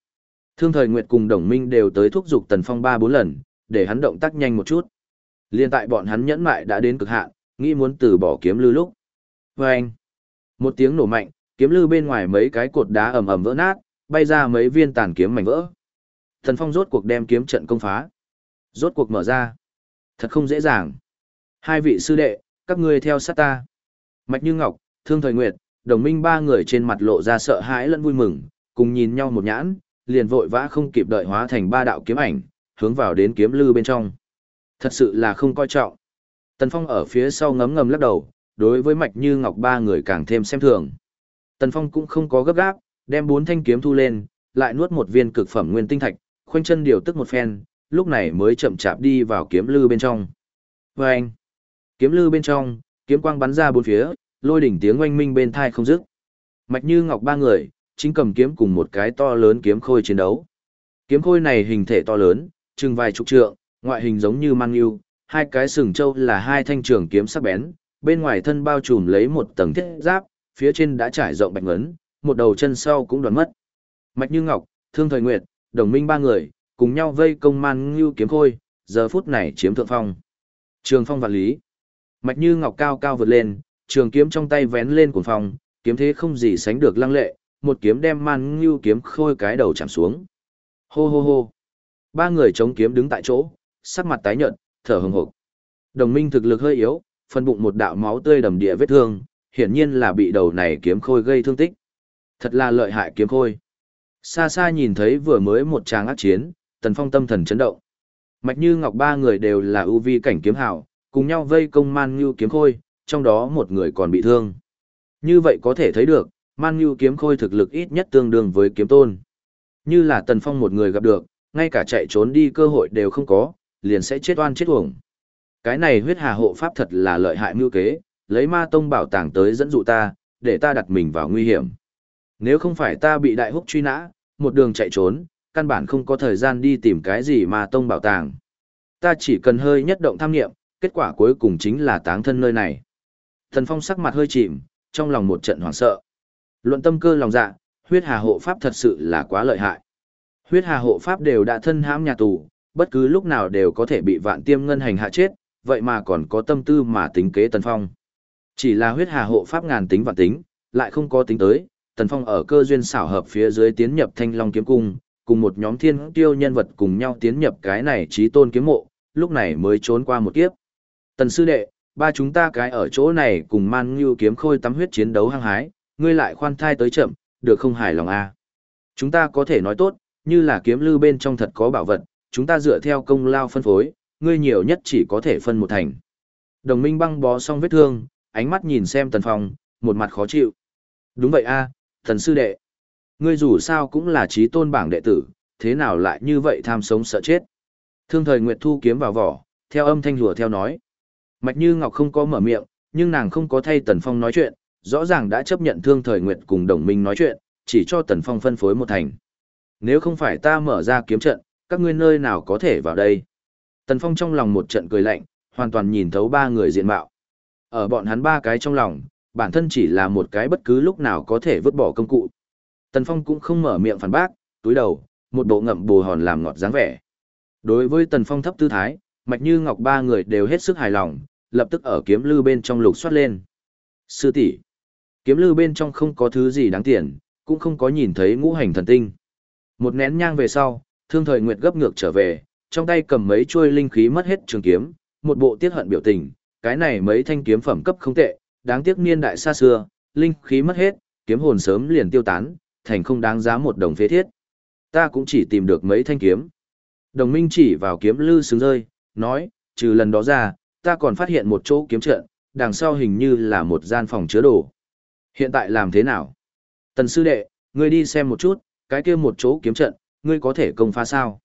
Thương Thời Nguyệt cùng Đồng Minh đều tới thúc giục Tần Phong ba bốn lần, để hắn động tác nhanh một chút. Liên tại bọn hắn nhẫn mại đã đến cực hạn, nghĩ muốn từ bỏ kiếm lư lúc. Vâng! Một tiếng nổ mạnh, kiếm lư bên ngoài mấy cái cột đá ầm ầm vỡ nát, bay ra mấy viên tàn kiếm mảnh vỡ. Thần Phong rốt cuộc đem kiếm trận công phá. Rốt cuộc mở ra. Thật không dễ dàng. Hai vị sư đệ, các ngươi theo sát ta. Mạch Như Ngọc, Thương Thời Nguyệt, đồng minh ba người trên mặt lộ ra sợ hãi lẫn vui mừng, cùng nhìn nhau một nhãn, liền vội vã không kịp đợi hóa thành ba đạo kiếm ảnh, hướng vào đến kiếm lư bên trong. Thật sự là không coi trọng. Tần Phong ở phía sau ngấm ngầm lắc đầu, đối với Mạch Như Ngọc ba người càng thêm xem thường. Tần Phong cũng không có gấp gáp, đem bốn thanh kiếm thu lên, lại nuốt một viên cực phẩm nguyên tinh thạch, khoanh chân điều tức một phen, lúc này mới chậm chạp đi vào kiếm lư bên trong. Và anh, kiếm lư bên trong, kiếm quang bắn ra bốn phía, lôi đỉnh tiếng oanh minh bên thai không dứt. Mạch như ngọc ba người, chính cầm kiếm cùng một cái to lớn kiếm khôi chiến đấu. Kiếm khôi này hình thể to lớn, chừng vài chục trượng, ngoại hình giống như mang yêu, hai cái sừng trâu là hai thanh trường kiếm sắc bén, bên ngoài thân bao trùm lấy một tầng thiết giáp, phía trên đã trải rộng bạch ngấn, một đầu chân sau cũng đoán mất. Mạch Như Ngọc, Thương Thời Nguyệt, đồng minh ba người, cùng nhau vây công man ngưu kiếm khôi, giờ phút này chiếm thượng phong. Trường phong vạn lý. Mạch như ngọc cao cao vượt lên, trường kiếm trong tay vén lên cuồng phong, kiếm thế không gì sánh được lăng lệ, một kiếm đem man ngưu kiếm khôi cái đầu chạm xuống. Hô hô hô. Ba người chống kiếm đứng tại chỗ, sắc mặt tái nhợt, thở hừng hực. Đồng minh thực lực hơi yếu, phân bụng một đạo máu tươi đầm địa vết thương, hiển nhiên là bị đầu này kiếm khôi gây thương tích. Thật là lợi hại kiếm khôi. Xa xa nhìn thấy vừa mới một tràng ác chiến, Tần Phong tâm thần chấn động. Mạch Như Ngọc ba người đều là ưu vi cảnh kiếm hảo, cùng nhau vây công Man Như kiếm khôi, trong đó một người còn bị thương. Như vậy có thể thấy được, Man Như kiếm khôi thực lực ít nhất tương đương với kiếm tôn. Như là Tần Phong một người gặp được, ngay cả chạy trốn đi cơ hội đều không có, liền sẽ chết oan chết uổng. Cái này huyết hà hộ pháp thật là lợi hại mưu kế, lấy ma tông bảo tàng tới dẫn dụ ta, để ta đặt mình vào nguy hiểm. Nếu không phải ta bị đại húc truy nã, một đường chạy trốn, căn bản không có thời gian đi tìm cái gì ma tông bảo tàng. Ta chỉ cần hơi nhất động tham nghiệm, kết quả cuối cùng chính là táng thân nơi này. Thần Phong sắc mặt hơi chìm, trong lòng một trận hoảng sợ. Luận tâm cơ lòng dạ, huyết hà hộ pháp thật sự là quá lợi hại. Huyết hà hộ pháp đều đã thân hãm nhà tù, bất cứ lúc nào đều có thể bị vạn tiêm ngân hành hạ chết, vậy mà còn có tâm tư mà tính kế Tần Phong. Chỉ là huyết hà hộ pháp ngàn tính vạn tính, lại không có tính tới, Tần Phong ở cơ duyên xảo hợp phía dưới tiến nhập Thanh Long kiếm cung, cùng một nhóm thiên tiêu nhân vật cùng nhau tiến nhập cái này trí tôn kiếm mộ, lúc này mới trốn qua một kiếp. Tần sư đệ, ba chúng ta cái ở chỗ này cùng man như kiếm khôi tắm huyết chiến đấu hăng hái, ngươi lại khoan thai tới chậm, được không hài lòng à. Chúng ta có thể nói tốt, như là kiếm lư bên trong thật có bảo vật, chúng ta dựa theo công lao phân phối, ngươi nhiều nhất chỉ có thể phân một thành. Đồng minh băng bó xong vết thương, ánh mắt nhìn xem tần phong, một mặt khó chịu. Đúng vậy a, thần sư đệ. Ngươi dù sao cũng là trí tôn bảng đệ tử, thế nào lại như vậy tham sống sợ chết. Thương thời Nguyệt Thu kiếm vào vỏ, theo âm thanh lùa theo nói. Mạch Như Ngọc không có mở miệng, nhưng nàng không có thay Tần Phong nói chuyện, rõ ràng đã chấp nhận Thương thời Nguyệt cùng đồng minh nói chuyện, chỉ cho Tần Phong phân phối một thành. Nếu không phải ta mở ra kiếm trận, các ngươi nơi nào có thể vào đây. Tần Phong trong lòng một trận cười lạnh, hoàn toàn nhìn thấu ba người diện mạo. Ở bọn hắn ba cái trong lòng, bản thân chỉ là một cái bất cứ lúc nào có thể vứt bỏ công cụ. Tần Phong cũng không mở miệng phản bác, túi đầu, một bộ ngậm bù hòn làm ngọt dáng vẻ. Đối với Tần Phong thấp tư thái, Mạch Như Ngọc ba người đều hết sức hài lòng, lập tức ở kiếm lư bên trong lục soát lên. Sư tỷ, kiếm lư bên trong không có thứ gì đáng tiền, cũng không có nhìn thấy ngũ hành thần tinh. Một nén nhang về sau, Thương Thời Nguyệt gấp ngược trở về, trong tay cầm mấy chuôi linh khí mất hết trường kiếm, một bộ tiết hận biểu tình, cái này mấy thanh kiếm phẩm cấp không tệ, đáng tiếc niên đại xa xưa, linh khí mất hết, kiếm hồn sớm liền tiêu tán, thành không đáng giá một đồng phế thiết. Ta cũng chỉ tìm được mấy thanh kiếm. Đồng minh chỉ vào kiếm lư xứng rơi, nói, trừ lần đó ra, ta còn phát hiện một chỗ kiếm trận, đằng sau hình như là một gian phòng chứa đồ. Hiện tại làm thế nào? Tần sư đệ, ngươi đi xem một chút, cái kia một chỗ kiếm trận, ngươi có thể công phá sao?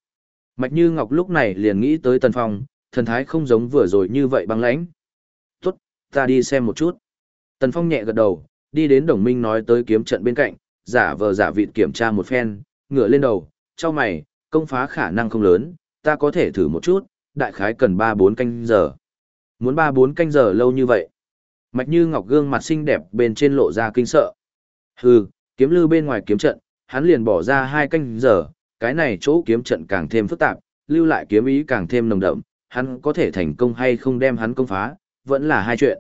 Mạch Như Ngọc lúc này liền nghĩ tới Tần Phong, thần thái không giống vừa rồi như vậy băng lãnh. Tốt, ta đi xem một chút. Tần Phong nhẹ gật đầu, đi đến đồng minh nói tới kiếm trận bên cạnh, giả vờ giả vịt kiểm tra một phen, ngửa lên đầu, cho mày, công phá khả năng không lớn, ta có thể thử một chút, đại khái cần 3-4 canh giờ. Muốn 3-4 canh giờ lâu như vậy. Mạch như ngọc gương mặt xinh đẹp bên trên lộ ra kinh sợ. Hừ, kiếm lưu bên ngoài kiếm trận, hắn liền bỏ ra hai canh giờ, cái này chỗ kiếm trận càng thêm phức tạp, lưu lại kiếm ý càng thêm nồng đậm, hắn có thể thành công hay không đem hắn công phá, vẫn là hai chuyện.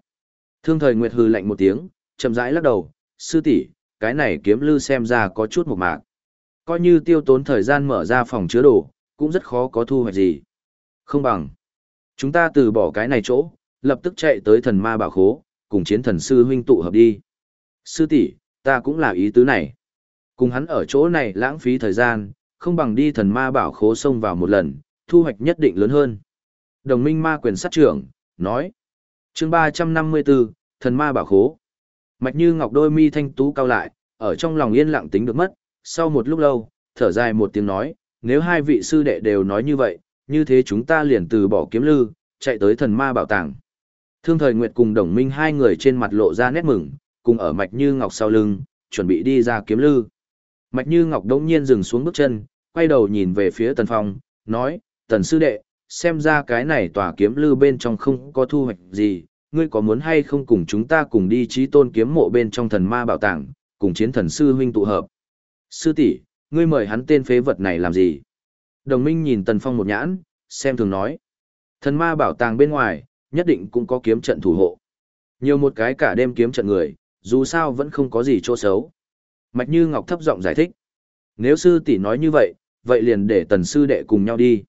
Thương thời Nguyệt hừ lạnh một tiếng, chậm rãi lắc đầu, sư tỷ, cái này kiếm lưu xem ra có chút mộc mạc. Coi như tiêu tốn thời gian mở ra phòng chứa đồ, cũng rất khó có thu hoạch gì. Không bằng. Chúng ta từ bỏ cái này chỗ, lập tức chạy tới thần ma bảo khố, cùng chiến thần sư huynh tụ hợp đi. Sư tỷ, ta cũng là ý tứ này. Cùng hắn ở chỗ này lãng phí thời gian, không bằng đi thần ma bảo khố xông vào một lần, thu hoạch nhất định lớn hơn. Đồng minh ma quyền sát trưởng, nói. chương 354, thần ma bảo khố. Mạch như ngọc đôi mi thanh tú cao lại, ở trong lòng yên lặng tính được mất, sau một lúc lâu, thở dài một tiếng nói, nếu hai vị sư đệ đều nói như vậy, như thế chúng ta liền từ bỏ kiếm lư, chạy tới thần ma bảo tàng. Thương thời Nguyệt cùng đồng minh hai người trên mặt lộ ra nét mừng, cùng ở Mạch Như Ngọc sau lưng, chuẩn bị đi ra kiếm lư. Mạch Như Ngọc đống nhiên dừng xuống bước chân, quay đầu nhìn về phía Tần Phong, nói, Tần Sư Đệ, xem ra cái này tòa kiếm lư bên trong không có thu hoạch gì, ngươi có muốn hay không cùng chúng ta cùng đi trí tôn kiếm mộ bên trong thần ma bảo tàng, cùng chiến thần sư huynh tụ hợp. Sư tỷ, ngươi mời hắn tên phế vật này làm gì? Đồng minh nhìn Tần Phong một nhãn, xem thường nói. Thần ma bảo tàng bên ngoài, nhất định cũng có kiếm trận thủ hộ. Nhiều một cái cả đêm kiếm trận người, dù sao vẫn không có gì chỗ xấu. Mạch Như Ngọc thấp giọng giải thích. Nếu sư tỷ nói như vậy, vậy liền để tần sư đệ cùng nhau đi.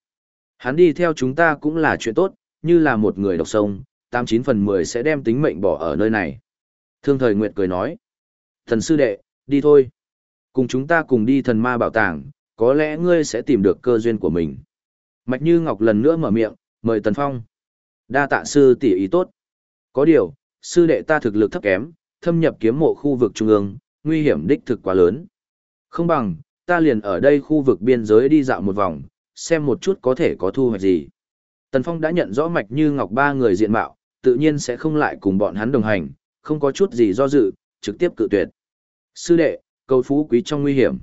Hắn đi theo chúng ta cũng là chuyện tốt, như là một người độc sông, 89 phần 10 sẽ đem tính mệnh bỏ ở nơi này. Thương thời Nguyệt cười nói. Thần sư đệ, đi thôi. Cùng chúng ta cùng đi thần ma bảo tàng, có lẽ ngươi sẽ tìm được cơ duyên của mình. Mạch Như Ngọc lần nữa mở miệng, mời Tần Phong. Đa tạ sư tỷ ý tốt. Có điều, sư đệ ta thực lực thấp kém, thâm nhập kiếm mộ khu vực trung ương, nguy hiểm đích thực quá lớn. Không bằng, ta liền ở đây khu vực biên giới đi dạo một vòng, xem một chút có thể có thu hoạch gì. Tần Phong đã nhận rõ mạch như ngọc ba người diện mạo, tự nhiên sẽ không lại cùng bọn hắn đồng hành, không có chút gì do dự, trực tiếp cự tuyệt. Sư đệ, cầu phú quý trong nguy hiểm.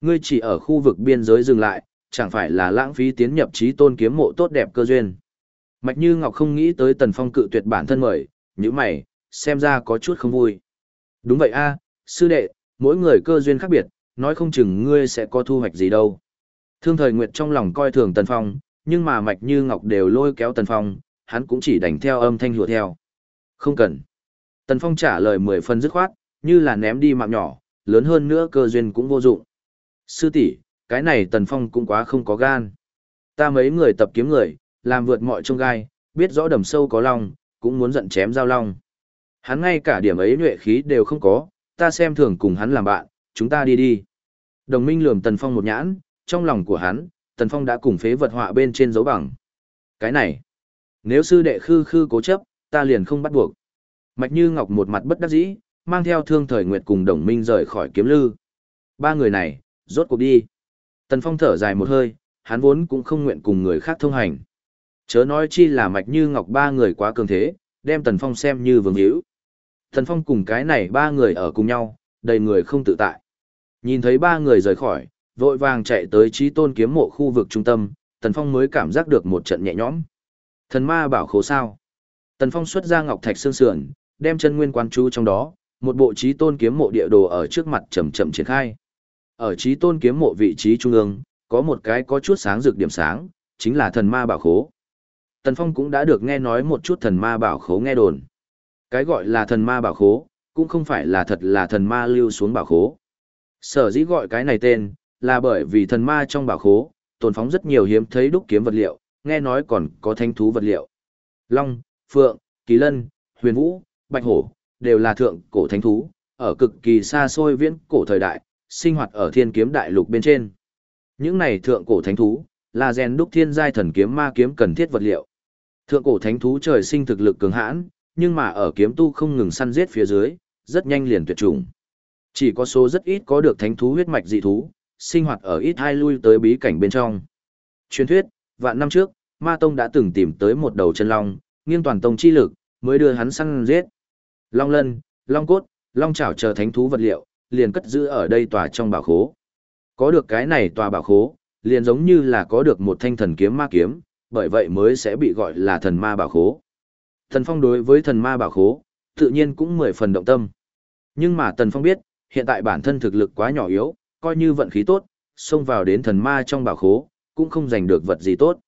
Ngươi chỉ ở khu vực biên giới dừng lại, chẳng phải là lãng phí tiến nhập trí tôn kiếm mộ tốt đẹp cơ duyên. Mạch Như Ngọc không nghĩ tới Tần Phong cự tuyệt bản thân mời, như mày, xem ra có chút không vui. Đúng vậy a, sư đệ, mỗi người cơ duyên khác biệt, nói không chừng ngươi sẽ có thu hoạch gì đâu. Thương thời Nguyệt trong lòng coi thường Tần Phong, nhưng mà Mạch Như Ngọc đều lôi kéo Tần Phong, hắn cũng chỉ đành theo âm thanh hùa theo. Không cần. Tần Phong trả lời mười phần dứt khoát, như là ném đi mạng nhỏ, lớn hơn nữa cơ duyên cũng vô dụng. Sư tỷ, cái này Tần Phong cũng quá không có gan. Ta mấy người tập kiếm người, làm vượt mọi trông gai, biết rõ đầm sâu có long, cũng muốn giận chém giao long. Hắn ngay cả điểm ấy nhuệ khí đều không có, ta xem thường cùng hắn làm bạn, chúng ta đi đi. Đồng minh lườm Tần Phong một nhãn, trong lòng của hắn, Tần Phong đã cùng phế vật họa bên trên dấu bằng. Cái này, nếu sư đệ khư khư cố chấp, ta liền không bắt buộc. Mạch Như Ngọc một mặt bất đắc dĩ, mang theo thương thời nguyệt cùng đồng minh rời khỏi kiếm lư. Ba người này, rốt cuộc đi. Tần Phong thở dài một hơi, hắn vốn cũng không nguyện cùng người khác thông hành. Chớ nói chi là Mạch Như Ngọc ba người quá cường thế, đem Tần Phong xem như vương hữu. Tần Phong cùng cái này ba người ở cùng nhau, đầy người không tự tại. Nhìn thấy ba người rời khỏi, vội vàng chạy tới trí tôn kiếm mộ khu vực trung tâm, Tần Phong mới cảm giác được một trận nhẹ nhõm. Thần ma bảo khố sao. Tần Phong xuất ra ngọc thạch xương sườn, đem chân nguyên quan chú trong đó, một bộ trí tôn kiếm mộ địa đồ ở trước mặt chậm chậm triển khai. Ở trí tôn kiếm mộ vị trí trung ương, có một cái có chút sáng rực điểm sáng, chính là thần ma bảo khố. Tần Phong cũng đã được nghe nói một chút thần ma bảo khố nghe đồn. Cái gọi là thần ma bảo khố, cũng không phải là thật là thần ma lưu xuống bảo khố. Sở dĩ gọi cái này tên, là bởi vì thần ma trong bảo khố, tồn phóng rất nhiều hiếm thấy đúc kiếm vật liệu, nghe nói còn có thanh thú vật liệu. Long, Phượng, Kỳ Lân, Huyền Vũ, Bạch Hổ, đều là thượng cổ thánh thú, ở cực kỳ xa xôi viễn cổ thời đại, sinh hoạt ở thiên kiếm đại lục bên trên. Những này thượng cổ thánh thú, là rèn đúc thiên giai thần kiếm ma kiếm cần thiết vật liệu. Thượng cổ thánh thú trời sinh thực lực cường hãn, nhưng mà ở kiếm tu không ngừng săn giết phía dưới, rất nhanh liền tuyệt chủng. Chỉ có số rất ít có được thánh thú huyết mạch dị thú, sinh hoạt ở ít hai lui tới bí cảnh bên trong. Truyền thuyết, vạn năm trước, Ma Tông đã từng tìm tới một đầu chân long, nghiêng toàn tông chi lực, mới đưa hắn săn giết. Long lân, long cốt, long chảo chờ thánh thú vật liệu, liền cất giữ ở đây tòa trong bảo khố. Có được cái này tòa bảo khố, liền giống như là có được một thanh thần kiếm ma kiếm, bởi vậy mới sẽ bị gọi là thần ma bảo khố. Thần Phong đối với thần ma bảo khố, tự nhiên cũng mười phần động tâm. Nhưng mà Tần Phong biết, hiện tại bản thân thực lực quá nhỏ yếu, coi như vận khí tốt, xông vào đến thần ma trong bảo khố, cũng không giành được vật gì tốt.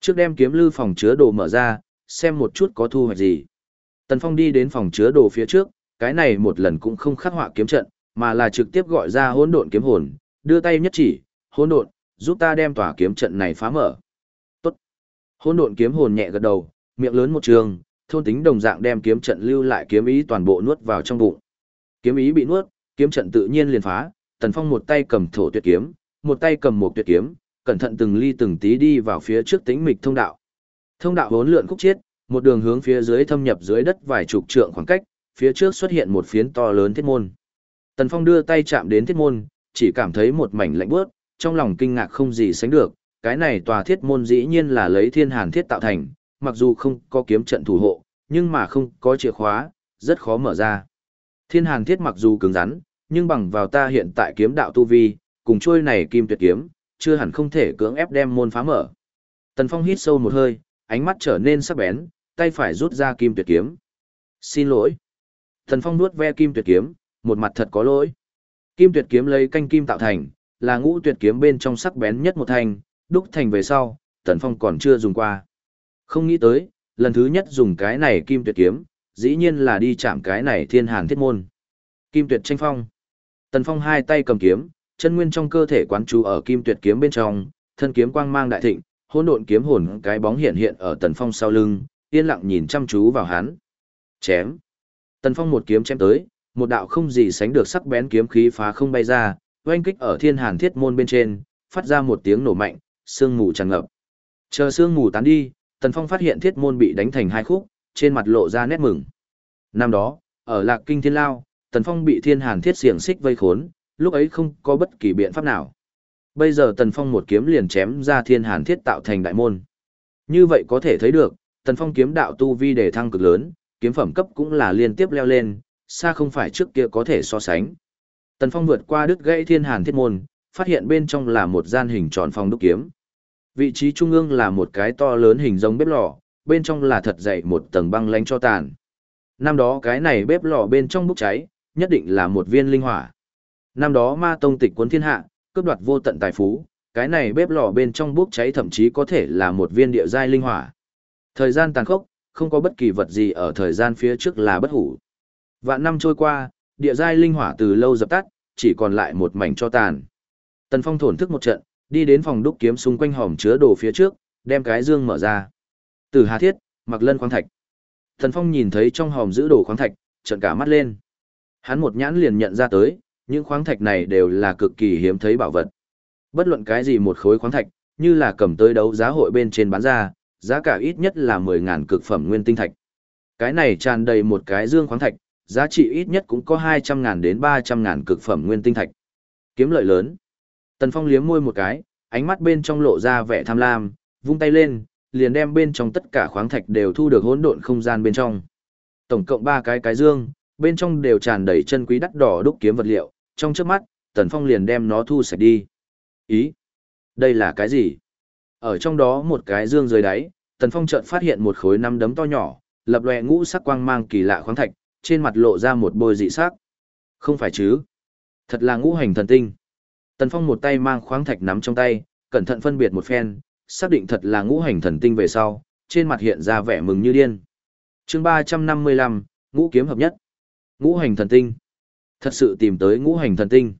Trước đem kiếm lư phòng chứa đồ mở ra, xem một chút có thu hoạch gì. Tần Phong đi đến phòng chứa đồ phía trước, cái này một lần cũng không khắc họa kiếm trận, mà là trực tiếp gọi ra hỗn độn kiếm hồn, đưa tay nhất chỉ, hỗn độn, giúp ta đem tòa kiếm trận này phá mở. Tốt. Hỗn độn kiếm hồn nhẹ gật đầu, miệng lớn một trường, thôn tính đồng dạng đem kiếm trận lưu lại kiếm ý toàn bộ nuốt vào trong bụng. Kiếm ý bị nuốt, kiếm trận tự nhiên liền phá, Tần Phong một tay cầm thổ tuyệt kiếm, một tay cầm một tuyệt kiếm, cẩn thận từng ly từng tí đi vào phía trước tĩnh mịch thông đạo. Thông đạo vốn lượn khúc chiết, một đường hướng phía dưới thâm nhập dưới đất vài chục trượng khoảng cách, phía trước xuất hiện một phiến to lớn thiết môn. Tần Phong đưa tay chạm đến thiết môn, chỉ cảm thấy một mảnh lạnh bớt, trong lòng kinh ngạc không gì sánh được, cái này tòa thiết môn dĩ nhiên là lấy thiên hàn thiết tạo thành, mặc dù không có kiếm trận thủ hộ, nhưng mà không có chìa khóa, rất khó mở ra. Thiên hàn thiết mặc dù cứng rắn, nhưng bằng vào ta hiện tại kiếm đạo tu vi, cùng trôi này kim tuyệt kiếm, chưa hẳn không thể cưỡng ép đem môn phá mở. Tần Phong hít sâu một hơi, ánh mắt trở nên sắc bén, tay phải rút ra kim tuyệt kiếm. Xin lỗi. Tần Phong nuốt ve kim tuyệt kiếm, một mặt thật có lỗi. Kim tuyệt kiếm lấy canh kim tạo thành, là ngũ tuyệt kiếm bên trong sắc bén nhất một thành, đúc thành về sau, Tần Phong còn chưa dùng qua. Không nghĩ tới, lần thứ nhất dùng cái này kim tuyệt kiếm, dĩ nhiên là đi chạm cái này thiên hàn thiết môn. Kim tuyệt tranh phong. Tần Phong hai tay cầm kiếm, chân nguyên trong cơ thể quán chú ở kim tuyệt kiếm bên trong, thân kiếm quang mang đại thịnh, hỗn độn kiếm hồn cái bóng hiện hiện ở Tần Phong sau lưng, yên lặng nhìn chăm chú vào hắn. Chém. Tần Phong một kiếm chém tới, một đạo không gì sánh được sắc bén kiếm khí phá không bay ra, oanh kích ở thiên hàn thiết môn bên trên, phát ra một tiếng nổ mạnh, sương mù tràn ngập. Chờ sương mù tán đi, Tần Phong phát hiện thiết môn bị đánh thành hai khúc, trên mặt lộ ra nét mừng. Năm đó, ở Lạc Kinh Thiên Lao, Tần Phong bị thiên hàn thiết xiềng xích vây khốn, lúc ấy không có bất kỳ biện pháp nào. Bây giờ Tần Phong một kiếm liền chém ra thiên hàn thiết tạo thành đại môn. Như vậy có thể thấy được, Tần Phong kiếm đạo tu vi đề thăng cực lớn, kiếm phẩm cấp cũng là liên tiếp leo lên, xa không phải trước kia có thể so sánh. Tần Phong vượt qua đứt gãy thiên hàn thiết môn, phát hiện bên trong là một gian hình tròn phong đúc kiếm. Vị trí trung ương là một cái to lớn hình giống bếp lò, bên trong là thật dày một tầng băng lánh cho tàn. Năm đó cái này bếp lò bên trong bốc cháy, nhất định là một viên linh hỏa. Năm đó ma tông tịch cuốn thiên hạ, cướp đoạt vô tận tài phú, cái này bếp lò bên trong bốc cháy thậm chí có thể là một viên địa giai linh hỏa. Thời gian tàn khốc, không có bất kỳ vật gì ở thời gian phía trước là bất hủ. Vạn năm trôi qua, địa giai linh hỏa từ lâu dập tắt, chỉ còn lại một mảnh cho tàn. Tần Phong thổn thức một trận, đi đến phòng đúc kiếm xung quanh hòm chứa đồ phía trước, đem cái dương mở ra. Từ Hà Thiết, Mặc Lân khoáng thạch. Tần Phong nhìn thấy trong hòm giữ đồ khoáng thạch, trợn cả mắt lên. Hắn một nhãn liền nhận ra tới, những khoáng thạch này đều là cực kỳ hiếm thấy bảo vật. Bất luận cái gì một khối khoáng thạch, như là cầm tới đấu giá hội bên trên bán ra, giá cả ít nhất là 10.000 cực phẩm nguyên tinh thạch. Cái này tràn đầy một cái dương khoáng thạch, giá trị ít nhất cũng có 200.000 đến 300.000 cực phẩm nguyên tinh thạch. Kiếm lợi lớn. Tần Phong liếm môi một cái, ánh mắt bên trong lộ ra vẻ tham lam, vung tay lên, liền đem bên trong tất cả khoáng thạch đều thu được hỗn độn không gian bên trong. Tổng cộng 3 cái cái dương, bên trong đều tràn đầy chân quý đắt đỏ đúc kiếm vật liệu, trong trước mắt, Tần Phong liền đem nó thu sạch đi. Ý? Đây là cái gì? Ở trong đó một cái dương dưới đáy, Tần Phong chợt phát hiện một khối năm đấm to nhỏ, lập lòe ngũ sắc quang mang kỳ lạ khoáng thạch, trên mặt lộ ra một bôi dị sắc. Không phải chứ? Thật là ngũ hành thần tinh. Tần Phong một tay mang khoáng thạch nắm trong tay, cẩn thận phân biệt một phen, xác định thật là ngũ hành thần tinh về sau, trên mặt hiện ra vẻ mừng như điên. Chương 355, ngũ kiếm hợp nhất. Ngũ hành thần tinh. Thật sự tìm tới ngũ hành thần tinh.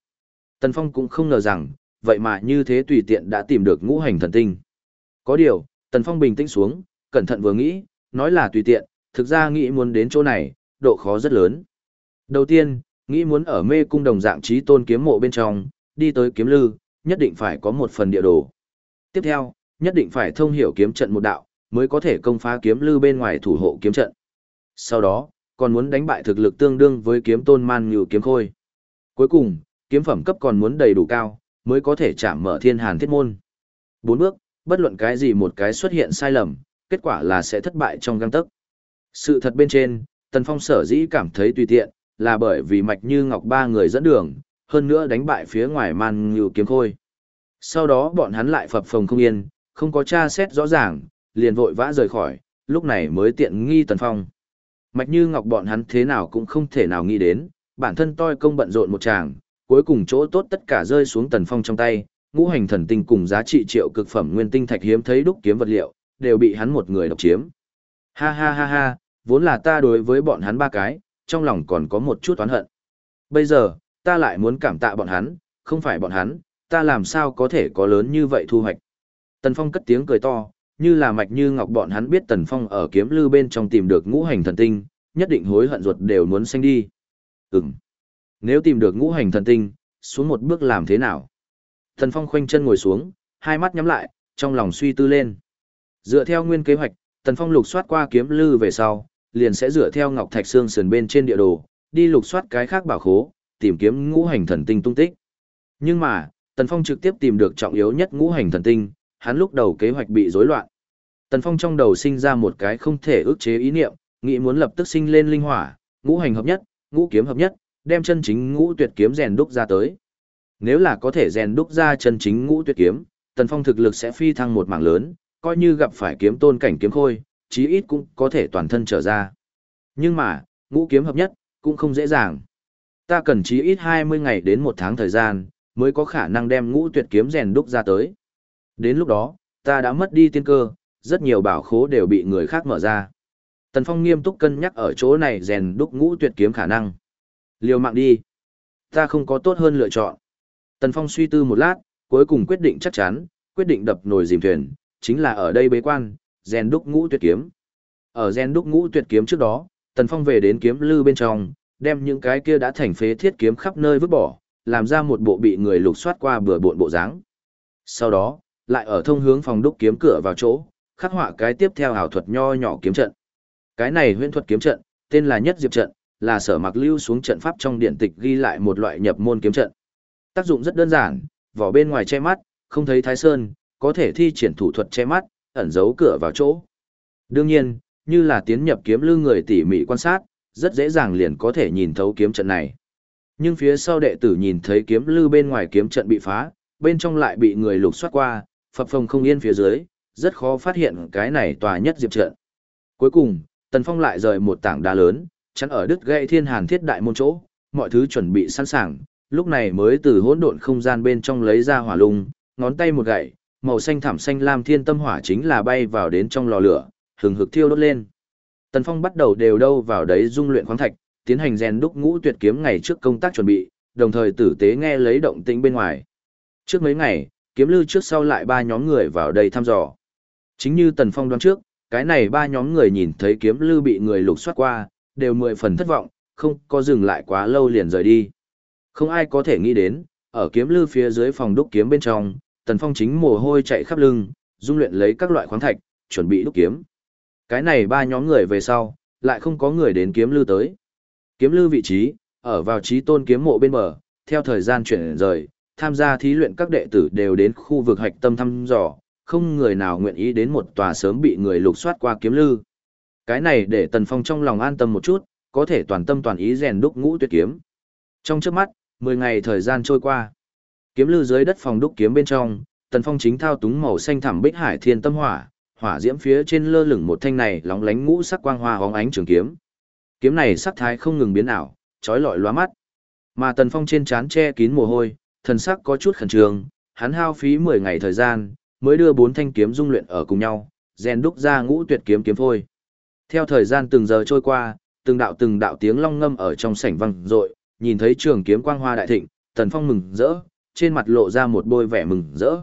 Tần Phong cũng không ngờ rằng, vậy mà như thế tùy tiện đã tìm được ngũ hành thần tinh. Có điều, Tần Phong bình tĩnh xuống, cẩn thận vừa nghĩ, nói là tùy tiện, thực ra nghĩ muốn đến chỗ này, độ khó rất lớn. Đầu tiên, nghĩ muốn ở mê cung đồng dạng trí tôn kiếm mộ bên trong, đi tới kiếm lư, nhất định phải có một phần địa đồ. Tiếp theo, nhất định phải thông hiểu kiếm trận một đạo, mới có thể công phá kiếm lư bên ngoài thủ hộ kiếm trận. Sau đó, còn muốn đánh bại thực lực tương đương với kiếm tôn man như kiếm khôi. Cuối cùng, kiếm phẩm cấp còn muốn đầy đủ cao, mới có thể chạm mở thiên hàn thiết môn. Bốn bước, bất luận cái gì một cái xuất hiện sai lầm, kết quả là sẽ thất bại trong găng tấc. Sự thật bên trên, Tần Phong sở dĩ cảm thấy tùy tiện, là bởi vì mạch như ngọc ba người dẫn đường, hơn nữa đánh bại phía ngoài man như kiếm khôi. Sau đó bọn hắn lại phập phồng không yên, không có tra xét rõ ràng, liền vội vã rời khỏi, lúc này mới tiện nghi Tần Phong. Mạch như ngọc bọn hắn thế nào cũng không thể nào nghĩ đến, bản thân toi công bận rộn một chàng, cuối cùng chỗ tốt tất cả rơi xuống Tần Phong trong tay, ngũ hành thần tinh cùng giá trị triệu cực phẩm nguyên tinh thạch hiếm thấy đúc kiếm vật liệu, đều bị hắn một người độc chiếm. Ha ha ha ha, vốn là ta đối với bọn hắn ba cái, trong lòng còn có một chút oán hận. Bây giờ, ta lại muốn cảm tạ bọn hắn, không phải bọn hắn, ta làm sao có thể có lớn như vậy thu hoạch. Tần Phong cất tiếng cười to, như là mạch như ngọc bọn hắn biết Tần Phong ở kiếm lư bên trong tìm được ngũ hành thần tinh, nhất định hối hận ruột đều muốn xanh đi. Ừm. Nếu tìm được ngũ hành thần tinh, xuống một bước làm thế nào? Tần Phong khoanh chân ngồi xuống, hai mắt nhắm lại, trong lòng suy tư lên. Dựa theo nguyên kế hoạch, Tần Phong lục soát qua kiếm lư về sau, liền sẽ dựa theo ngọc thạch xương sườn bên trên địa đồ, đi lục soát cái khác bảo khố, tìm kiếm ngũ hành thần tinh tung tích. Nhưng mà, Tần Phong trực tiếp tìm được trọng yếu nhất ngũ hành thần tinh, hắn lúc đầu kế hoạch bị rối loạn. Tần Phong trong đầu sinh ra một cái không thể ức chế ý niệm, nghĩ muốn lập tức sinh lên linh hỏa, ngũ hành hợp nhất, ngũ kiếm hợp nhất, đem chân chính ngũ tuyệt kiếm rèn đúc ra tới. Nếu là có thể rèn đúc ra chân chính ngũ tuyệt kiếm, Tần Phong thực lực sẽ phi thăng một mảng lớn, coi như gặp phải kiếm tôn cảnh kiếm khôi, chí ít cũng có thể toàn thân trở ra. Nhưng mà, ngũ kiếm hợp nhất, cũng không dễ dàng. Ta cần chí ít 20 ngày đến một tháng thời gian, mới có khả năng đem ngũ tuyệt kiếm rèn đúc ra tới. Đến lúc đó, ta đã mất đi tiên cơ, rất nhiều bảo khố đều bị người khác mở ra. Tần Phong nghiêm túc cân nhắc ở chỗ này rèn đúc ngũ tuyệt kiếm khả năng. Liều mạng đi. Ta không có tốt hơn lựa chọn. Tần Phong suy tư một lát, cuối cùng quyết định chắc chắn, quyết định đập nồi dìm thuyền, chính là ở đây bế quan, rèn đúc ngũ tuyệt kiếm. Ở rèn đúc ngũ tuyệt kiếm trước đó, Tần Phong về đến kiếm lư bên trong, đem những cái kia đã thành phế thiết kiếm khắp nơi vứt bỏ, làm ra một bộ bị người lục soát qua bừa bộn bộ dáng. Sau đó, lại ở thông hướng phòng đúc kiếm cửa vào chỗ, khắc họa cái tiếp theo ảo thuật nho nhỏ kiếm trận. Cái này huyễn thuật kiếm trận, tên là Nhất Diệp trận, là sở mặc lưu xuống trận pháp trong điện tịch ghi lại một loại nhập môn kiếm trận. Tác dụng rất đơn giản, vỏ bên ngoài che mắt, không thấy thái sơn, có thể thi triển thủ thuật che mắt, ẩn giấu cửa vào chỗ. Đương nhiên, như là tiến nhập kiếm lư người tỉ mỉ quan sát, rất dễ dàng liền có thể nhìn thấu kiếm trận này. Nhưng phía sau đệ tử nhìn thấy kiếm lư bên ngoài kiếm trận bị phá, bên trong lại bị người lục soát qua, phập phồng không yên phía dưới, rất khó phát hiện cái này tòa nhất diệp trận. Cuối cùng, Tần Phong lại rời một tảng đá lớn, chắn ở đứt gãy thiên hàn thiết đại môn chỗ, mọi thứ chuẩn bị sẵn sàng, lúc này mới từ hỗn độn không gian bên trong lấy ra hỏa lung, ngón tay một gậy, màu xanh thảm xanh lam thiên tâm hỏa chính là bay vào đến trong lò lửa, hừng hực thiêu đốt lên. Tần Phong bắt đầu đều đâu vào đấy dung luyện khoáng thạch, tiến hành rèn đúc ngũ tuyệt kiếm ngày trước công tác chuẩn bị, đồng thời tử tế nghe lấy động tĩnh bên ngoài. Trước mấy ngày, kiếm lư trước sau lại ba nhóm người vào đây thăm dò. Chính như Tần Phong đoán trước, cái này ba nhóm người nhìn thấy kiếm lư bị người lục soát qua, đều mười phần thất vọng, không có dừng lại quá lâu liền rời đi. Không ai có thể nghĩ đến, ở kiếm lư phía dưới phòng đúc kiếm bên trong, Tần Phong chính mồ hôi chạy khắp lưng, dung luyện lấy các loại khoáng thạch, chuẩn bị đúc kiếm. Cái này ba nhóm người về sau, lại không có người đến kiếm lư tới. Kiếm lư vị trí, ở vào trí tôn kiếm mộ bên bờ, theo thời gian chuyển rời, tham gia thí luyện các đệ tử đều đến khu vực hạch tâm thăm dò, không người nào nguyện ý đến một tòa sớm bị người lục soát qua kiếm lư. Cái này để Tần Phong trong lòng an tâm một chút, có thể toàn tâm toàn ý rèn đúc ngũ tuyệt kiếm. Trong trước mắt, 10 ngày thời gian trôi qua. Kiếm lư dưới đất phòng đúc kiếm bên trong, Tần Phong chính thao túng màu xanh thẳm bích hải thiên tâm hỏa, hỏa diễm phía trên lơ lửng một thanh này lóng lánh ngũ sắc quang hoa hóng ánh trường kiếm. Kiếm này sắc thái không ngừng biến ảo, chói lọi lóa mắt. Mà Tần Phong trên trán che kín mồ hôi, thần sắc có chút khẩn trương, hắn hao phí 10 ngày thời gian, mới đưa bốn thanh kiếm dung luyện ở cùng nhau, rèn đúc ra ngũ tuyệt kiếm kiếm phôi. Theo thời gian từng giờ trôi qua, từng đạo từng đạo tiếng long ngâm ở trong sảnh vang dội, nhìn thấy trường kiếm quang hoa đại thịnh, Tần Phong mừng rỡ, trên mặt lộ ra một bôi vẻ mừng rỡ.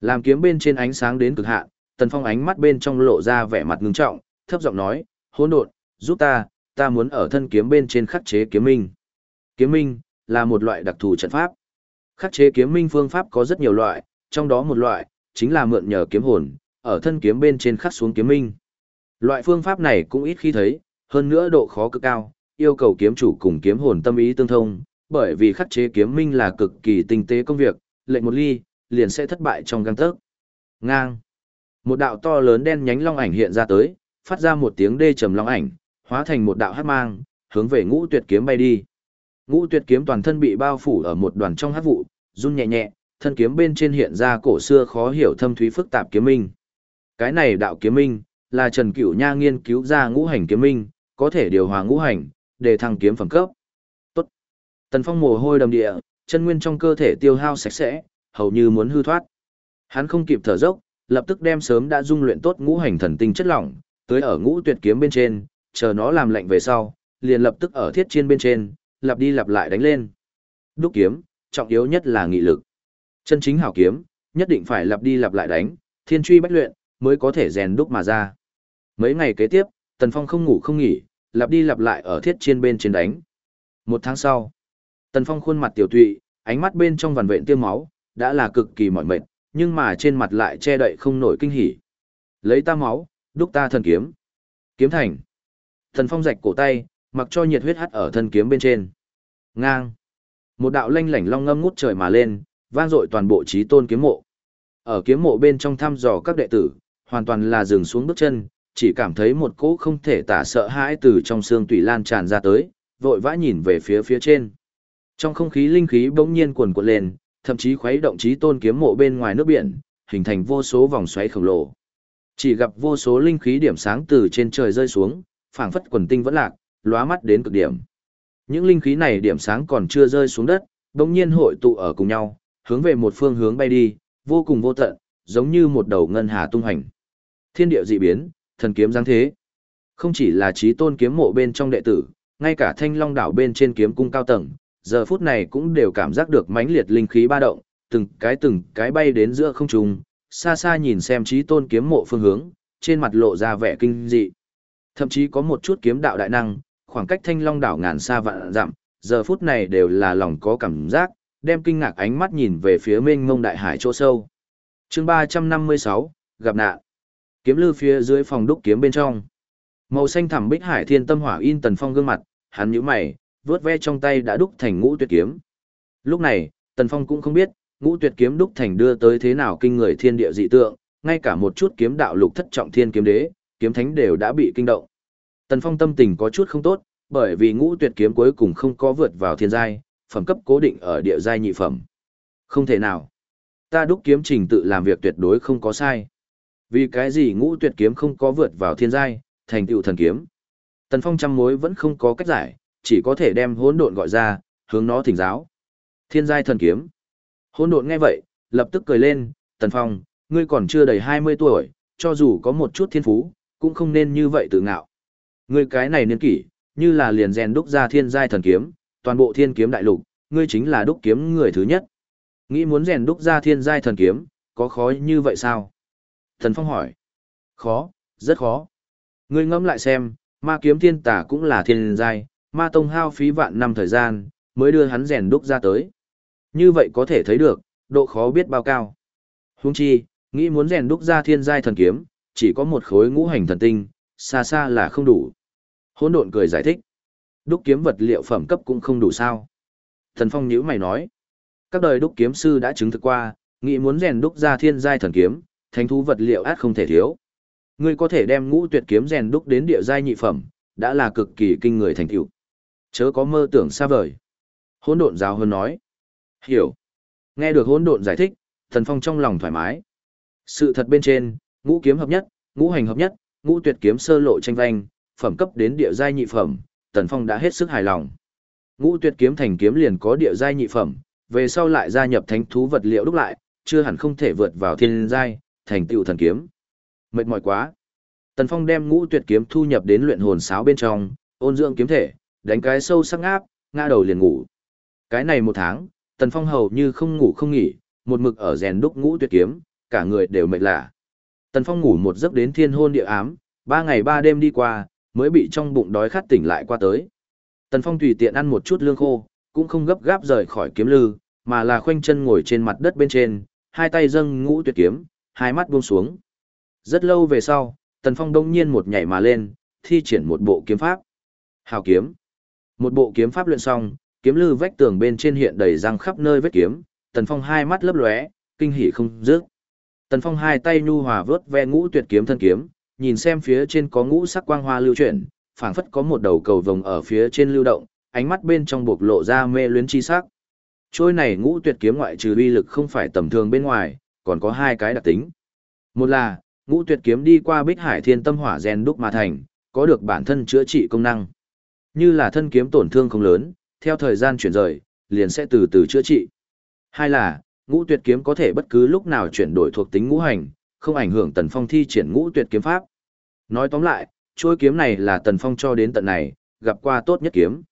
Làm kiếm bên trên ánh sáng đến cực hạn, Tần Phong ánh mắt bên trong lộ ra vẻ mặt ngưng trọng, thấp giọng nói, hỗn độn, giúp ta, ta muốn ở thân kiếm bên trên khắc chế kiếm minh. Kiếm minh là một loại đặc thù trận pháp. Khắc chế kiếm minh phương pháp có rất nhiều loại, trong đó một loại chính là mượn nhờ kiếm hồn, ở thân kiếm bên trên khắc xuống kiếm minh. Loại phương pháp này cũng ít khi thấy, hơn nữa độ khó cực cao, yêu cầu kiếm chủ cùng kiếm hồn tâm ý tương thông, bởi vì khắc chế kiếm minh là cực kỳ tinh tế công việc, lệnh một ly, liền sẽ thất bại trong găng tớc. Ngang. Một đạo to lớn đen nhánh long ảnh hiện ra tới, phát ra một tiếng đê trầm long ảnh, hóa thành một đạo hát mang, hướng về ngũ tuyệt kiếm bay đi. Ngũ tuyệt kiếm toàn thân bị bao phủ ở một đoàn trong hát vụ, run nhẹ nhẹ, thân kiếm bên trên hiện ra cổ xưa khó hiểu thâm thúy phức tạp kiếm minh. Cái này đạo kiếm minh, là Trần Cửu Nha nghiên cứu ra ngũ hành kiếm minh, có thể điều hòa ngũ hành, để thăng kiếm phẩm cấp. Tần Phong mồ hôi đầm địa, chân nguyên trong cơ thể tiêu hao sạch sẽ, hầu như muốn hư thoát. Hắn không kịp thở dốc, lập tức đem sớm đã dung luyện tốt ngũ hành thần tinh chất lỏng, tới ở ngũ tuyệt kiếm bên trên, chờ nó làm lạnh về sau, liền lập tức ở thiết chiên bên trên, lặp đi lặp lại đánh lên. Đúc kiếm, trọng yếu nhất là nghị lực. Chân chính hảo kiếm, nhất định phải lặp đi lặp lại đánh, thiên truy bách luyện, mới có thể rèn đúc mà ra. Mấy ngày kế tiếp, Tần Phong không ngủ không nghỉ, lặp đi lặp lại ở thiết chiên bên trên đánh. Một tháng sau, Tần Phong khuôn mặt tiểu tụy, ánh mắt bên trong vằn vện tiêm máu, đã là cực kỳ mỏi mệt, nhưng mà trên mặt lại che đậy không nổi kinh hỉ. Lấy ta máu, đúc ta thần kiếm. Kiếm thành. Tần Phong rạch cổ tay, mặc cho nhiệt huyết hắt ở thân kiếm bên trên. Ngang. Một đạo lanh lảnh long ngâm ngút trời mà lên, vang dội toàn bộ trí tôn kiếm mộ. Ở kiếm mộ bên trong thăm dò các đệ tử, hoàn toàn là dừng xuống bước chân, chỉ cảm thấy một cỗ không thể tả sợ hãi từ trong xương tủy lan tràn ra tới, vội vã nhìn về phía phía trên. Trong không khí linh khí bỗng nhiên cuồn cuộn lên, thậm chí khuấy động trí tôn kiếm mộ bên ngoài nước biển, hình thành vô số vòng xoáy khổng lồ. Chỉ gặp vô số linh khí điểm sáng từ trên trời rơi xuống, phảng phất quần tinh vẫn lạc, lóa mắt đến cực điểm. Những linh khí này điểm sáng còn chưa rơi xuống đất, bỗng nhiên hội tụ ở cùng nhau, hướng về một phương hướng bay đi, vô cùng vô tận, giống như một đầu ngân hà tung hành. Thiên địa dị biến, thần kiếm giáng thế. Không chỉ là trí tôn kiếm mộ bên trong đệ tử, ngay cả thanh long đảo bên trên kiếm cung cao tầng, giờ phút này cũng đều cảm giác được mãnh liệt linh khí ba động, từng cái từng cái bay đến giữa không trung, xa xa nhìn xem trí tôn kiếm mộ phương hướng, trên mặt lộ ra vẻ kinh dị. Thậm chí có một chút kiếm đạo đại năng, khoảng cách thanh long đảo ngàn xa vạn dặm, giờ phút này đều là lòng có cảm giác, đem kinh ngạc ánh mắt nhìn về phía mênh mông đại hải chỗ sâu. chương 356, gặp nạn. Kiếm lư phía dưới phòng đúc kiếm bên trong. Màu xanh thẳm bích hải thiên tâm hỏa in tần phong gương mặt, hắn nhíu mày, vớt ve trong tay đã đúc thành ngũ tuyệt kiếm. Lúc này, tần phong cũng không biết, ngũ tuyệt kiếm đúc thành đưa tới thế nào kinh người thiên địa dị tượng, ngay cả một chút kiếm đạo lục thất trọng thiên kiếm đế, kiếm thánh đều đã bị kinh động. Tần Phong tâm tình có chút không tốt, bởi vì ngũ tuyệt kiếm cuối cùng không có vượt vào thiên giai, phẩm cấp cố định ở địa giai nhị phẩm. Không thể nào. Ta đúc kiếm trình tự làm việc tuyệt đối không có sai. Vì cái gì ngũ tuyệt kiếm không có vượt vào thiên giai, thành tựu thần kiếm. Tần Phong trăm mối vẫn không có cách giải, chỉ có thể đem hỗn độn gọi ra, hướng nó thỉnh giáo. Thiên giai thần kiếm. Hỗn độn nghe vậy, lập tức cười lên, Tần Phong, ngươi còn chưa đầy 20 tuổi, cho dù có một chút thiên phú, cũng không nên như vậy tự ngạo. Ngươi cái này niên kỷ, như là liền rèn đúc ra thiên giai thần kiếm, toàn bộ thiên kiếm đại lục, ngươi chính là đúc kiếm người thứ nhất. Nghĩ muốn rèn đúc ra thiên giai thần kiếm, có khó như vậy sao? Thần Phong hỏi. Khó, rất khó. Ngươi ngẫm lại xem, ma kiếm thiên tả cũng là thiên giai, ma tông hao phí vạn năm thời gian, mới đưa hắn rèn đúc ra tới. Như vậy có thể thấy được, độ khó biết bao cao. Huống chi, nghĩ muốn rèn đúc ra thiên giai thần kiếm, chỉ có một khối ngũ hành thần tinh, xa xa là không đủ. Hỗn độn cười giải thích. Đúc kiếm vật liệu phẩm cấp cũng không đủ sao. Thần Phong nhíu mày nói. Các đời đúc kiếm sư đã chứng thực qua, nghĩ muốn rèn đúc ra thiên giai thần kiếm, thánh thú vật liệu át không thể thiếu. Ngươi có thể đem ngũ tuyệt kiếm rèn đúc đến địa giai nhị phẩm, đã là cực kỳ kinh người thành tựu. Chớ có mơ tưởng xa vời. Hỗn độn giáo hơn nói. Hiểu. Nghe được hỗn độn giải thích, thần phong trong lòng thoải mái. Sự thật bên trên, ngũ kiếm hợp nhất, ngũ hành hợp nhất, ngũ tuyệt kiếm sơ lộ tranh vanh, phẩm cấp đến địa giai nhị phẩm, tần phong đã hết sức hài lòng. Ngũ tuyệt kiếm thành kiếm liền có địa giai nhị phẩm, về sau lại gia nhập thánh thú vật liệu đúc lại, chưa hẳn không thể vượt vào thiên giai, thành tựu thần kiếm. Mệt mỏi quá. Tần Phong đem ngũ tuyệt kiếm thu nhập đến luyện hồn sáo bên trong, ôn dưỡng kiếm thể, đánh cái sâu sắc ngáp, ngã đầu liền ngủ. Cái này một tháng, Tần Phong hầu như không ngủ không nghỉ, một mực ở rèn đúc ngũ tuyệt kiếm, cả người đều mệt lạ. Tần Phong ngủ một giấc đến thiên hôn địa ám, ba ngày ba đêm đi qua, mới bị trong bụng đói khát tỉnh lại qua tới. Tần Phong tùy tiện ăn một chút lương khô, cũng không gấp gáp rời khỏi kiếm lư, mà là khoanh chân ngồi trên mặt đất bên trên, hai tay dâng ngũ tuyệt kiếm, hai mắt buông xuống. Rất lâu về sau, Tần Phong đông nhiên một nhảy mà lên, thi triển một bộ kiếm pháp. Hào kiếm. Một bộ kiếm pháp luyện xong, kiếm lư vách tường bên trên hiện đầy răng khắp nơi vết kiếm, Tần Phong hai mắt lấp lóe, kinh hỉ không dứt. Tần Phong hai tay nhu hòa vớt ve ngũ tuyệt kiếm thân kiếm, nhìn xem phía trên có ngũ sắc quang hoa lưu chuyển, phảng phất có một đầu cầu vồng ở phía trên lưu động, ánh mắt bên trong bộc lộ ra mê luyến chi sắc. Trôi này ngũ tuyệt kiếm ngoại trừ uy lực không phải tầm thường bên ngoài, còn có hai cái đặc tính. Một là, ngũ tuyệt kiếm đi qua bích hải thiên tâm hỏa gen đúc mà thành, có được bản thân chữa trị công năng. Như là thân kiếm tổn thương không lớn, theo thời gian chuyển rời, liền sẽ từ từ chữa trị. Hai là, ngũ tuyệt kiếm có thể bất cứ lúc nào chuyển đổi thuộc tính ngũ hành, không ảnh hưởng tần phong thi triển ngũ tuyệt kiếm pháp. Nói tóm lại, chuôi kiếm này là tần phong cho đến tận này, gặp qua tốt nhất kiếm.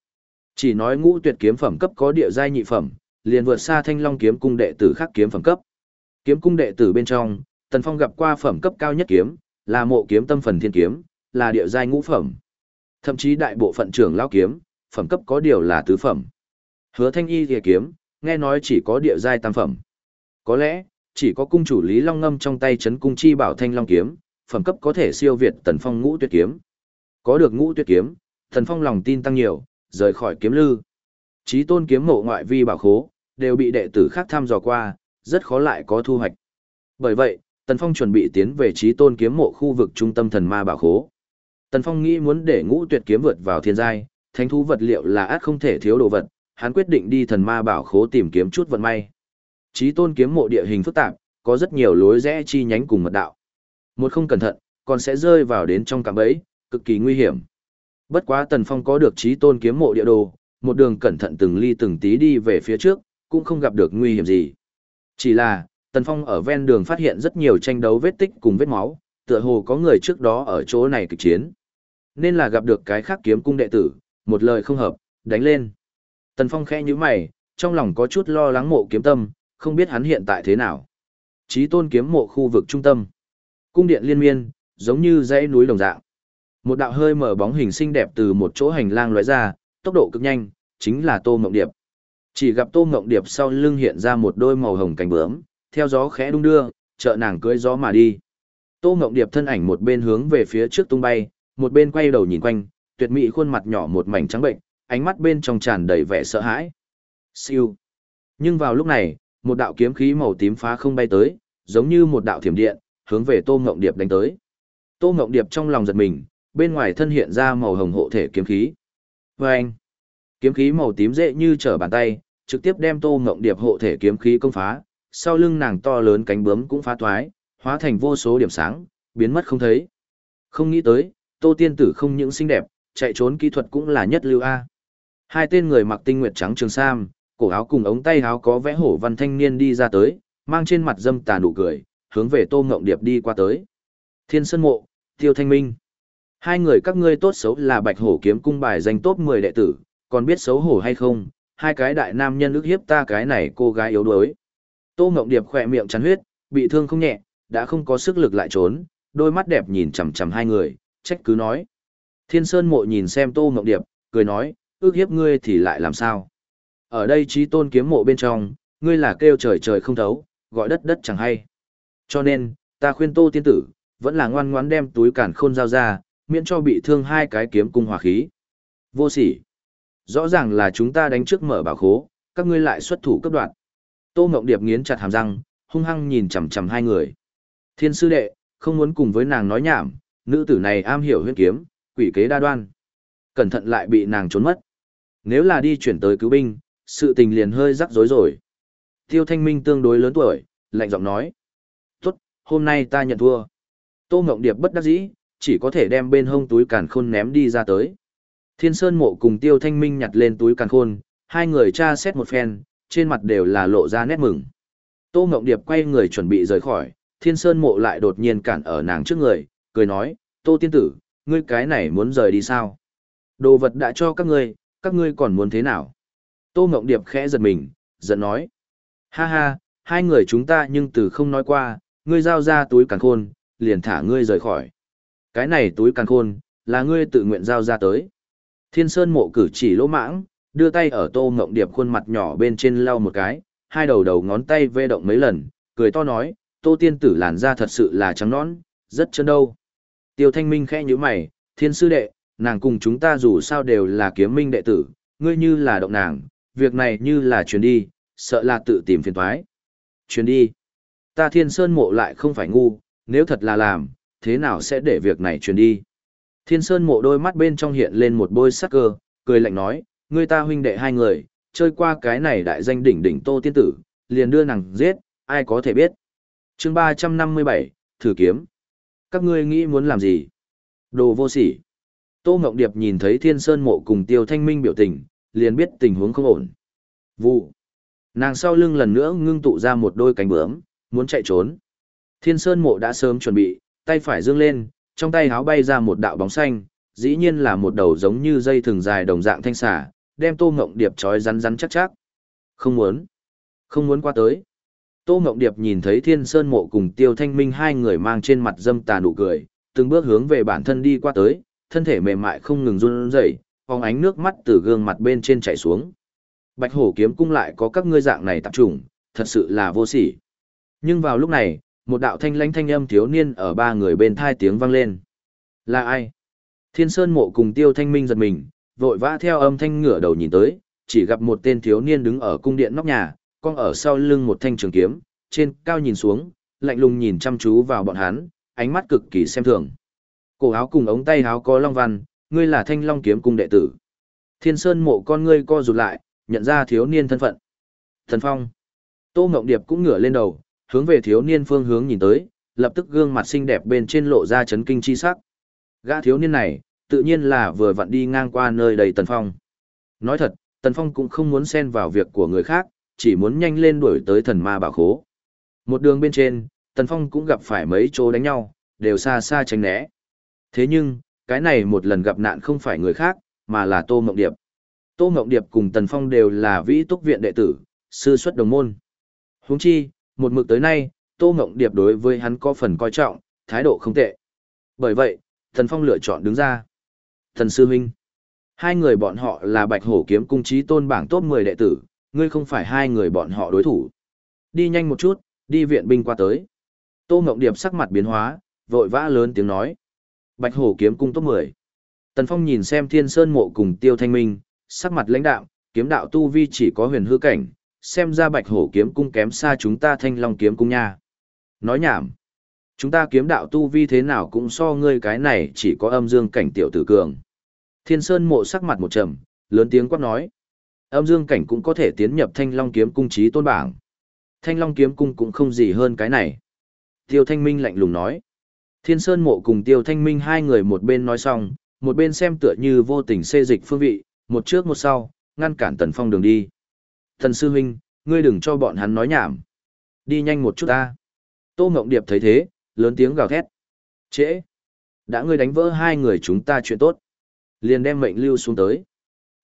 Chỉ nói ngũ tuyệt kiếm phẩm cấp có địa giai nhị phẩm, liền vượt xa thanh long kiếm cung đệ tử khác kiếm phẩm cấp. Kiếm cung đệ tử bên trong, tần phong gặp qua phẩm cấp cao nhất kiếm, là mộ kiếm tâm phần thiên kiếm, là địa giai ngũ phẩm. Thậm chí đại bộ phận trưởng lao kiếm, phẩm cấp có điều là tứ phẩm. Hứa thanh y thìa kiếm, nghe nói chỉ có địa giai tam phẩm. Có lẽ, chỉ có cung chủ Lý Long Ngâm trong tay chấn cung chi bảo thanh long kiếm, phẩm cấp có thể siêu việt tần phong ngũ tuyệt kiếm. Có được ngũ tuyệt kiếm, tần phong lòng tin tăng nhiều, rời khỏi kiếm lư. Chí tôn kiếm mộ ngoại vi bảo khố, đều bị đệ tử khác thăm dò qua, rất khó lại có thu hoạch. Bởi vậy, Tần Phong chuẩn bị tiến về chí tôn kiếm mộ khu vực trung tâm thần ma bảo khố. Tần Phong nghĩ muốn để ngũ tuyệt kiếm vượt vào thiên giai, thánh thú vật liệu là át không thể thiếu đồ vật, hắn quyết định đi thần ma bảo khố tìm kiếm chút vận may. Chí tôn kiếm mộ địa hình phức tạp, có rất nhiều lối rẽ chi nhánh cùng mật đạo. Một không cẩn thận, còn sẽ rơi vào đến trong cạm bẫy, cực kỳ nguy hiểm. Bất quá Tần Phong có được chí tôn kiếm mộ địa đồ, một đường cẩn thận từng ly từng tí đi về phía trước, cũng không gặp được nguy hiểm gì. Chỉ là, Tần Phong ở ven đường phát hiện rất nhiều tranh đấu vết tích cùng vết máu, tựa hồ có người trước đó ở chỗ này kịch chiến. Nên là gặp được cái khác kiếm cung đệ tử, một lời không hợp, đánh lên. Tần Phong khẽ như mày, trong lòng có chút lo lắng mộ kiếm tâm, không biết hắn hiện tại thế nào. Chí tôn kiếm mộ khu vực trung tâm. Cung điện liên miên, giống như dãy núi đồng dạng. Một đạo hơi mở bóng hình xinh đẹp từ một chỗ hành lang lóe ra, tốc độ cực nhanh, chính là Tô Mộng Điệp. Chỉ gặp Tô Mộng Điệp sau lưng hiện ra một đôi màu hồng cánh bướm, theo gió khẽ đung đưa, trợ nàng cưỡi gió mà đi. Tô Mộng Điệp thân ảnh một bên hướng về phía trước tung bay, một bên quay đầu nhìn quanh, tuyệt mỹ khuôn mặt nhỏ một mảnh trắng bệnh, ánh mắt bên trong tràn đầy vẻ sợ hãi. Siêu. Nhưng vào lúc này, một đạo kiếm khí màu tím phá không bay tới, giống như một đạo thiểm điện, hướng về Tô Ngộng Điệp đánh tới. Tô Ngộng Điệp trong lòng giật mình, bên ngoài thân hiện ra màu hồng hộ thể kiếm khí. Vâng. anh, kiếm khí màu tím dễ như trở bàn tay, trực tiếp đem Tô Ngộng Điệp hộ thể kiếm khí công phá, sau lưng nàng to lớn cánh bướm cũng phá toái, hóa thành vô số điểm sáng, biến mất không thấy. Không nghĩ tới, Tô Tiên Tử không những xinh đẹp, chạy trốn kỹ thuật cũng là nhất lưu A. Hai tên người mặc tinh nguyệt trắng trường sam, cổ áo cùng ống tay áo có vẽ hổ văn thanh niên đi ra tới, mang trên mặt dâm tà nụ cười, hướng về Tô Ngộng Điệp đi qua tới. Thiên Sơn Mộ, Tiêu Thanh Minh. Hai người các ngươi tốt xấu là Bạch Hổ kiếm cung bài danh top 10 đệ tử, còn biết xấu hổ hay không? Hai cái đại nam nhân ức hiếp ta cái này cô gái yếu đuối. Tô Ngộng Điệp khỏe miệng chắn huyết, bị thương không nhẹ, đã không có sức lực lại trốn, đôi mắt đẹp nhìn chằm chằm hai người, trách cứ nói. Thiên Sơn Mộ nhìn xem Tô Ngọc Điệp, cười nói, ước hiếp ngươi thì lại làm sao? Ở đây trí tôn kiếm mộ bên trong, ngươi là kêu trời trời không thấu, gọi đất đất chẳng hay. Cho nên, ta khuyên Tô Tiên Tử, vẫn là ngoan ngoãn đem túi cản khôn giao ra, miễn cho bị thương hai cái kiếm cung hòa khí. Vô sỉ. Rõ ràng là chúng ta đánh trước mở bảo khố, các ngươi lại xuất thủ cấp đoạn. Tô Ngọc Điệp nghiến chặt hàm răng, hung hăng nhìn chằm chằm hai người. Thiên sư đệ, không muốn cùng với nàng nói nhảm, nữ tử này am hiểu huyết kiếm, quỷ kế đa đoan. Cẩn thận lại bị nàng trốn mất. Nếu là đi chuyển tới cứu binh, sự tình liền hơi rắc rối rồi. Tiêu Thanh Minh tương đối lớn tuổi, lạnh giọng nói. Tốt, hôm nay ta nhận thua. Tô Ngộng Điệp bất đắc dĩ, chỉ có thể đem bên hông túi càn khôn ném đi ra tới. Thiên Sơn Mộ cùng Tiêu Thanh Minh nhặt lên túi càn khôn, hai người tra xét một phen, trên mặt đều là lộ ra nét mừng. Tô Ngộng Điệp quay người chuẩn bị rời khỏi, Thiên Sơn Mộ lại đột nhiên cản ở nàng trước người, cười nói, Tô Tiên Tử, ngươi cái này muốn rời đi sao? Đồ vật đã cho các ngươi, các ngươi còn muốn thế nào? Tô Ngộng Điệp khẽ giật mình, giận nói. Ha ha, hai người chúng ta nhưng từ không nói qua, ngươi giao ra túi càn khôn, liền thả ngươi rời khỏi. Cái này túi càn khôn, là ngươi tự nguyện giao ra tới. Thiên Sơn mộ cử chỉ lỗ mãng, đưa tay ở Tô Ngộng Điệp khuôn mặt nhỏ bên trên lau một cái, hai đầu đầu ngón tay vê động mấy lần, cười to nói, Tô Tiên Tử làn da thật sự là trắng nõn, rất chân đâu. Tiêu Thanh Minh khẽ nhíu mày, thiên sư đệ, nàng cùng chúng ta dù sao đều là kiếm minh đệ tử, ngươi như là động nàng, việc này như là chuyển đi, sợ là tự tìm phiền toái. Chuyển đi. Ta thiên sơn mộ lại không phải ngu, nếu thật là làm, thế nào sẽ để việc này chuyển đi. Thiên sơn mộ đôi mắt bên trong hiện lên một bôi sắc cơ, cười lạnh nói, ngươi ta huynh đệ hai người, chơi qua cái này đại danh đỉnh đỉnh tô tiên tử, liền đưa nàng giết, ai có thể biết. chương 357, thử kiếm. Các ngươi nghĩ muốn làm gì? Đồ vô sỉ. Tô Ngọc Điệp nhìn thấy Thiên Sơn Mộ cùng Tiêu Thanh Minh biểu tình, liền biết tình huống không ổn. Vụ. Nàng sau lưng lần nữa ngưng tụ ra một đôi cánh bướm, muốn chạy trốn. Thiên Sơn Mộ đã sớm chuẩn bị, tay phải dương lên, trong tay háo bay ra một đạo bóng xanh, dĩ nhiên là một đầu giống như dây thừng dài đồng dạng thanh xả, đem Tô Ngộng Điệp trói rắn rắn chắc chắc. Không muốn. Không muốn qua tới. Tô Ngộng Điệp nhìn thấy Thiên Sơn Mộ cùng Tiêu Thanh Minh hai người mang trên mặt dâm tà nụ cười, từng bước hướng về bản thân đi qua tới, thân thể mềm mại không ngừng run rẩy, phóng ánh nước mắt từ gương mặt bên trên chảy xuống. Bạch hổ kiếm cung lại có các ngươi dạng này tập trung, thật sự là vô sỉ. Nhưng vào lúc này, một đạo thanh lãnh thanh âm thiếu niên ở ba người bên thai tiếng vang lên. Là ai? Thiên Sơn mộ cùng Tiêu Thanh Minh giật mình, vội vã theo âm thanh ngửa đầu nhìn tới, chỉ gặp một tên thiếu niên đứng ở cung điện nóc nhà, con ở sau lưng một thanh trường kiếm, trên cao nhìn xuống, lạnh lùng nhìn chăm chú vào bọn hắn, ánh mắt cực kỳ xem thường. Cổ áo cùng ống tay áo có long văn, ngươi là thanh long kiếm cung đệ tử. Thiên Sơn mộ con ngươi co rụt lại, nhận ra thiếu niên thân phận. Thần Phong. Tô Ngộng Điệp cũng ngửa lên đầu, hướng về thiếu niên phương hướng nhìn tới, lập tức gương mặt xinh đẹp bên trên lộ ra chấn kinh chi sắc. Gã thiếu niên này, tự nhiên là vừa vặn đi ngang qua nơi đầy Tần Phong. Nói thật, Tần Phong cũng không muốn xen vào việc của người khác, chỉ muốn nhanh lên đuổi tới thần ma bảo khố. Một đường bên trên, Tần Phong cũng gặp phải mấy chỗ đánh nhau, đều xa xa tránh né. Thế nhưng, cái này một lần gặp nạn không phải người khác, mà là Tô Mộng Điệp. Tô Mộng Điệp cùng Tần Phong đều là vĩ túc viện đệ tử, sư xuất đồng môn. Huống chi, một mực tới nay, Tô Mộng Điệp đối với hắn có phần coi trọng, thái độ không tệ. Bởi vậy, Tần Phong lựa chọn đứng ra. Thần Sư Minh. Hai người bọn họ là Bạch Hổ Kiếm Cung trí tôn bảng top 10 đệ tử, ngươi không phải hai người bọn họ đối thủ. Đi nhanh một chút, đi viện binh qua tới. Tô Ngộng Điệp sắc mặt biến hóa, vội vã lớn tiếng nói. Bạch Hổ kiếm cung top 10. Tần Phong nhìn xem Thiên Sơn mộ cùng Tiêu Thanh Minh, sắc mặt lãnh đạo, kiếm đạo tu vi chỉ có huyền hư cảnh, xem ra Bạch Hổ kiếm cung kém xa chúng ta Thanh Long kiếm cung nha. Nói nhảm. Chúng ta kiếm đạo tu vi thế nào cũng so ngươi cái này chỉ có âm dương cảnh tiểu tử cường. Thiên Sơn mộ sắc mặt một trầm, lớn tiếng quát nói. Âm dương cảnh cũng có thể tiến nhập thanh long kiếm cung trí tôn bảng. Thanh long kiếm cung cũng không gì hơn cái này. Tiêu Thanh Minh lạnh lùng nói. Thiên Sơn mộ cùng Tiêu Thanh Minh hai người một bên nói xong, một bên xem tựa như vô tình xê dịch phương vị, một trước một sau, ngăn cản Tần Phong đường đi. Thần sư huynh, ngươi đừng cho bọn hắn nói nhảm. Đi nhanh một chút ta. Tô Ngộng Điệp thấy thế, lớn tiếng gào thét. Trễ. Đã ngươi đánh vỡ hai người chúng ta chuyện tốt. Liền đem mệnh lưu xuống tới.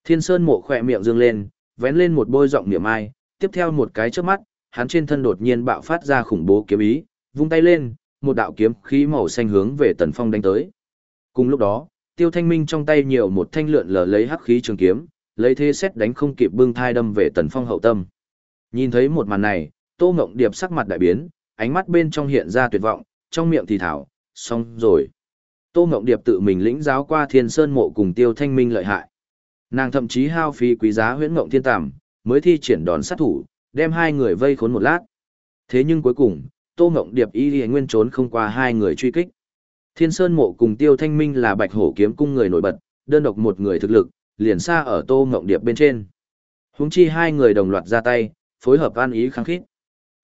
Thiên Sơn mộ khỏe miệng dương lên, vén lên một bôi giọng niệm ai, tiếp theo một cái trước mắt, hắn trên thân đột nhiên bạo phát ra khủng bố kiếm ý, vung tay lên, một đạo kiếm khí màu xanh hướng về Tần Phong đánh tới. Cùng lúc đó, Tiêu Thanh Minh trong tay nhiều một thanh lượn lờ lấy hắc khí trường kiếm, lấy thế xét đánh không kịp bưng thai đâm về Tần Phong hậu tâm. Nhìn thấy một màn này, Tô Ngộng Điệp sắc mặt đại biến, ánh mắt bên trong hiện ra tuyệt vọng, trong miệng thì thảo, xong rồi. Tô Ngộng Điệp tự mình lĩnh giáo qua Thiên Sơn mộ cùng Tiêu Thanh Minh lợi hại. Nàng thậm chí hao phí quý giá huyễn ngộng thiên tàm, mới thi triển đòn sát thủ, đem hai người vây khốn một lát. Thế nhưng cuối cùng, Tô Ngộng Điệp y y nguyên trốn không qua hai người truy kích. Thiên Sơn Mộ cùng Tiêu Thanh Minh là Bạch Hổ kiếm cung người nổi bật, đơn độc một người thực lực, liền xa ở Tô Ngộng Điệp bên trên. Huống chi hai người đồng loạt ra tay, phối hợp an ý kháng khít.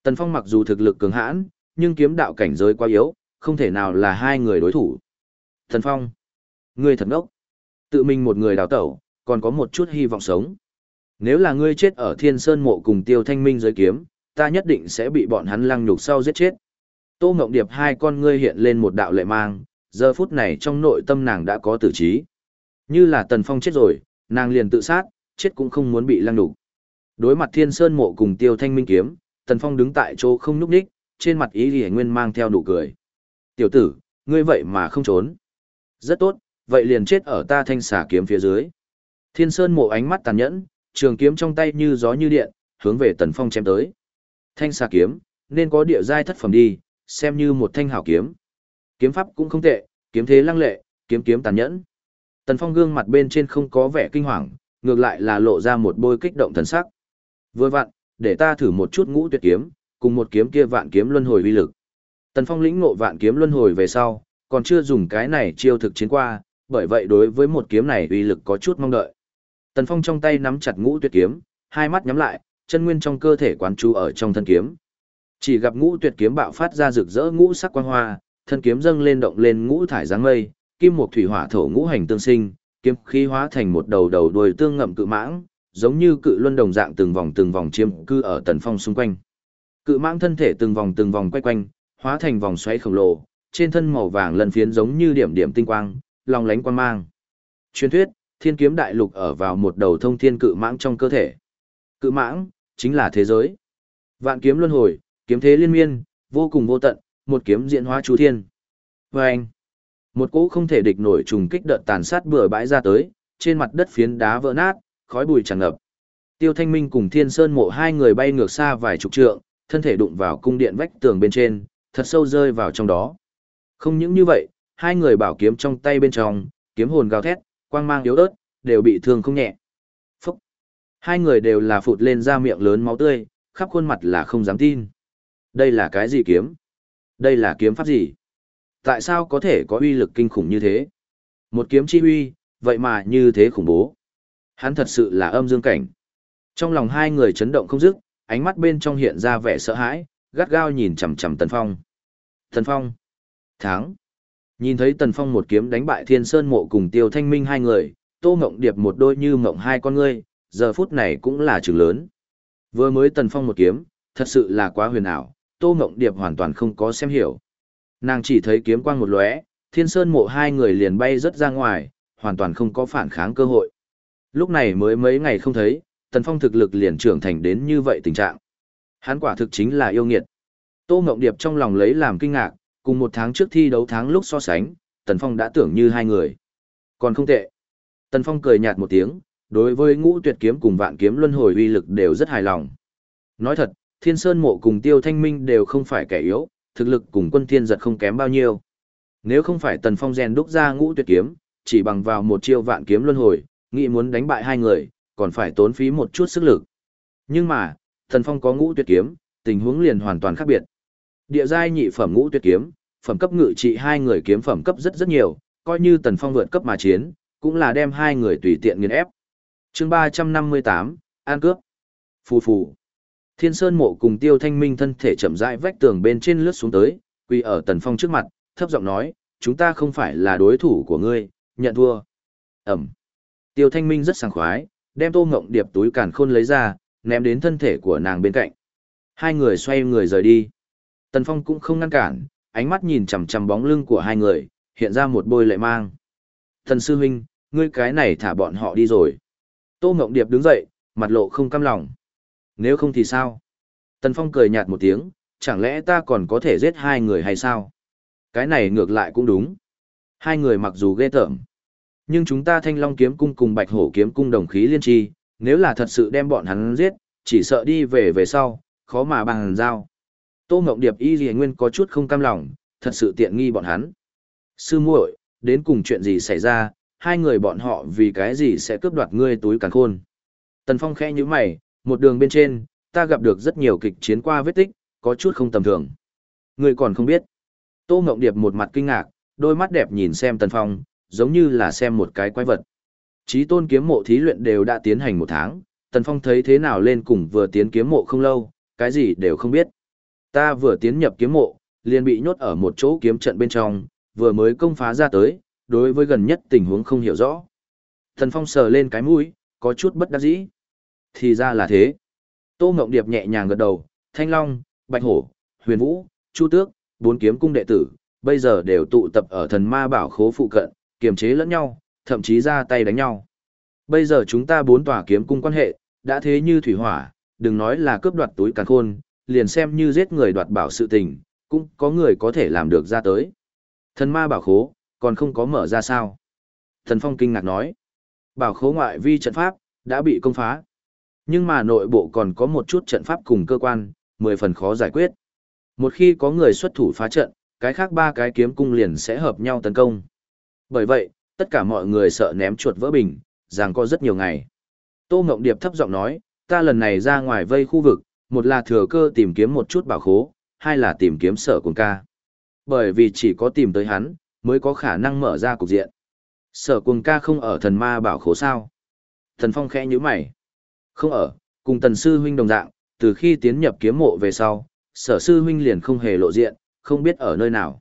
Tần Phong mặc dù thực lực cường hãn, nhưng kiếm đạo cảnh giới quá yếu, không thể nào là hai người đối thủ. Tần Phong, ngươi thật ngốc. Tự mình một người đào tẩu, còn có một chút hy vọng sống. Nếu là ngươi chết ở Thiên Sơn Mộ cùng Tiêu Thanh Minh giới kiếm, ta nhất định sẽ bị bọn hắn lăng nhục sau giết chết. Tô Ngộng Điệp hai con ngươi hiện lên một đạo lệ mang, giờ phút này trong nội tâm nàng đã có tử trí. Như là Tần Phong chết rồi, nàng liền tự sát, chết cũng không muốn bị lăng nhục. Đối mặt Thiên Sơn Mộ cùng Tiêu Thanh Minh kiếm, Tần Phong đứng tại chỗ không nhúc nhích, trên mặt ý Liễu Nguyên mang theo nụ cười. "Tiểu tử, ngươi vậy mà không trốn." "Rất tốt, vậy liền chết ở ta thanh xà kiếm phía dưới." Thiên Sơn Mộ ánh mắt tàn nhẫn, trường kiếm trong tay như gió như điện, hướng về Tần Phong chém tới. Thanh xà kiếm, nên có địa giai thất phẩm đi, xem như một thanh hảo kiếm. Kiếm pháp cũng không tệ, kiếm thế lăng lệ, kiếm kiếm tàn nhẫn. Tần Phong gương mặt bên trên không có vẻ kinh hoàng, ngược lại là lộ ra một bôi kích động thần sắc. Vừa vặn, để ta thử một chút ngũ tuyệt kiếm, cùng một kiếm kia vạn kiếm luân hồi uy lực. Tần Phong lĩnh ngộ vạn kiếm luân hồi về sau, còn chưa dùng cái này chiêu thực chiến qua, bởi vậy đối với một kiếm này uy lực có chút mong đợi. Tần Phong trong tay nắm chặt ngũ tuyệt kiếm, hai mắt nhắm lại, chân nguyên trong cơ thể quán chú ở trong thân kiếm. Chỉ gặp ngũ tuyệt kiếm bạo phát ra rực rỡ ngũ sắc quang hoa, thân kiếm dâng lên động lên ngũ thải dáng mây, kim một thủy hỏa thổ ngũ hành tương sinh, kiếm khí hóa thành một đầu đầu đuôi tương ngậm cự mãng, giống như cự luân đồng dạng từng vòng từng vòng chiêm cư ở tần phong xung quanh. Cự mãng thân thể từng vòng từng vòng quay quanh, hóa thành vòng xoáy khổng lồ, trên thân màu vàng lần phiến giống như điểm điểm tinh quang, long lánh quang mang. Truyền thuyết, thiên kiếm đại lục ở vào một đầu thông thiên cự mãng trong cơ thể. Cự mãng, chính là thế giới. Vạn kiếm luân hồi, kiếm thế liên miên, vô cùng vô tận, một kiếm diễn hóa chú thiên. Và anh, một cỗ không thể địch nổi trùng kích đợt tàn sát bừa bãi ra tới, trên mặt đất phiến đá vỡ nát, khói bụi tràn ngập. Tiêu Thanh Minh cùng Thiên Sơn Mộ hai người bay ngược xa vài chục trượng, thân thể đụng vào cung điện vách tường bên trên, thật sâu rơi vào trong đó. Không những như vậy, hai người bảo kiếm trong tay bên trong, kiếm hồn gào thét, quang mang yếu ớt, đều bị thương không nhẹ. Phúc! Hai người đều là phụt lên ra miệng lớn máu tươi, khắp khuôn mặt là không dám tin. Đây là cái gì kiếm? Đây là kiếm pháp gì? Tại sao có thể có uy lực kinh khủng như thế? Một kiếm chi uy, vậy mà như thế khủng bố. Hắn thật sự là âm dương cảnh. Trong lòng hai người chấn động không dứt, ánh mắt bên trong hiện ra vẻ sợ hãi, gắt gao nhìn chằm chằm Tần Phong. Tần Phong. Thắng. Nhìn thấy Tần Phong một kiếm đánh bại Thiên Sơn Mộ cùng Tiêu Thanh Minh hai người, Tô Ngộng Điệp một đôi như ngộng hai con ngươi, giờ phút này cũng là trường lớn. Vừa mới Tần Phong một kiếm, thật sự là quá huyền ảo, Tô Ngộng Điệp hoàn toàn không có xem hiểu. Nàng chỉ thấy kiếm quang một lóe, Thiên Sơn Mộ hai người liền bay rất ra ngoài, hoàn toàn không có phản kháng cơ hội. Lúc này mới mấy ngày không thấy, Tần Phong thực lực liền trưởng thành đến như vậy tình trạng. Hắn quả thực chính là yêu nghiệt. Tô Ngộng Điệp trong lòng lấy làm kinh ngạc, cùng một tháng trước thi đấu tháng lúc so sánh, Tần Phong đã tưởng như hai người. Còn không tệ. Tần Phong cười nhạt một tiếng, đối với ngũ tuyệt kiếm cùng vạn kiếm luân hồi uy lực đều rất hài lòng. Nói thật, Thiên Sơn Mộ cùng Tiêu Thanh Minh đều không phải kẻ yếu, thực lực cùng quân thiên giật không kém bao nhiêu. Nếu không phải Tần Phong rèn đúc ra ngũ tuyệt kiếm, chỉ bằng vào một chiêu vạn kiếm luân hồi, nghĩ muốn đánh bại hai người, còn phải tốn phí một chút sức lực. Nhưng mà, Tần Phong có ngũ tuyệt kiếm, tình huống liền hoàn toàn khác biệt. Địa giai nhị phẩm ngũ tuyệt kiếm, phẩm cấp ngự trị hai người kiếm phẩm cấp rất rất nhiều, coi như Tần Phong vượt cấp mà chiến, cũng là đem hai người tùy tiện nghiền ép. chương 358, An cướp. Phù phù. Thiên Sơn mộ cùng Tiêu Thanh Minh thân thể chậm rãi vách tường bên trên lướt xuống tới, quỳ ở Tần Phong trước mặt, thấp giọng nói, chúng ta không phải là đối thủ của ngươi, nhận thua. Ẩm. Tiêu Thanh Minh rất sảng khoái, đem Tô Ngộng Điệp túi càn khôn lấy ra, ném đến thân thể của nàng bên cạnh. Hai người xoay người rời đi. Tần Phong cũng không ngăn cản, ánh mắt nhìn chằm chằm bóng lưng của hai người, hiện ra một bôi lệ mang. Thần sư huynh, ngươi cái này thả bọn họ đi rồi. Tô Ngộng Điệp đứng dậy, mặt lộ không cam lòng. Nếu không thì sao? Tần Phong cười nhạt một tiếng, chẳng lẽ ta còn có thể giết hai người hay sao? Cái này ngược lại cũng đúng. Hai người mặc dù ghê tởm, nhưng chúng ta thanh long kiếm cung cùng bạch hổ kiếm cung đồng khí liên tri, nếu là thật sự đem bọn hắn giết, chỉ sợ đi về về sau, khó mà bằng giao. Tô Ngộng Điệp y gì nguyên có chút không cam lòng, thật sự tiện nghi bọn hắn. Sư muội, đến cùng chuyện gì xảy ra, hai người bọn họ vì cái gì sẽ cướp đoạt ngươi túi càn khôn. Tần Phong khẽ như mày, một đường bên trên, ta gặp được rất nhiều kịch chiến qua vết tích, có chút không tầm thường. Ngươi còn không biết. Tô Ngộng Điệp một mặt kinh ngạc, đôi mắt đẹp nhìn xem Tần Phong, giống như là xem một cái quái vật. Chí tôn kiếm mộ thí luyện đều đã tiến hành một tháng, Tần Phong thấy thế nào lên cùng vừa tiến kiếm mộ không lâu, cái gì đều không biết. Ta vừa tiến nhập kiếm mộ, liền bị nhốt ở một chỗ kiếm trận bên trong, vừa mới công phá ra tới, đối với gần nhất tình huống không hiểu rõ. Thần Phong sờ lên cái mũi, có chút bất đắc dĩ. Thì ra là thế. Tô Ngộng Điệp nhẹ nhàng gật đầu, Thanh Long, Bạch Hổ, Huyền Vũ, Chu Tước, bốn kiếm cung đệ tử, bây giờ đều tụ tập ở thần ma bảo khố phụ cận, kiềm chế lẫn nhau, thậm chí ra tay đánh nhau. Bây giờ chúng ta bốn tòa kiếm cung quan hệ, đã thế như thủy hỏa, đừng nói là cướp đoạt túi càn khôn, liền xem như giết người đoạt bảo sự tình, cũng có người có thể làm được ra tới. Thần ma bảo khố, còn không có mở ra sao? Thần Phong kinh ngạc nói, bảo khố ngoại vi trận pháp, đã bị công phá. Nhưng mà nội bộ còn có một chút trận pháp cùng cơ quan, mười phần khó giải quyết. Một khi có người xuất thủ phá trận, cái khác ba cái kiếm cung liền sẽ hợp nhau tấn công. Bởi vậy, tất cả mọi người sợ ném chuột vỡ bình, rằng có rất nhiều ngày. Tô Ngộng Điệp thấp giọng nói, ta lần này ra ngoài vây khu vực, một là thừa cơ tìm kiếm một chút bảo khố, hai là tìm kiếm sở cuồng ca. Bởi vì chỉ có tìm tới hắn, mới có khả năng mở ra cục diện. Sở cuồng ca không ở thần ma bảo khố sao. Thần Phong khẽ như mày. Không ở, cùng tần sư huynh đồng dạng, từ khi tiến nhập kiếm mộ về sau, sở sư huynh liền không hề lộ diện, không biết ở nơi nào.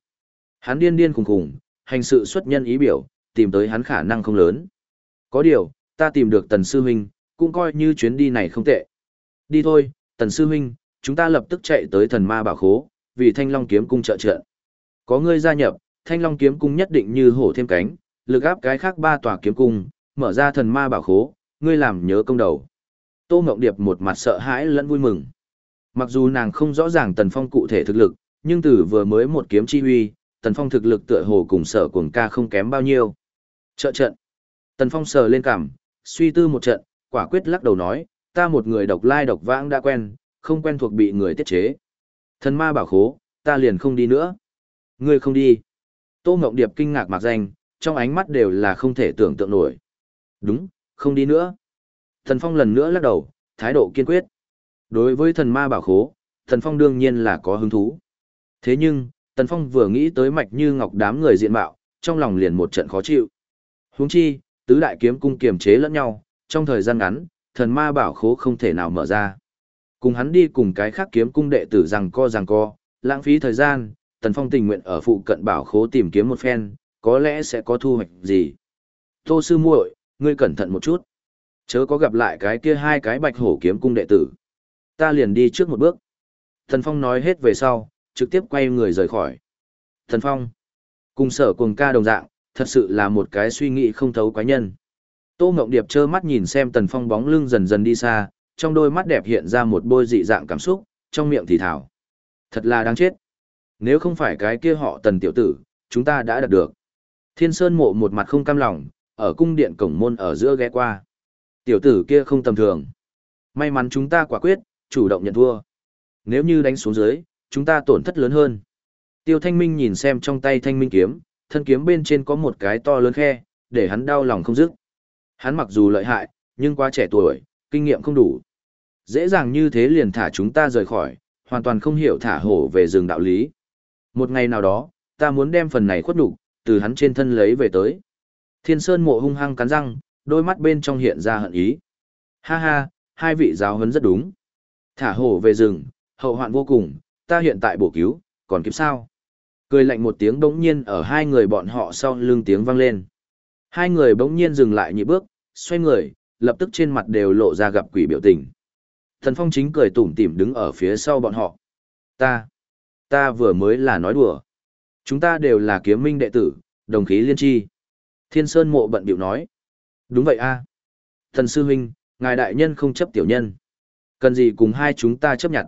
Hắn điên điên khùng khùng, hành sự xuất nhân ý biểu, tìm tới hắn khả năng không lớn. Có điều, ta tìm được tần sư huynh, cũng coi như chuyến đi này không tệ. Đi thôi, tần sư huynh, chúng ta lập tức chạy tới thần ma bảo khố, vì thanh long kiếm cung trợ trợ. Có ngươi gia nhập, thanh long kiếm cung nhất định như hổ thêm cánh, lực áp cái khác ba tòa kiếm cung, mở ra thần ma bảo khố, ngươi làm nhớ công đầu. Tô Ngộng Điệp một mặt sợ hãi lẫn vui mừng. Mặc dù nàng không rõ ràng Tần Phong cụ thể thực lực, nhưng từ vừa mới một kiếm chi huy, Tần Phong thực lực tựa hồ cùng sở cuồng ca không kém bao nhiêu. Trợ trận. Tần Phong sờ lên cằm, suy tư một trận, quả quyết lắc đầu nói, ta một người độc lai độc vãng đã quen, không quen thuộc bị người tiết chế. Thần ma bảo khố, ta liền không đi nữa. Ngươi không đi. Tô Ngọc Điệp kinh ngạc mặc danh, trong ánh mắt đều là không thể tưởng tượng nổi. Đúng, không đi nữa. Thần Phong lần nữa lắc đầu, thái độ kiên quyết. Đối với thần ma bảo khố, Thần Phong đương nhiên là có hứng thú. Thế nhưng, Tần Phong vừa nghĩ tới mạch như ngọc đám người diện mạo, trong lòng liền một trận khó chịu. Huống chi, tứ đại kiếm cung kiềm chế lẫn nhau, trong thời gian ngắn, thần ma bảo khố không thể nào mở ra. Cùng hắn đi cùng cái khác kiếm cung đệ tử rằng co rằng co, lãng phí thời gian, Tần Phong tình nguyện ở phụ cận bảo khố tìm kiếm một phen, có lẽ sẽ có thu hoạch gì. Tô sư muội, ngươi cẩn thận một chút. Chớ có gặp lại cái kia hai cái bạch hổ kiếm cung đệ tử. Ta liền đi trước một bước. Tần Phong nói hết về sau, trực tiếp quay người rời khỏi. Thần Phong, cùng sở cùng ca đồng dạng, thật sự là một cái suy nghĩ không thấu quái nhân. Tô Ngộng Điệp trơ mắt nhìn xem Tần Phong bóng lưng dần dần đi xa, trong đôi mắt đẹp hiện ra một bôi dị dạng cảm xúc, trong miệng thì thảo. Thật là đáng chết. Nếu không phải cái kia họ Tần tiểu tử, chúng ta đã đạt được. Thiên Sơn mộ một mặt không cam lòng, ở cung điện cổng môn ở giữa ghé qua. Tiểu tử kia không tầm thường. May mắn chúng ta quả quyết, chủ động nhận thua. Nếu như đánh xuống dưới, chúng ta tổn thất lớn hơn. Tiêu Thanh Minh nhìn xem trong tay Thanh Minh kiếm, thân kiếm bên trên có một cái to lớn khe, để hắn đau lòng không dứt. Hắn mặc dù lợi hại, nhưng quá trẻ tuổi, kinh nghiệm không đủ. Dễ dàng như thế liền thả chúng ta rời khỏi, hoàn toàn không hiểu thả hổ về rừng đạo lý. Một ngày nào đó, ta muốn đem phần này khuất đủ, từ hắn trên thân lấy về tới. Thiên Sơn mộ hung hăng cắn răng, đôi mắt bên trong hiện ra hận ý. Ha ha, hai vị giáo huấn rất đúng. Thả hổ về rừng, hậu hoạn vô cùng, ta hiện tại bổ cứu, còn kịp sao? Cười lạnh một tiếng đống nhiên ở hai người bọn họ sau lưng tiếng vang lên. Hai người bỗng nhiên dừng lại nhị bước, xoay người, lập tức trên mặt đều lộ ra gặp quỷ biểu tình. Thần Phong chính cười tủm tỉm đứng ở phía sau bọn họ. Ta, ta vừa mới là nói đùa. Chúng ta đều là kiếm minh đệ tử, đồng khí liên tri. Thiên Sơn mộ bận biểu nói. Đúng vậy a Thần Sư Huynh, ngài đại nhân không chấp tiểu nhân. Cần gì cùng hai chúng ta chấp nhận.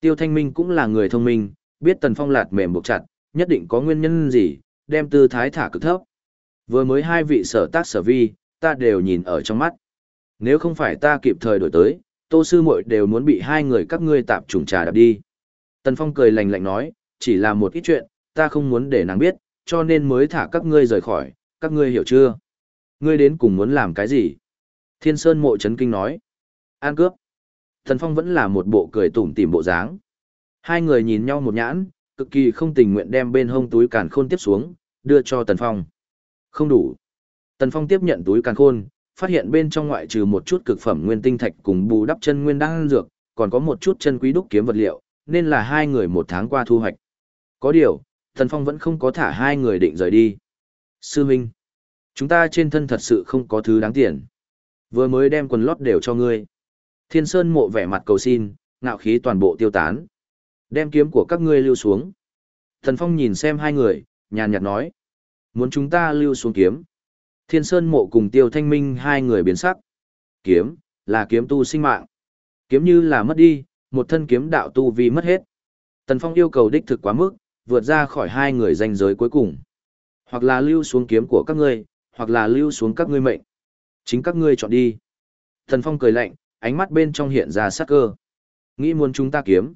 Tiêu Thanh Minh cũng là người thông minh, biết Tần Phong lạt mềm buộc chặt, nhất định có nguyên nhân gì, đem tư thái thả cực thấp. Vừa mới hai vị sở tác sở vi, ta đều nhìn ở trong mắt. Nếu không phải ta kịp thời đổi tới, tô sư muội đều muốn bị hai người các ngươi tạp trùng trà đập đi. Tần Phong cười lạnh lạnh nói, chỉ là một ít chuyện, ta không muốn để nàng biết, cho nên mới thả các ngươi rời khỏi, các ngươi hiểu chưa? Ngươi đến cùng muốn làm cái gì? Thiên Sơn mộ chấn kinh nói. An cướp. Tần Phong vẫn là một bộ cười tủm tỉm bộ dáng. Hai người nhìn nhau một nhãn, cực kỳ không tình nguyện đem bên hông túi càn khôn tiếp xuống, đưa cho Tần Phong. Không đủ. Tần Phong tiếp nhận túi càn khôn, phát hiện bên trong ngoại trừ một chút cực phẩm nguyên tinh thạch cùng bù đắp chân nguyên đan dược, còn có một chút chân quý đúc kiếm vật liệu, nên là hai người một tháng qua thu hoạch. Có điều, Tần Phong vẫn không có thả hai người định rời đi. Sư Minh, chúng ta trên thân thật sự không có thứ đáng tiền. Vừa mới đem quần lót đều cho ngươi. Thiên Sơn mộ vẻ mặt cầu xin, ngạo khí toàn bộ tiêu tán. Đem kiếm của các ngươi lưu xuống. Thần Phong nhìn xem hai người, nhàn nhạt nói. Muốn chúng ta lưu xuống kiếm. Thiên Sơn mộ cùng Tiêu Thanh Minh hai người biến sắc. Kiếm, là kiếm tu sinh mạng. Kiếm như là mất đi, một thân kiếm đạo tu vi mất hết. Tần Phong yêu cầu đích thực quá mức, vượt ra khỏi hai người danh giới cuối cùng. Hoặc là lưu xuống kiếm của các ngươi, hoặc là lưu xuống các ngươi mệnh. Chính các ngươi chọn đi. Tần Phong cười lạnh, ánh mắt bên trong hiện ra sắc cơ. Nghĩ muốn chúng ta kiếm.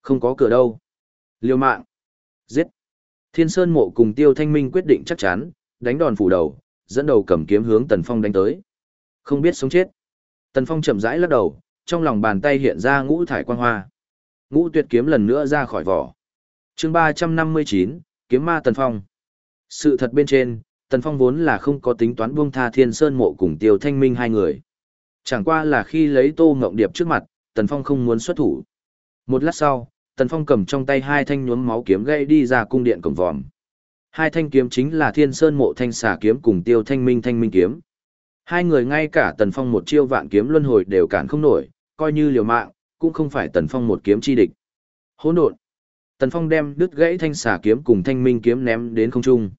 Không có cửa đâu. Liêu mạng. Giết. Thiên Sơn mộ cùng Tiêu Thanh Minh quyết định chắc chắn, đánh đòn phủ đầu, dẫn đầu cầm kiếm hướng Tần Phong đánh tới. Không biết sống chết. Tần Phong chậm rãi lắc đầu, trong lòng bàn tay hiện ra ngũ thải quang hoa. Ngũ tuyệt kiếm lần nữa ra khỏi vỏ. chương 359, kiếm ma Tần Phong. Sự thật bên trên, Tần Phong vốn là không có tính toán buông tha Thiên Sơn mộ cùng Tiêu Thanh Minh hai người. Chẳng qua là khi lấy Tô Ngộng Điệp trước mặt, Tần Phong không muốn xuất thủ. Một lát sau, Tần Phong cầm trong tay hai thanh nhuốm máu kiếm gây đi ra cung điện cổng vòm. Hai thanh kiếm chính là Thiên Sơn Mộ Thanh Xà kiếm cùng Tiêu Thanh Minh Thanh Minh kiếm. Hai người ngay cả Tần Phong một chiêu vạn kiếm luân hồi đều cản không nổi, coi như liều mạng, cũng không phải Tần Phong một kiếm chi địch. Hỗn độn. Tần Phong đem đứt gãy thanh xà kiếm cùng thanh minh kiếm ném đến không trung.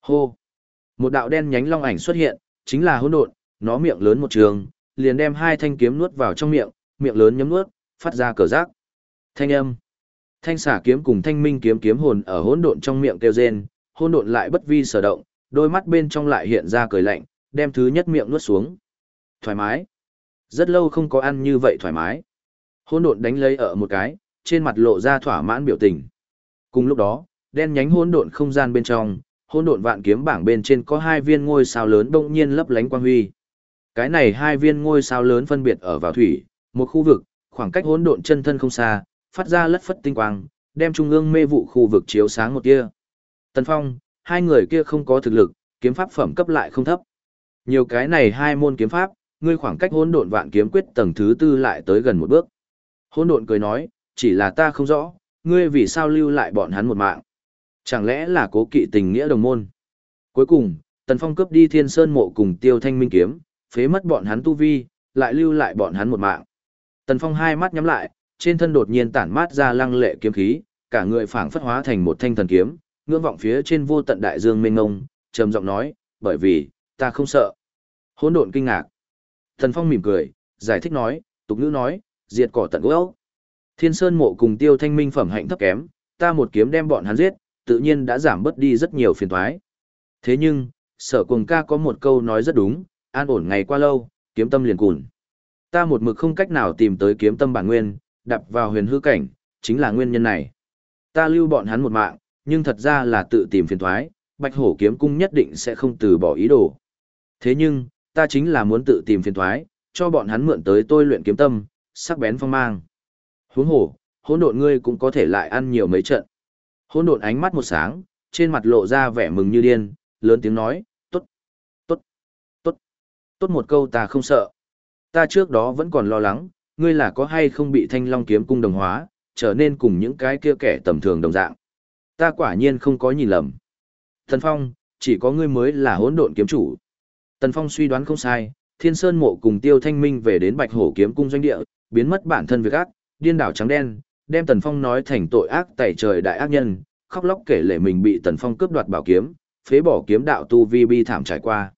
Hô. Một đạo đen nhánh long ảnh xuất hiện, chính là hỗn độn, nó miệng lớn một trường, liền đem hai thanh kiếm nuốt vào trong miệng, miệng lớn nhấm nuốt, phát ra cờ rác. Thanh âm. Thanh xà kiếm cùng thanh minh kiếm kiếm hồn ở hỗn độn trong miệng kêu rên, hỗn độn lại bất vi sở động, đôi mắt bên trong lại hiện ra cười lạnh, đem thứ nhất miệng nuốt xuống. Thoải mái. Rất lâu không có ăn như vậy thoải mái. Hỗn độn đánh lấy ở một cái, trên mặt lộ ra thỏa mãn biểu tình. Cùng lúc đó, đen nhánh hỗn độn không gian bên trong, hỗn độn vạn kiếm bảng bên trên có hai viên ngôi sao lớn bỗng nhiên lấp lánh quang huy. Cái này hai viên ngôi sao lớn phân biệt ở vào thủy, một khu vực, khoảng cách hỗn độn chân thân không xa, phát ra lất phất tinh quang, đem trung ương mê vụ khu vực chiếu sáng một tia. Tần Phong, hai người kia không có thực lực, kiếm pháp phẩm cấp lại không thấp. Nhiều cái này hai môn kiếm pháp, ngươi khoảng cách hỗn độn vạn kiếm quyết tầng thứ tư lại tới gần một bước. Hỗn độn cười nói, chỉ là ta không rõ, ngươi vì sao lưu lại bọn hắn một mạng. Chẳng lẽ là cố kỵ tình nghĩa đồng môn. Cuối cùng, Tần Phong cướp đi Thiên Sơn mộ cùng Tiêu Thanh Minh kiếm, phế mất bọn hắn tu vi, lại lưu lại bọn hắn một mạng. Tần Phong hai mắt nhắm lại, trên thân đột nhiên tản mát ra lăng lệ kiếm khí, cả người phảng phất hóa thành một thanh thần kiếm, ngưỡng vọng phía trên vô tận đại dương mênh mông, trầm giọng nói, bởi vì, ta không sợ. Hỗn độn kinh ngạc. Thần Phong mỉm cười, giải thích nói, tục ngữ nói, diệt cỏ tận gốc. Thiên Sơn mộ cùng Tiêu Thanh Minh phẩm hạnh thấp kém, ta một kiếm đem bọn hắn giết, tự nhiên đã giảm bớt đi rất nhiều phiền toái. Thế nhưng, sở Cuồng ca có một câu nói rất đúng, an ổn ngày qua lâu, kiếm tâm liền cùn. Ta một mực không cách nào tìm tới kiếm tâm bản nguyên, đập vào huyền hư cảnh, chính là nguyên nhân này. Ta lưu bọn hắn một mạng, nhưng thật ra là tự tìm phiền thoái, bạch hổ kiếm cung nhất định sẽ không từ bỏ ý đồ. Thế nhưng, ta chính là muốn tự tìm phiền thoái, cho bọn hắn mượn tới tôi luyện kiếm tâm, sắc bén phong mang. Huống hổ, hỗn độn ngươi cũng có thể lại ăn nhiều mấy trận. Hỗn độn ánh mắt một sáng, trên mặt lộ ra vẻ mừng như điên, lớn tiếng nói, tốt, tốt, tốt, tốt một câu ta không sợ. Ta trước đó vẫn còn lo lắng, ngươi là có hay không bị thanh long kiếm cung đồng hóa, trở nên cùng những cái kia kẻ tầm thường đồng dạng. Ta quả nhiên không có nhìn lầm. Thần Phong, chỉ có ngươi mới là hỗn độn kiếm chủ. Tần Phong suy đoán không sai, Thiên Sơn mộ cùng Tiêu Thanh Minh về đến Bạch Hổ kiếm cung doanh địa, biến mất bản thân việc ác, điên đảo trắng đen, đem Tần Phong nói thành tội ác tẩy trời đại ác nhân, khóc lóc kể lể mình bị Tần Phong cướp đoạt bảo kiếm, phế bỏ kiếm đạo tu vi bi thảm trải qua.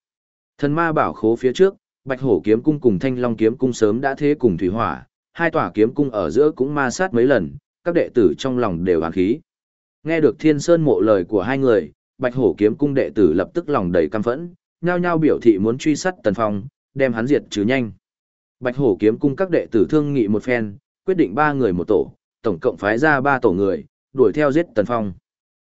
Thần ma bảo khố phía trước, Bạch Hổ kiếm cung cùng Thanh Long kiếm cung sớm đã thế cùng thủy hỏa, hai tòa kiếm cung ở giữa cũng ma sát mấy lần, các đệ tử trong lòng đều hàn khí. Nghe được Thiên Sơn mộ lời của hai người, Bạch Hổ kiếm cung đệ tử lập tức lòng đầy căm phẫn, nhao nhao biểu thị muốn truy sát Tần Phong, đem hắn diệt trừ nhanh. Bạch Hổ kiếm cung các đệ tử thương nghị một phen, quyết định ba người một tổ, tổng cộng phái ra ba tổ người, đuổi theo giết Tần Phong.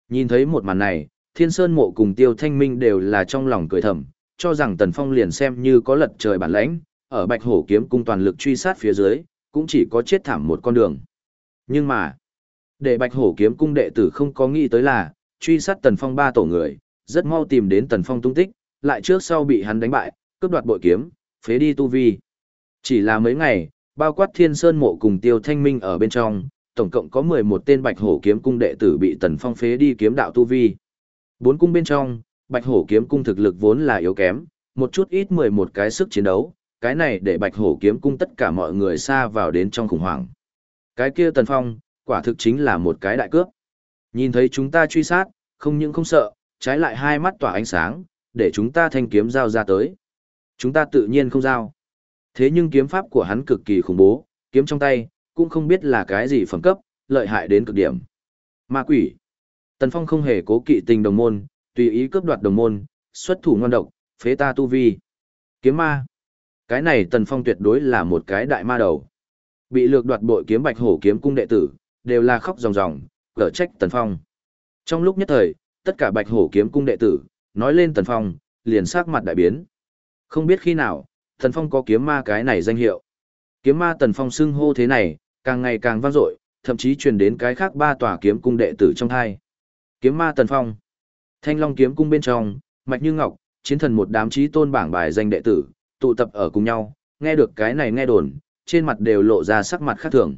Nhìn thấy một màn này, Thiên Sơn Mộ cùng Tiêu Thanh Minh đều là trong lòng cười thầm, cho rằng Tần Phong liền xem như có lật trời bản lãnh, ở Bạch Hổ kiếm cung toàn lực truy sát phía dưới, cũng chỉ có chết thảm một con đường. Nhưng mà, để Bạch Hổ kiếm cung đệ tử không có nghĩ tới là, truy sát Tần Phong ba tổ người, rất mau tìm đến Tần Phong tung tích, lại trước sau bị hắn đánh bại, cướp đoạt bội kiếm, phế đi tu vi. Chỉ là mấy ngày, bao quát Thiên Sơn mộ cùng Tiêu Thanh Minh ở bên trong, tổng cộng có 11 tên Bạch Hổ kiếm cung đệ tử bị Tần Phong phế đi kiếm đạo tu vi. Bốn cung bên trong, Bạch Hổ kiếm cung thực lực vốn là yếu kém, một chút ít 11 cái sức chiến đấu, cái này để Bạch Hổ kiếm cung tất cả mọi người xa vào đến trong khủng hoảng. Cái kia Tần Phong, quả thực chính là một cái đại cướp. Nhìn thấy chúng ta truy sát, không những không sợ, trái lại hai mắt tỏa ánh sáng, để chúng ta thanh kiếm giao ra tới. Chúng ta tự nhiên không giao. Thế nhưng kiếm pháp của hắn cực kỳ khủng bố, kiếm trong tay, cũng không biết là cái gì phẩm cấp, lợi hại đến cực điểm. Ma quỷ. Tần Phong không hề cố kỵ tình đồng môn, tùy ý cướp đoạt đồng môn, xuất thủ ngon độc, phế ta tu vi. Kiếm ma. Cái này Tần Phong tuyệt đối là một cái đại ma đầu. Bị lược đoạt bội kiếm bạch hổ kiếm cung đệ tử, đều là khóc ròng ròng, cở trách Tần Phong. Trong lúc nhất thời, tất cả bạch hổ kiếm cung đệ tử, nói lên Tần Phong, liền sắc mặt đại biến. Không biết khi nào, Tần Phong có kiếm ma cái này danh hiệu. Kiếm ma Tần Phong xưng hô thế này, càng ngày càng vang dội, thậm chí truyền đến cái khác ba tòa kiếm cung đệ tử trong hai. Kiếm ma Tần Phong. Thanh Long kiếm cung bên trong, Mạch Như Ngọc, chiến thần một đám chí tôn bảng bài danh đệ tử, tụ tập ở cùng nhau, nghe được cái này nghe đồn, trên mặt đều lộ ra sắc mặt khác thường.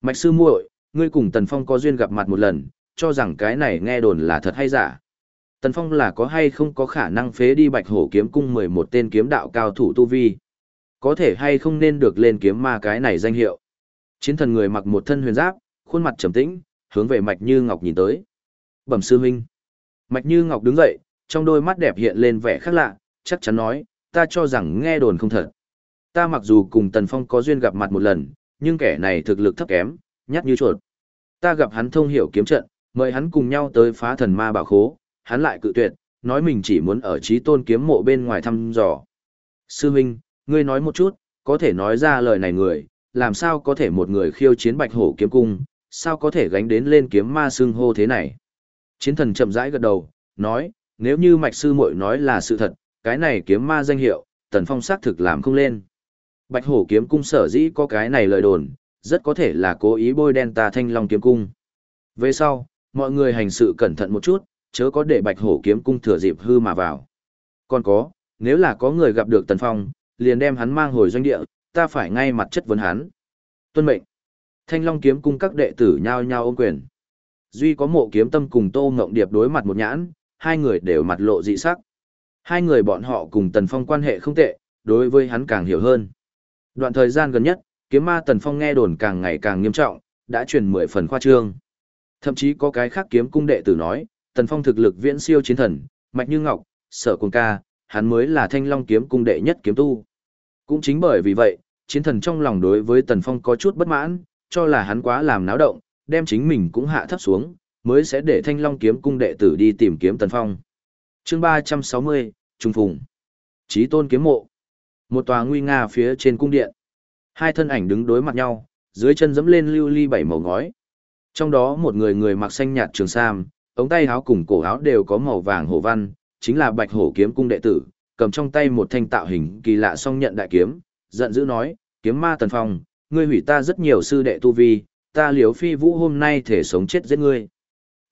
Mạch sư muội, ngươi cùng Tần Phong có duyên gặp mặt một lần, cho rằng cái này nghe đồn là thật hay giả. Tần Phong là có hay không có khả năng phế đi Bạch Hổ kiếm cung 11 tên kiếm đạo cao thủ tu vi. Có thể hay không nên được lên kiếm ma cái này danh hiệu. Chiến thần người mặc một thân huyền giáp, khuôn mặt trầm tĩnh, hướng về Mạch Như Ngọc nhìn tới. Bẩm sư huynh. Mạch Như Ngọc đứng dậy, trong đôi mắt đẹp hiện lên vẻ khác lạ, chắc chắn nói, ta cho rằng nghe đồn không thật. Ta mặc dù cùng Tần Phong có duyên gặp mặt một lần, nhưng kẻ này thực lực thấp kém, nhát như chuột. Ta gặp hắn thông hiểu kiếm trận, mời hắn cùng nhau tới phá thần ma bảo khố, hắn lại cự tuyệt, nói mình chỉ muốn ở trí tôn kiếm mộ bên ngoài thăm dò. Sư minh, ngươi nói một chút, có thể nói ra lời này người, làm sao có thể một người khiêu chiến bạch hổ kiếm cung, sao có thể gánh đến lên kiếm ma xương hô thế này. Chiến thần chậm rãi gật đầu, nói, nếu như mạch sư muội nói là sự thật, cái này kiếm ma danh hiệu, tần phong xác thực làm không lên. Bạch hổ kiếm cung sở dĩ có cái này lời đồn, rất có thể là cố ý bôi đen ta thanh long kiếm cung. Về sau, mọi người hành sự cẩn thận một chút, chớ có để bạch hổ kiếm cung thừa dịp hư mà vào. Còn có, nếu là có người gặp được tần phong, liền đem hắn mang hồi doanh địa, ta phải ngay mặt chất vấn hắn. Tuân mệnh. Thanh long kiếm cung các đệ tử nhao nhao ôm quyền. Duy có mộ kiếm tâm cùng tô ngộng điệp đối mặt một nhãn, hai người đều mặt lộ dị sắc. Hai người bọn họ cùng tần phong quan hệ không tệ, đối với hắn càng hiểu hơn. Đoạn thời gian gần nhất, kiếm ma tần phong nghe đồn càng ngày càng nghiêm trọng, đã truyền mười phần khoa trương. Thậm chí có cái khác kiếm cung đệ tử nói, Tần Phong thực lực viễn siêu chiến thần, mạch như ngọc, sở cùng ca, hắn mới là thanh long kiếm cung đệ nhất kiếm tu. Cũng chính bởi vì vậy, chiến thần trong lòng đối với Tần Phong có chút bất mãn, cho là hắn quá làm náo động, đem chính mình cũng hạ thấp xuống, mới sẽ để thanh long kiếm cung đệ tử đi tìm kiếm Tần Phong. chương 360, Trung Phùng. Chí tôn kiếm mộ. Một tòa nguy nga phía trên cung điện. Hai thân ảnh đứng đối mặt nhau, dưới chân dẫm lên lưu ly bảy màu ngói. Trong đó một người người mặc xanh nhạt trường sam, ống tay áo cùng cổ áo đều có màu vàng hổ văn, chính là Bạch Hổ kiếm cung đệ tử, cầm trong tay một thanh tạo hình kỳ lạ song nhận đại kiếm, giận dữ nói, kiếm ma tần phong, ngươi hủy ta rất nhiều sư đệ tu vi, ta liếu phi vũ hôm nay thể sống chết giết ngươi.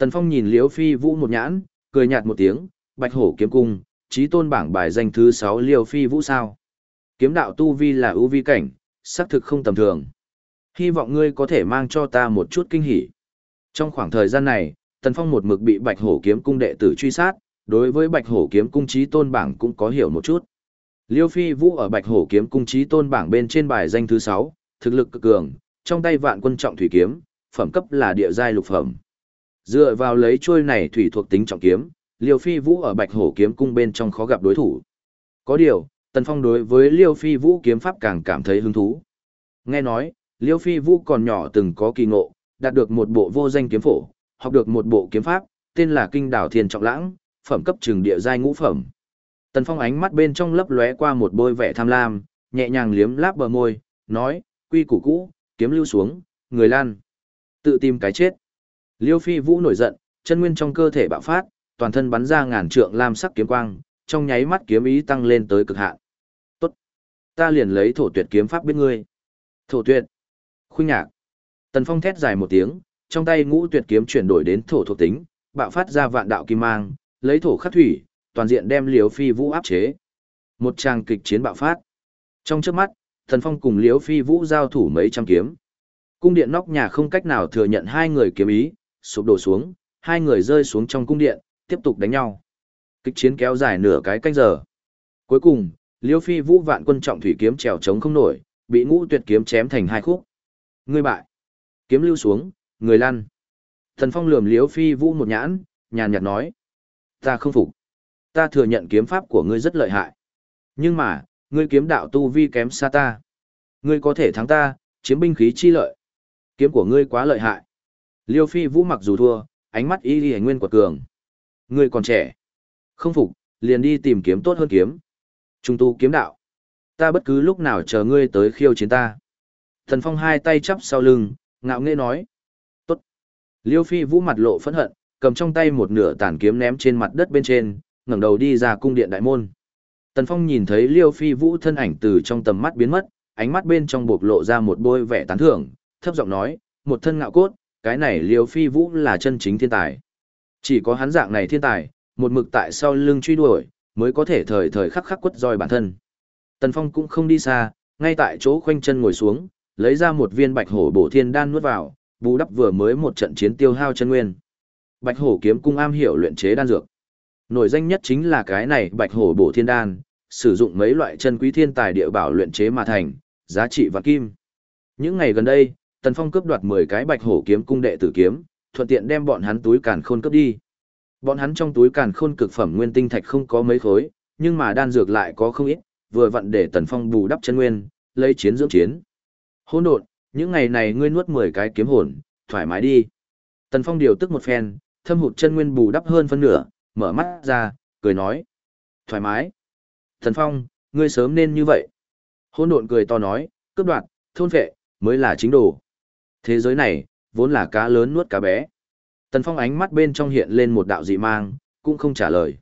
Tần Phong nhìn Liễu Phi Vũ một nhãn, cười nhạt một tiếng, Bạch Hổ kiếm cung, trí tôn bảng bài danh thứ 6 Liễu Phi Vũ sao? Kiếm đạo tu vi là ưu vi cảnh, xác thực không tầm thường. Hy vọng ngươi có thể mang cho ta một chút kinh hỉ. Trong khoảng thời gian này, Tần Phong một mực bị Bạch Hổ kiếm cung đệ tử truy sát, đối với Bạch Hổ kiếm cung trí tôn bảng cũng có hiểu một chút. Liêu Phi Vũ ở Bạch Hổ kiếm cung trí tôn bảng bên trên bài danh thứ 6, thực lực cực cường, trong tay vạn quân trọng thủy kiếm, phẩm cấp là địa giai lục phẩm. Dựa vào lấy chuôi này thủy thuộc tính trọng kiếm, Liêu Phi Vũ ở Bạch Hổ kiếm cung bên trong khó gặp đối thủ. Có điều, Tần Phong đối với Liêu Phi Vũ kiếm pháp càng cảm thấy hứng thú. Nghe nói, Liêu Phi Vũ còn nhỏ từng có kỳ ngộ, đạt được một bộ vô danh kiếm phổ, học được một bộ kiếm pháp, tên là Kinh Đảo Thiên Trọng Lãng, phẩm cấp trường địa giai ngũ phẩm. Tần Phong ánh mắt bên trong lấp lóe qua một bôi vẻ tham lam, nhẹ nhàng liếm láp bờ môi, nói, quy củ cũ, kiếm lưu xuống, người lan. Tự tìm cái chết. Liêu Phi Vũ nổi giận, chân nguyên trong cơ thể bạo phát, toàn thân bắn ra ngàn trượng lam sắc kiếm quang, trong nháy mắt kiếm ý tăng lên tới cực hạn. Tốt. Ta liền lấy thổ tuyệt kiếm pháp biết ngươi. Thổ tuyệt. Khuynh nhạc. Tần Phong thét dài một tiếng, trong tay ngũ tuyệt kiếm chuyển đổi đến thổ thuộc tính, bạo phát ra vạn đạo kim mang, lấy thổ khắc thủy, toàn diện đem liêu Phi Vũ áp chế. Một tràng kịch chiến bạo phát. Trong trước mắt, Thần Phong cùng Liễu Phi Vũ giao thủ mấy trăm kiếm. Cung điện nóc nhà không cách nào thừa nhận hai người kiếm ý, sụp đổ xuống, hai người rơi xuống trong cung điện, tiếp tục đánh nhau. Kịch chiến kéo dài nửa cái canh giờ. Cuối cùng, Liêu Phi Vũ vạn quân trọng thủy kiếm trèo chống không nổi, bị ngũ tuyệt kiếm chém thành hai khúc. Ngươi bại. Kiếm lưu xuống, người lăn. Thần Phong lườm Liêu Phi Vũ một nhãn, nhàn nhạt nói. Ta không phục. Ta thừa nhận kiếm pháp của ngươi rất lợi hại. Nhưng mà, ngươi kiếm đạo tu vi kém xa ta. Ngươi có thể thắng ta, chiếm binh khí chi lợi. Kiếm của ngươi quá lợi hại. Liêu Phi Vũ mặc dù thua, ánh mắt y y nguyên quật cường. Ngươi còn trẻ. Không phục, liền đi tìm kiếm tốt hơn kiếm. Trung tu kiếm đạo. Ta bất cứ lúc nào chờ ngươi tới khiêu chiến ta. Thần Phong hai tay chắp sau lưng, ngạo nghễ nói. Tốt. Liêu Phi Vũ mặt lộ phẫn hận, cầm trong tay một nửa tản kiếm ném trên mặt đất bên trên, ngẩng đầu đi ra cung điện đại môn. Tần Phong nhìn thấy Liêu Phi Vũ thân ảnh từ trong tầm mắt biến mất, ánh mắt bên trong bộc lộ ra một bôi vẻ tán thưởng, thấp giọng nói, một thân ngạo cốt, cái này Liêu Phi Vũ là chân chính thiên tài. Chỉ có hắn dạng này thiên tài, một mực tại sau lưng truy đuổi, mới có thể thời thời khắc khắc quất roi bản thân. Tần Phong cũng không đi xa, ngay tại chỗ khoanh chân ngồi xuống, lấy ra một viên bạch hổ bổ thiên đan nuốt vào, bù đắp vừa mới một trận chiến tiêu hao chân nguyên. Bạch hổ kiếm cung am hiểu luyện chế đan dược. Nổi danh nhất chính là cái này bạch hổ bổ thiên đan, sử dụng mấy loại chân quý thiên tài địa bảo luyện chế mà thành, giá trị và kim. Những ngày gần đây, Tần Phong cướp đoạt 10 cái bạch hổ kiếm cung đệ tử kiếm, thuận tiện đem bọn hắn túi càn khôn cướp đi. Bọn hắn trong túi càn khôn cực phẩm nguyên tinh thạch không có mấy khối, nhưng mà đan dược lại có không ít, vừa vặn để Tần Phong bù đắp chân nguyên, lấy chiến dưỡng chiến. Hỗn độn, những ngày này ngươi nuốt 10 cái kiếm hồn, thoải mái đi. Tần Phong điều tức một phen, thâm hụt chân nguyên bù đắp hơn phân nửa, mở mắt ra, cười nói. Thoải mái. thần Phong, ngươi sớm nên như vậy. Hỗn độn cười to nói, cướp đoạt, thôn vệ, mới là chính đồ. Thế giới này, vốn là cá lớn nuốt cá bé. Tần Phong ánh mắt bên trong hiện lên một đạo dị mang, cũng không trả lời.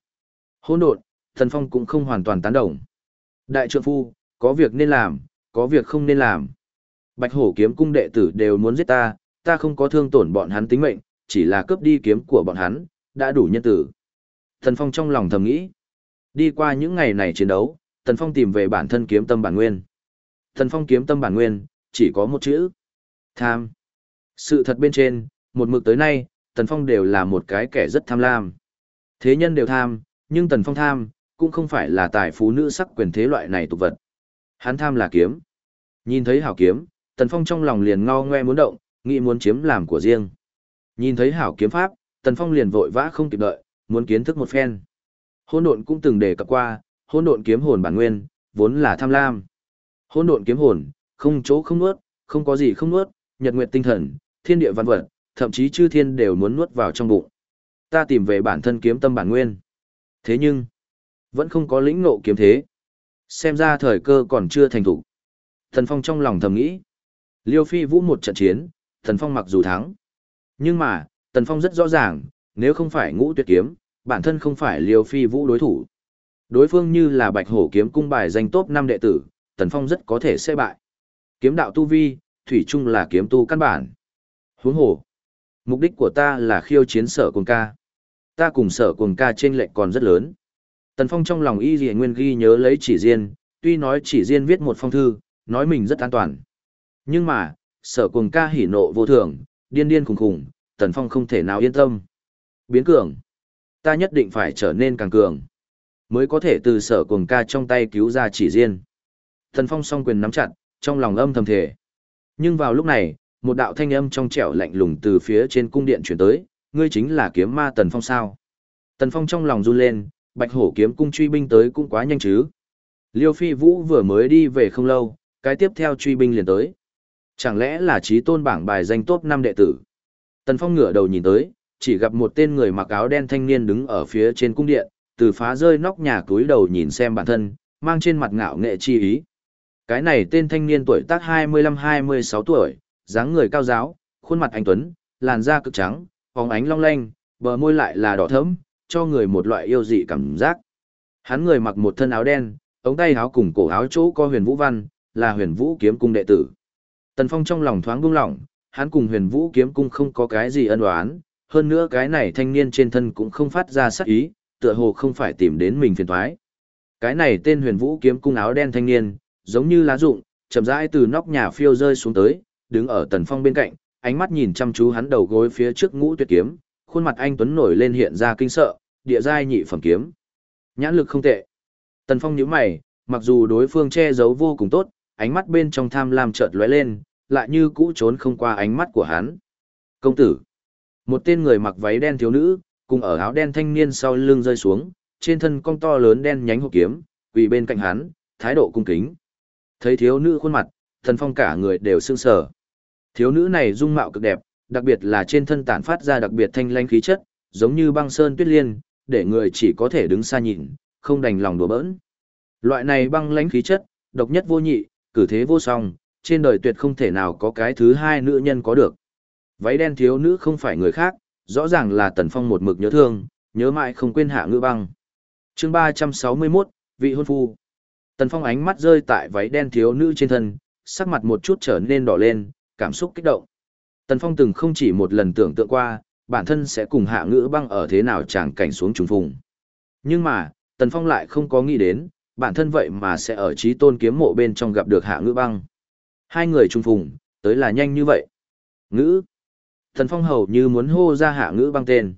Hỗn độn, Tần Phong cũng không hoàn toàn tán đồng. Đại trượng phu, có việc nên làm, có việc không nên làm. Bạch hổ kiếm cung đệ tử đều muốn giết ta, ta không có thương tổn bọn hắn tính mệnh, chỉ là cướp đi kiếm của bọn hắn, đã đủ nhân tử. Tần Phong trong lòng thầm nghĩ. Đi qua những ngày này chiến đấu, Tần Phong tìm về bản thân kiếm tâm bản nguyên. Tần Phong kiếm tâm bản nguyên, chỉ có một chữ. Tham. Sự thật bên trên, một mực tới nay, Tần Phong đều là một cái kẻ rất tham lam. Thế nhân đều tham, nhưng Tần Phong tham, cũng không phải là tài phú nữ sắc quyền thế loại này tục vật. Hắn tham là kiếm. Nhìn thấy hảo kiếm, Tần Phong trong lòng liền ngao ngoe muốn động, nghĩ muốn chiếm làm của riêng. Nhìn thấy hảo kiếm pháp, Tần Phong liền vội vã không kịp đợi, muốn kiến thức một phen. Hôn độn cũng từng đề cập qua, hôn độn kiếm hồn bản nguyên, vốn là tham lam. Hôn độn kiếm hồn, không chỗ không nuốt, không có gì không nuốt, nhật nguyệt tinh thần, thiên địa văn vật, thậm chí chư thiên đều muốn nuốt vào trong bụng. Ta tìm về bản thân kiếm tâm bản nguyên. Thế nhưng, vẫn không có lĩnh ngộ kiếm thế. Xem ra thời cơ còn chưa thành thủ. Thần Phong trong lòng thầm nghĩ. Liêu Phi Vũ một trận chiến, Thần Phong mặc dù thắng. Nhưng mà, thần Phong rất rõ ràng, nếu không phải ngũ tuyệt kiếm, bản thân không phải liều Phi Vũ đối thủ. Đối phương như là Bạch Hổ kiếm cung bài danh top 5 đệ tử, Tần Phong rất có thể sẽ bại. Kiếm đạo tu vi, thủy chung là kiếm tu căn bản. Huống hồ, Mục đích của ta là khiêu chiến sở cuồng ca. Ta cùng sở cuồng ca trên lệnh còn rất lớn. Tần Phong trong lòng y dị nguyên ghi nhớ lấy chỉ riêng, tuy nói chỉ riêng viết một phong thư, nói mình rất an toàn. Nhưng mà, sở cuồng ca hỉ nộ vô thường, điên điên khùng khùng, Tần Phong không thể nào yên tâm. Biến cường. Ta nhất định phải trở nên càng cường. Mới có thể từ sở cuồng ca trong tay cứu ra chỉ riêng. thần Phong song quyền nắm chặt, trong lòng âm thầm thể. Nhưng vào lúc này, một đạo thanh âm trong trẻo lạnh lùng từ phía trên cung điện chuyển tới, ngươi chính là kiếm ma Tần Phong sao. Tần Phong trong lòng run lên, bạch hổ kiếm cung truy binh tới cũng quá nhanh chứ. Liêu Phi Vũ vừa mới đi về không lâu, cái tiếp theo truy binh liền tới. Chẳng lẽ là trí tôn bảng bài danh top năm đệ tử? Tần Phong ngửa đầu nhìn tới, chỉ gặp một tên người mặc áo đen thanh niên đứng ở phía trên cung điện, từ phá rơi nóc nhà túi đầu nhìn xem bản thân, mang trên mặt ngạo nghệ chi ý. Cái này tên thanh niên tuổi tác 25-26 tuổi, dáng người cao giáo, khuôn mặt anh tuấn, làn da cực trắng, phóng ánh long lanh, bờ môi lại là đỏ thẫm, cho người một loại yêu dị cảm giác. Hắn người mặc một thân áo đen, ống tay áo cùng cổ áo chỗ có huyền vũ văn, là huyền vũ kiếm cung đệ tử. Tần Phong trong lòng thoáng buông lỏng, hắn cùng huyền vũ kiếm cung không có cái gì ân oán, hơn nữa cái này thanh niên trên thân cũng không phát ra sắc ý, tựa hồ không phải tìm đến mình phiền thoái. Cái này tên huyền vũ kiếm cung áo đen thanh niên, giống như lá rụng, chậm rãi từ nóc nhà phiêu rơi xuống tới, đứng ở Tần Phong bên cạnh, ánh mắt nhìn chăm chú hắn đầu gối phía trước ngũ tuyệt kiếm, khuôn mặt anh tuấn nổi lên hiện ra kinh sợ, địa giai nhị phẩm kiếm. Nhãn lực không tệ. Tần Phong nhíu mày, mặc dù đối phương che giấu vô cùng tốt, ánh mắt bên trong tham lam chợt lóe lên, lại như cũ trốn không qua ánh mắt của hắn. Công tử. Một tên người mặc váy đen thiếu nữ, cùng ở áo đen thanh niên sau lưng rơi xuống, trên thân cong to lớn đen nhánh hộp kiếm, quỳ bên cạnh hắn, thái độ cung kính. Thấy thiếu nữ khuôn mặt, thần Phong cả người đều sương sờ. Thiếu nữ này dung mạo cực đẹp, đặc biệt là trên thân tản phát ra đặc biệt thanh lanh khí chất, giống như băng sơn tuyết liên, để người chỉ có thể đứng xa nhìn, không đành lòng đùa bỡn. Loại này băng lãnh khí chất, độc nhất vô nhị, cử thế vô song, trên đời tuyệt không thể nào có cái thứ hai nữ nhân có được. Váy đen thiếu nữ không phải người khác, rõ ràng là Tần Phong một mực nhớ thương, nhớ mãi không quên hạ ngữ băng. chương 361, vị hôn phu. Tần Phong ánh mắt rơi tại váy đen thiếu nữ trên thân, sắc mặt một chút trở nên đỏ lên, cảm xúc kích động. Tần Phong từng không chỉ một lần tưởng tượng qua, bản thân sẽ cùng hạ ngữ băng ở thế nào chẳng cảnh xuống trùng phùng. Nhưng mà, Tần Phong lại không có nghĩ đến, bản thân vậy mà sẽ ở trí tôn kiếm mộ bên trong gặp được hạ ngữ băng. Hai người trùng phùng, tới là nhanh như vậy. Ngữ. Tần Phong hầu như muốn hô ra hạ ngữ băng tên.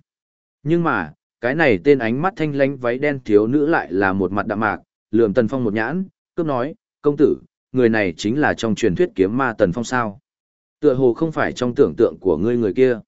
Nhưng mà, cái này tên ánh mắt thanh lánh váy đen thiếu nữ lại là một mặt đạm mạc, lườm Tần Phong một nhãn, cướp nói, công tử, người này chính là trong truyền thuyết kiếm ma Tần Phong sao. Tựa hồ không phải trong tưởng tượng của ngươi người kia.